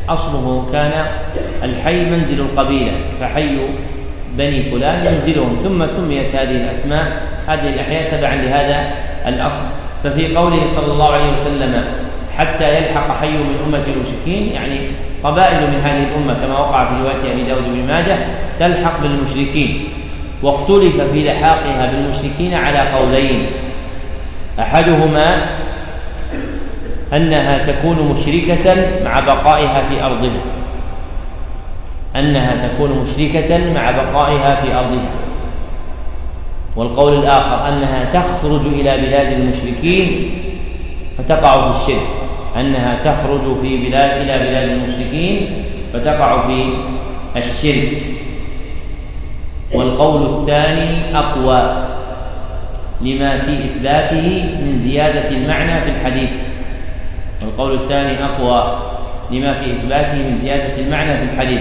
Speaker 1: أصله كان الحي منزل القبيلة فحي بني فلان منزلهم ثم سميت هذه الأسماء هذه الأحياء تبعا لهذا الأصل. ففي قوله صلى الله عليه وسلم حتى يلحق حي من أمة المشركين يعني قبائل من هذه الأمة كما وقع في رواية أبي داود بن ماجه تلحق بالمشركين. واختلف في لحاقها بالمشركين على قولين. أحدهما أنها تكون مشركة مع بقائها في أرضها. أنها تكون مشركة مع بقائها في أرضها. والقول الآخر أنها تخرج إلى بلاد المشركين فتقع في الشرك. أنها تخرج في بلاد إلى بلاد المشركين فتقع في الشرك. والقول الثاني أقوى لما في إثباته من زيادة المعنى في الحديث. والقول الثاني أقوى لما في إثباته من زيادة المعنى في الحديث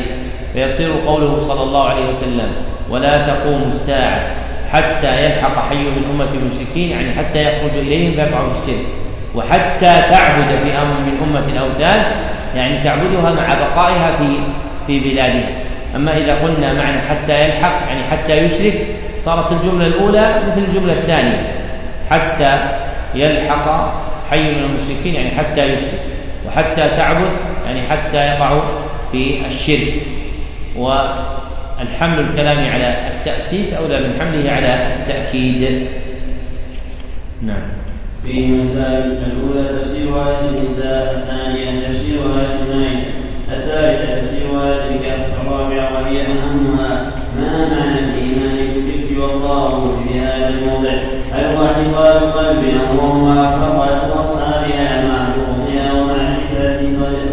Speaker 1: فيصير قوله صلى الله عليه وسلم ولا تقوم الساعة حتى يلحق حي من أمة المشركين يعني حتى يخرج إليهم فيقع في الشرك وحتى تعبد في أمر من أمة الأوثان يعني تعبدها مع بقائها في في بلادها أما إذا قلنا معنى حتى يلحق يعني حتى يشرك صارت الجملة الأولى مثل الجملة الثانية حتى يلحق حي من المشركين يعني حتى يشرك وحتى تعبد يعني حتى يقع في الشرك. والحمل الكلام على التأسيس أولى من حمله على التأكيد. نعم.
Speaker 2: فيه مسائل الأولى تفسير آية النساء الثانية تفسير آية المائدة الثالثة الكهف الرابعة وهي أهمها. ما معنى الإيمان بالجبت والطاغوت في هذا الموضع؟ هل هو اعتقاد قلب أو هو أصحابها مع حقوقها ومعرفة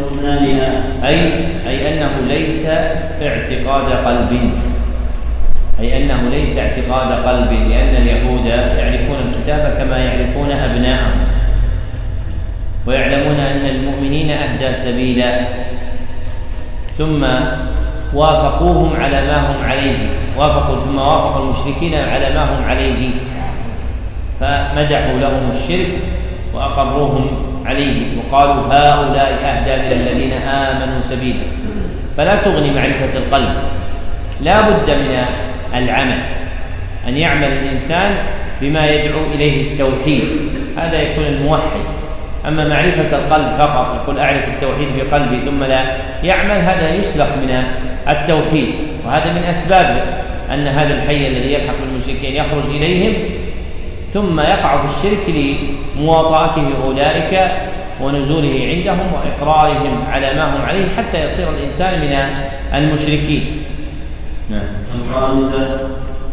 Speaker 2: ركنانها
Speaker 1: أي أي أنه ليس اعتقاد قلب أي أنه ليس اعتقاد قلب لأن اليهود يعرفون الكتاب كما يعرفون أبناءهم. ويعلمون أن المؤمنين أهدى سبيلا. ثم وافقوهم على ما هم عليه. وافقوا ثم وافقوا المشركين على ما هم عليه. فمدحوا لهم الشرك وأقروهم عليه. وقالوا هؤلاء أهدى من الذين آمنوا سبيلا. فلا تغني معرفة القلب. لا بد من العمل. أن يعمل الإنسان بما يدعو إليه التوحيد. هذا يكون الموحد. أما معرفة القلب فقط يقول أعرف التوحيد بقلبي ثم لا. يعمل هذا يسلخ من التوحيد. وهذا من أسباب أن هذا الحي الذي يلحق بالمشركين يخرج إليهم ثم يقع في الشرك لمواطأته أولئك ونزوله عندهم وإقرارهم على ما هم عليه حتى يصير الإنسان من المشركين.
Speaker 2: نعم. الخامسة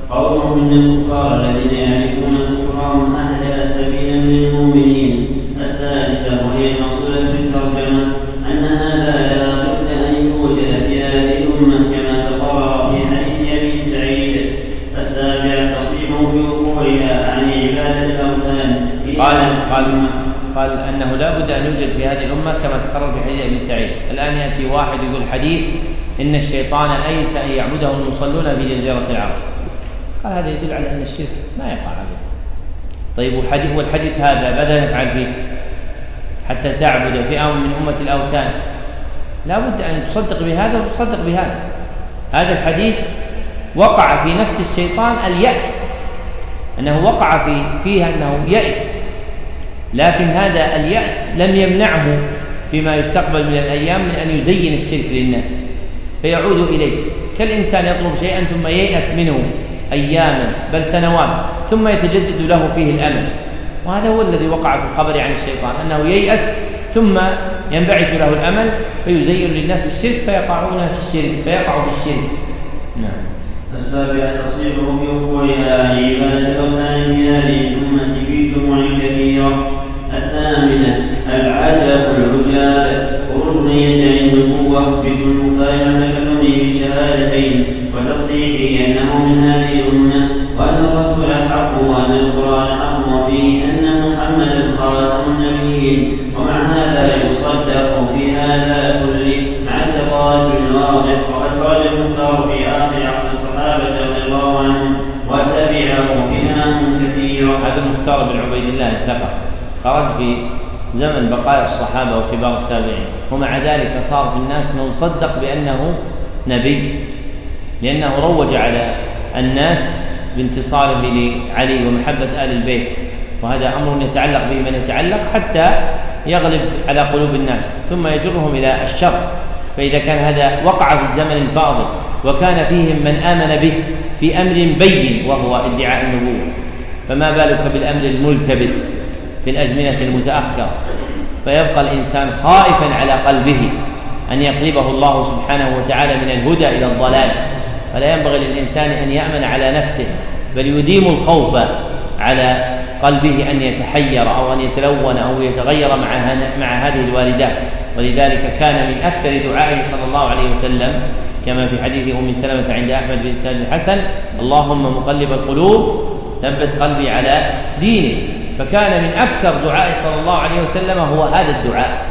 Speaker 2: قولهم من الكفار الذين يعرفون كفرهم أهدى سبيلا من السادسة وهي المقصودة بالترجمة أن هذا لا بد أن يوجد في هذه الأمة كما تقرر في حديث أبي سعيد السابعة تصريحه بوقوعها عن عبادة الأوثان
Speaker 1: قال قال قال أنه لا بد أن يوجد في هذه الأمة كما تقرر في حديث أبي سعيد، الآن يأتي واحد يقول حديث إن الشيطان أيس أن يعبده المصلون في جزيرة العرب. قال هذا يدل على أن الشرك ما يقع هذا. طيب والحديث والحديث هذا ماذا نفعل فيه؟ حتى تعبد فئة من أمة الأوثان. لا بد أن تصدق بهذا وتصدق بهذا. هذا الحديث وقع في نفس الشيطان اليأس. أنه وقع في فيها أنه يأس. لكن هذا اليأس لم يمنعه فيما يستقبل من الأيام من أن يزين الشرك للناس. فيعود إليه. كالإنسان يطلب شيئا ثم ييأس منه أياما بل سنوات ثم يتجدد له فيه الأمل. وهذا هو الذي وقع في الخبر عن الشيطان أنه ييأس ثم ينبعث له الأمل فيزين للناس الشرك فيقعون في الشرك فيقع في الشرك. نعم.
Speaker 2: السابعة تصريحه بوقوعها عبادة الأوثان في هذه الأمة في جموع كثيرة. الثامنة العجب العجاب. خروج يدعي النبوة مثل المختار عن تكلمه بالشهادتين وتصريحه أنه من هذه الأمة. وأن الرسول حق وأن القرآن حق وفيه أن محمدا خاتم النبيين ومع هذا يصدق في هذا كله مع التضاد الواضح. وقد خرج المختار في آخر عصر الصحابة رضي الله عنهم وتبعه فئام كثيرة
Speaker 1: هذا المختار بن عبيد الله الثقفي. خرج في زمن بقايا الصحابة وكبار التابعين. ومع ذلك صار في الناس من صدق بأنه نبي لأنه روج على الناس بانتصاره لعلي ومحبة آل البيت. وهذا أمر يتعلق به من يتعلق حتى يغلب على قلوب الناس ثم يجرهم إلى الشر. فإذا كان هذا وقع في الزمن الفاضل وكان فيهم من آمن به في أمر بين وهو ادعاء النبوة. فما بالك بالأمر الملتبس في الأزمنة المتأخرة؟ فيبقى الإنسان خائفا على قلبه أن يقلبه الله سبحانه وتعالى من الهدى إلى الضلال. فلا ينبغي للإنسان أن يأمن على نفسه بل يديم الخوف على قلبه أن يتحير أو أن يتلون أو يتغير مع مع هذه الوالدات ولذلك كان من أكثر دعائه صلى الله عليه وسلم كما في حديث أم سلمة عند أحمد بإسناد الحسن اللهم مقلب القلوب ثبت قلبي على دينك فكان من أكثر دعاء صلى الله عليه وسلم هو هذا الدعاء.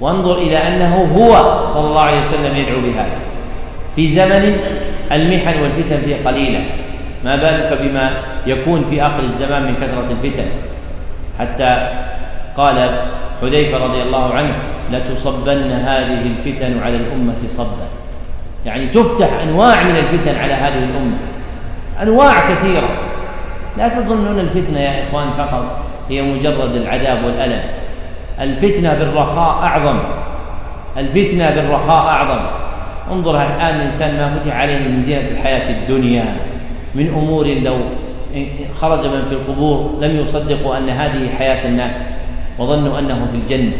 Speaker 1: وانظر إلى أنه هو صلى الله عليه وسلم يدعو بهذا. في زمن المحن والفتن فيه قليلة. ما بالك بما يكون في آخر الزمان من كثرة الفتن؟ حتى قال حذيفة رضي الله عنه لتصبن هذه الفتن على الأمة صبا. يعني تفتح أنواع من الفتن على هذه الأمة. أنواع كثيرة. لا تظنون الفتنة يا إخوان فقط هي مجرد العذاب والألم. الفتنة بالرخاء أعظم. الفتنة بالرخاء أعظم. انظر الآن الإنسان ما فتح عليه من زينة الحياة الدنيا من أمور لو خرج من في القبور لم يصدقوا أن هذه حياة الناس وظنوا أنهم في الجنة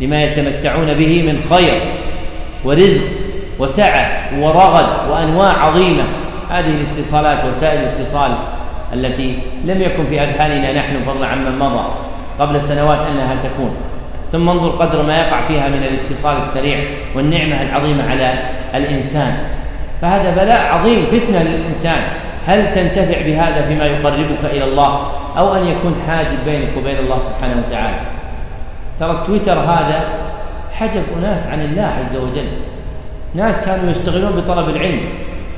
Speaker 1: لما يتمتعون به من خير ورزق وسعة ورغد وأنواع عظيمة. هذه الاتصالات وسائل الاتصال التي لم يكن في أذهاننا نحن فضلا عمن مضى قبل سنوات أنها تكون. ثم انظر قدر ما يقع فيها من الاتصال السريع والنعمة العظيمة على الإنسان. فهذا بلاء عظيم فتنة للإنسان. هل تنتفع بهذا فيما يقربك إلى الله؟ أو أن يكون حاجب بينك وبين الله سبحانه وتعالى. ترى التويتر هذا حجب أناس عن الله عز وجل. ناس كانوا يشتغلون بطلب العلم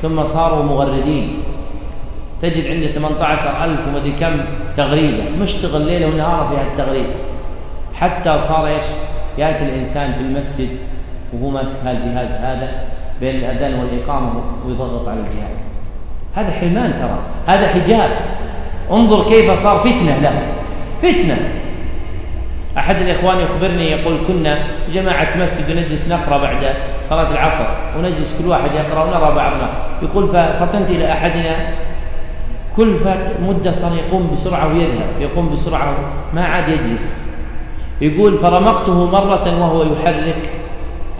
Speaker 1: ثم صاروا مغردين. تجد عنده 18000 ومدري كم تغريدة. مشتغل ليلة ونهار في هالتغريده حتى صار إيش؟ يأتي الإنسان في المسجد وهو ماسك هالجهاز هذا بين الأذان والإقامة ويضغط على الجهاز. هذا حرمان ترى. هذا حجاب. انظر كيف صار فتنة له. فتنة. أحد الإخوان يخبرني يقول كنا جماعة مسجد ونجلس نقرأ بعد صلاة العصر ونجلس كل واحد يقرأ ونرى بعضنا. يقول ففطنت إلى أحدنا. كل فات مدة صار يقوم بسرعة ويذهب. يقوم بسرعة ما عاد يجلس. يقول فرمقته مرة وهو يحرك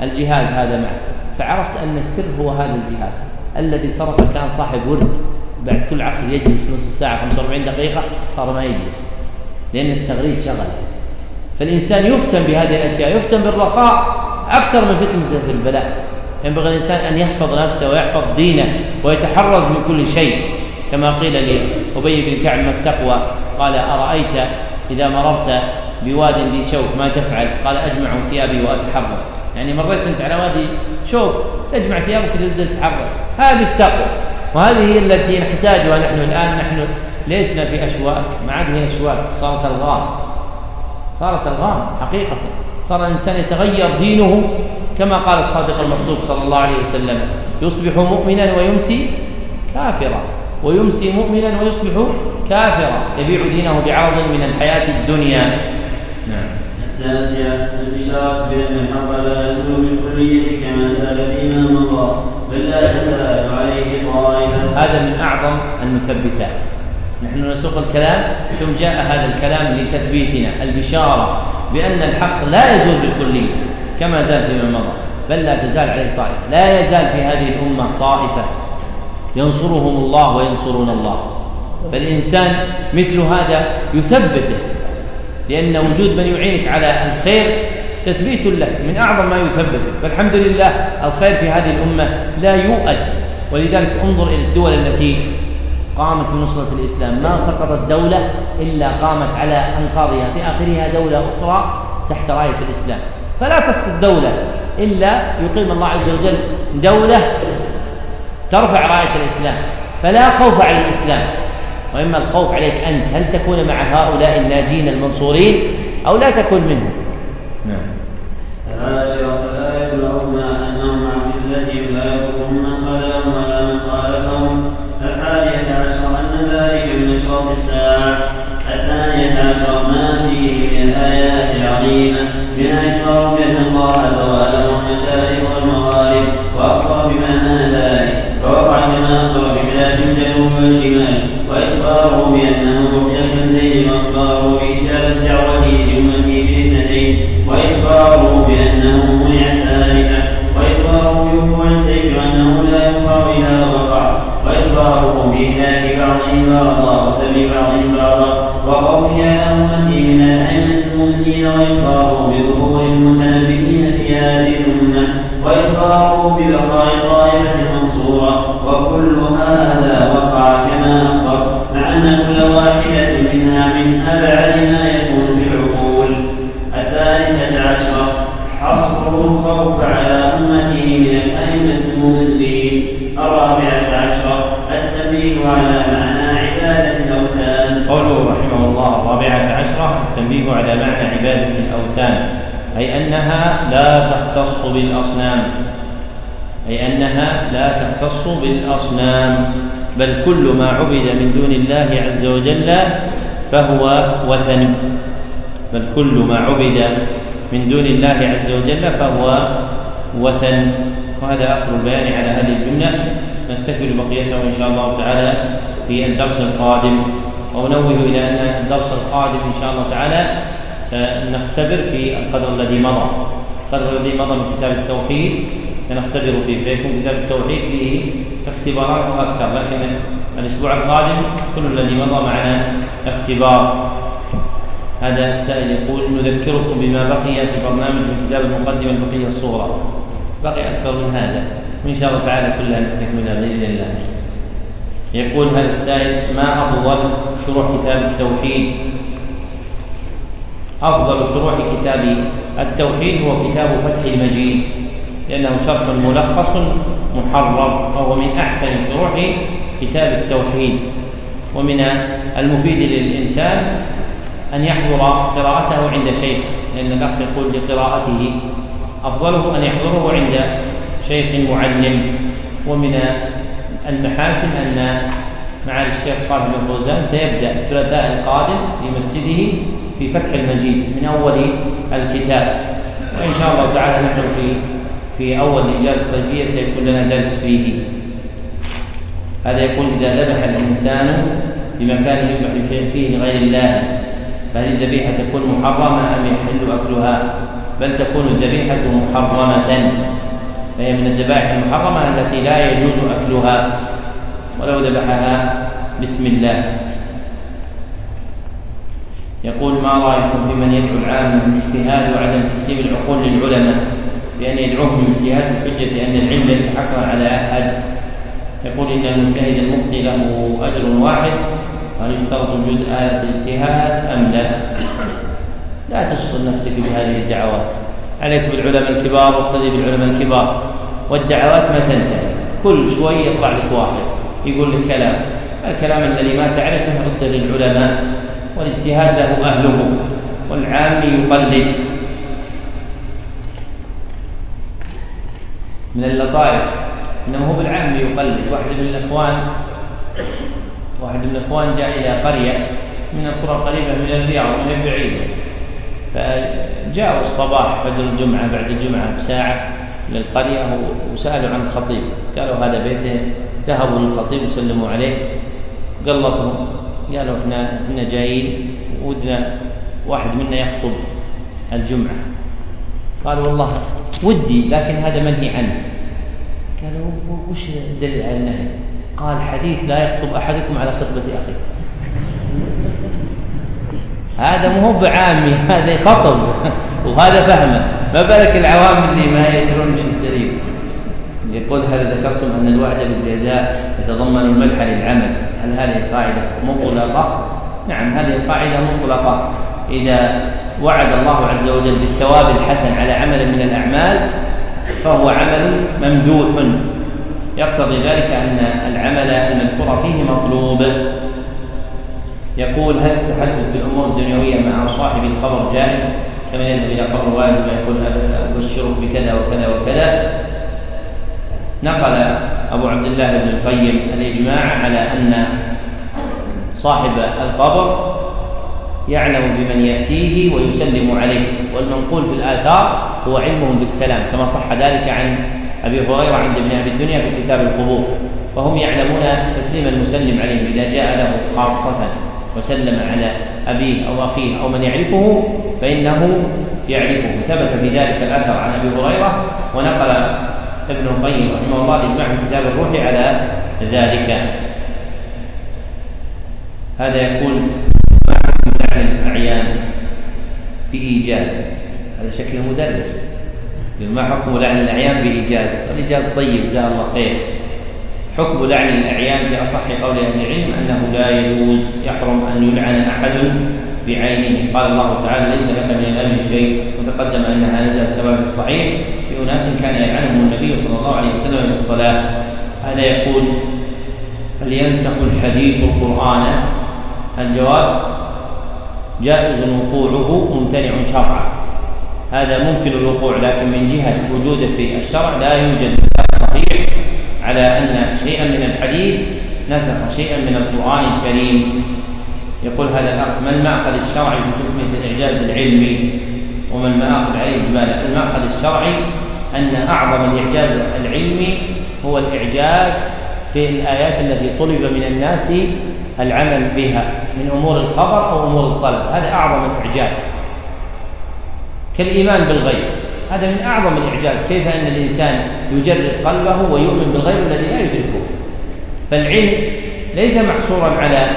Speaker 1: الجهاز هذا معه. فعرفت أن السر هو هذا الجهاز. الذي صرف كان صاحب ورد. بعد كل عصر يجلس نصف ساعة 45 دقيقة صار ما يجلس. لأن التغريد شغل. فالإنسان يفتن بهذه الأشياء يفتن بالرخاء أكثر من فتنة في البلاء ينبغي الإنسان أن يحفظ نفسه ويحفظ دينه ويتحرز من كل شيء. كما قيل لأبي بن كعب ما التقوى؟ قال أرأيت إذا مررت بواد ذي شوك ما تفعل. قال أجمع ثيابي وأتحرز يعني مريت أنت على وادي شوك تجمع ثيابك تتحرز هذه التقوى. وهذه هي التي نحتاجها نحن الآن. نحن ليتنا في أشواك ما عاد هي أشواك. صارت ألغام صارت ألغام حقيقة. صار الإنسان يتغير دينه كما قال الصادق المصدوق صلى الله عليه وسلم يصبح مؤمنا ويمسي كافرا. ويمسي مؤمنا ويصبح كافرا. يبيع دينه بعرض من الحياة الدنيا.
Speaker 2: نعم. التاسعة الإشارة بأن الحق لا يزول بالكلية كما زال فيما مضى بل لا تزال عليه طائفة.
Speaker 1: هذا من أعظم المثبتات. نحن نسوق الكلام ثم جاء هذا الكلام لتثبيتنا البشارة بأن الحق لا يزول بالكلية كما زال فيما مضى بل لا تزال عليه طائفة. لا يزال في هذه الأمة طائفة ينصرهم الله وينصرون الله. فالإنسان مثل هذا يثبته. لأن وجود من يعينك على الخير تثبيت لك من أعظم ما يثبتك فالحمد لله الخير في هذه الأمة لا يؤد. ولذلك انظر إلى الدول التي قامت بنصرة الإسلام. ما سقطت دولة إلا قامت على أنقاضها في آخرها دولة أخرى تحت راية الإسلام. فلا تسقط دولة إلا يقيم الله عز وجل دولة ترفع راية الإسلام. فلا خوف على الإسلام. وإما الخوف عليك أنت هل تكون مع هؤلاء الناجين المنصورين أو لا تكون منهم؟
Speaker 2: نعم. العاشرة الآية العظمى أنهم مع فتنتهم لا يضرهم من خذلهم ولا من خالفهم. الحادية عشر أن ذلك من أشراط الساعة. الثانية عشر ما فيه من الآيات العظيمة. منها إخبار بأن الله زواله المشارق والمغارب وأخبر بمعنى ذلك فوقع كما أخبر بخلاف الجنوب والشمال وإخباره بأنه أعطي الكنزين وإخباره بإجابة دعوته لأمته بالإثنتين وإخباره بأنه منع الثالثة وإخباره بوقوع السيف وأنه لا يقع إذا وقع وإخباره بإهلاك بعضهم بعضا وسلب بعضهم بعضا وخوفه على أمته من الأئمة المؤمنين وإخباره بظهور المتنبئين في هذه الأمة وإخباره ببقاء طائفة منصورة وكل هذا وقع كما أخبر مع أن كل واحدة منها من أبعد التنبيه على معنى عبادة الأوثان.
Speaker 1: قوله رحمه الله الرابعة عشرة التنبيه على معنى عبادة الأوثان. أي أنها لا تختص بالأصنام. أي أنها لا تختص بالأصنام. بل كل ما عبد من دون الله عز وجل فهو وثن. بل كل ما عبد من دون الله عز وجل فهو وثن. وهذا آخر البيان على هذه الجملة. نستكمل بقيته إن شاء الله تعالى في الدرس القادم. وأنوه إلى أن الدرس القادم إن شاء الله تعالى سنختبر في القدر الذي مضى. القدر الذي مضى من كتاب التوحيد. سنختبر فيه فيكون كتاب التوحيد فيه اختبارات أكثر لكن الأسبوع القادم كل الذي مضى معنا اختبار. هذا السائل يقول نذكركم بما بقي في برنامج من كتاب المقدمة البقية الصغرى. بقي أكثر من هذا. وإن شاء الله تعالى كلها نستكملها بإذن الله. يقول هذا السائل ما أفضل شروح كتاب التوحيد؟ أفضل شروح كتاب التوحيد هو كتاب فتح المجيد لأنه شرح ملخص محرر وهو من أحسن شروح كتاب التوحيد. ومن المفيد للإنسان أن يحضر قراءته عند شيخ لأن الأخ يقول لقراءته أفضله أن يحضره عند شيخ معلم. ومن المحاسن أن معالي الشيخ صالح بن فوزان سيبدأ الثلاثاء القادم في مسجده في فتح المجيد من أول الكتاب. وإن شاء الله تعالى نحن في في أول الإجازة الصيفية سيكون لنا درس فيه. هذا يقول إذا ذبح الإنسان بمكان يذبح فيه لغير الله فهل الذبيحة تكون محرمة أم يحل أكلها؟ بل تكون الذبيحة محرمة. فهي من الذبائح المحرمة التي لا يجوز أكلها ولو ذبحها بسم الله. يقول ما رأيكم في من يدعو العامة بالاجتهاد وعدم تسليم العقول للعلماء؟ بأن يدعوهم بالاجتهاد بحجة أن العلم ليس حقا على أحد. يقول إن المجتهد المخطئ له أجر واحد وهل يشترط وجود آلة الاجتهاد أم لا؟ لا تشغل نفسك بهذه الدعوات. عليك بالعلماء الكبار واقتدي بالعلماء الكبار. والدعوات ما تنتهي. كل شوي يطلع لك واحد. يقول لك كلام. الكلام الذي ما تعرفه رد للعلماء. والاجتهاد له أهله. والعام يقلد. من اللطائف. إنه هو بالعام يقلد. واحد من الاخوان واحد من الإخوان جاء إلى قرية. من القرى القريبه من الرياض ومن بعيده فجاءوا الصباح فجر الجمعة بعد الجمعة بساعة للقرية وسألوا عن الخطيب. قالوا هذا بيته ذهبوا للخطيب وسلموا عليه. قلطوا قالوا إحنا إحنا جايين ودنا واحد منا يخطب الجمعة. قالوا والله ودي لكن هذا منهي عنه. قالوا وش الدليل على النهي؟ قال حديث لا يخطب أحدكم على خطبة أخيه. هذا مو بعامي هذا خطب. *laughs* وهذا فهمه. ما بالك العوام اللي ما يدرون إيش الدليل؟ يقول هل ذكرتم أن الوعد بالجزاء يتضمن المدح للعمل؟ هل هذه القاعده مطلقة؟ نعم هذه القاعده مطلقة. إذا وعد الله عز وجل بالثواب الحسن على عمل من الأعمال فهو عمل ممدوح. يقتضي ذلك أن العمل المذكور فيه مطلوب. يقول هل التحدث بالأمور الدنيوية مع صاحب القبر جائز؟ كما يذهب إلى قبر والد ويقول أبشرك بكذا وكذا وكذا. نقل أبو عبد الله بن القيم الإجماع على أن صاحب القبر يعلم بمن يأتيه ويسلم عليه والمنقول في الآثار هو علمهم بالسلام كما صح ذلك عن أبي هريرة عند ابن أبي الدنيا في كتاب القبور فهم يعلمون تسليم المسلم عليه إذا جاء له خاصة. وسلم على أبيه أو أخيه أو من يعرفه فإنه يعرفه. ثبت في ذلك الأثر عن أبي هريرة ونقل ابن القيم رحمه الله الإجماع كتاب الروح على ذلك. هذا يقول ما حكم لعن الأعيان بإيجاز. هذا شكل مدرس. ما حكم لعن الأعيان بإيجاز؟ الإيجاز طيب جزاه الله خير. حكم لعن الأعيان في أصح قول أهل العلم أنه لا يجوز يحرم أن يلعن أحد بعينه. قال الله تعالى ليس لك من الأمر شيء. وتقدم أنها نزلت كما في الصحيح. في أناس كان يلعنهم النبي صلى الله عليه وسلم في الصلاة. هذا يقول هل ينسخ الحديث القرآن. الجواب جائز وقوعه ممتنع شرعا. هذا ممكن الوقوع لكن من جهة وجوده في الشرع لا يوجد. صحيح؟ على أن شيئا من الحديث نسخ شيئا من القرآن الكريم. يقول هذا الأخ ما المأخذ الشرعي في تسمية الإعجاز العلمي؟ وما المآخذ عليه إجمالا؟ المأخذ الشرعي أن أعظم الإعجاز العلمي هو الإعجاز في الآيات التي طلب من الناس العمل بها من أمور الخبر أو أمور الطلب. هذا أعظم الإعجاز. كالإيمان بالغيب. هذا من أعظم الإعجاز كيف أن الإنسان يجرد قلبه ويؤمن بالغيب الذي لا يدركه؟ فالعلم ليس محصورا على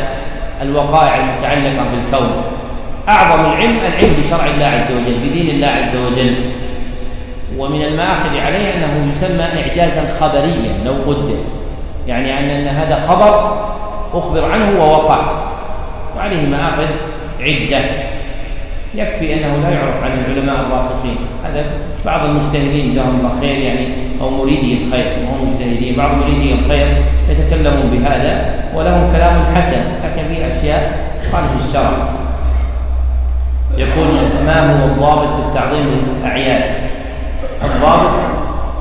Speaker 1: الوقائع المتعلقة بالكون. أعظم العلم العلم بشرع الله عز وجل بدين الله عز وجل. ومن المآخذ عليه أنه يسمى إعجازا خبريا لو قدر يعني أن هذا خبر أخبر عنه ووقع. وعليه مآخذ عدة. يكفي أنه لا يعرف عن العلماء الراسخين. هذا بعض المجتهدين جزاهم الله خير يعني أو مريدي الخير وهم مجتهدين. بعض مريدي الخير يتكلمون بهذا ولهم كلام حسن لكن في أشياء خارج الشرع. يقول ما هو الضابط في التعظيم للاعياد الضابط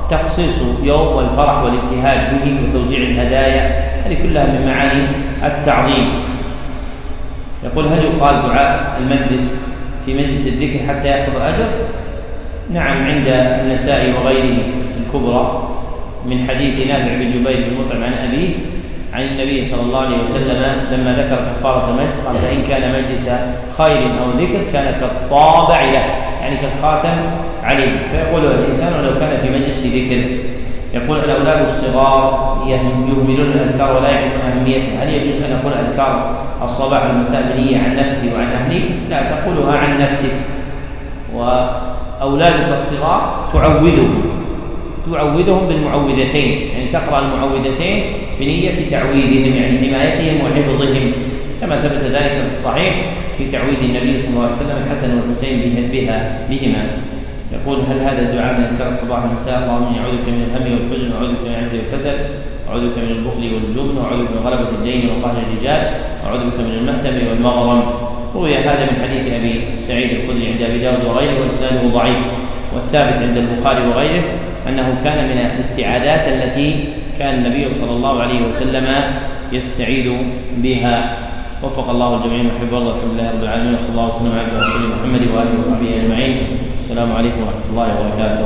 Speaker 1: تخصيص يوم والفرح والابتهاج به وتوزيع الهدايا هذه كلها من معاني التعظيم. يقول هل يقال دعاء المجلس في مجلس الذكر حتى يأخذ الأجر نعم عند النساء وغيره الكبرى من حديث نافع بن جبير بن مطعم عن أبيه عن النبي صلى الله عليه وسلم لما ذكر كفارة المجلس قال فإن كان مجلس خير أو ذكر كان كالطابع له يعني كالخاتم عليه. فيقول الإنسان ولو كان في مجلس ذكر يقول الأولاد الصغار يهملون الأذكار ولا يعرفون أهميتها. هل يجوز أن أقول أذكار الصباح والمساء بنية عن نفسي وعن أهلي؟ لا تقولها عن نفسك. وأولادك الصغار تعودهم تعودهم بالمعوذتين. يعني تقرأ المعوذتين بنية تعويذهم يعني حمايتهم وحفظهم. كما ثبت ذلك في الصحيح في تعويذ النبي صلى الله عليه وسلم الحسن والحسين بها بهما. يقول هل هذا الدعاء من اذكار الصباح والمساء؟ اللهم إني أعوذ بك من الهم والحزن وأعوذ بك من العجز والكسل وأعوذ بك من البخل والجبن وأعوذ بك من غلبة الدين وقهر الرجال وأعوذ بك من المأثم والمغرم. روي هذا من حديث أبي سعيد الخدري عند أبي داود وغيره وإسناده ضعيف. والثابت عند البخاري وغيره أنه كان من الاستعاذات التي كان النبي صلى الله عليه وسلم يستعيذ بها. وفق الله الجميع وحب الله الحمد لله رب العالمين وصلى الله وسلم على رسول محمد وآله وصحبه أجمعين. السلام عليكم ورحمة الله وبركاته.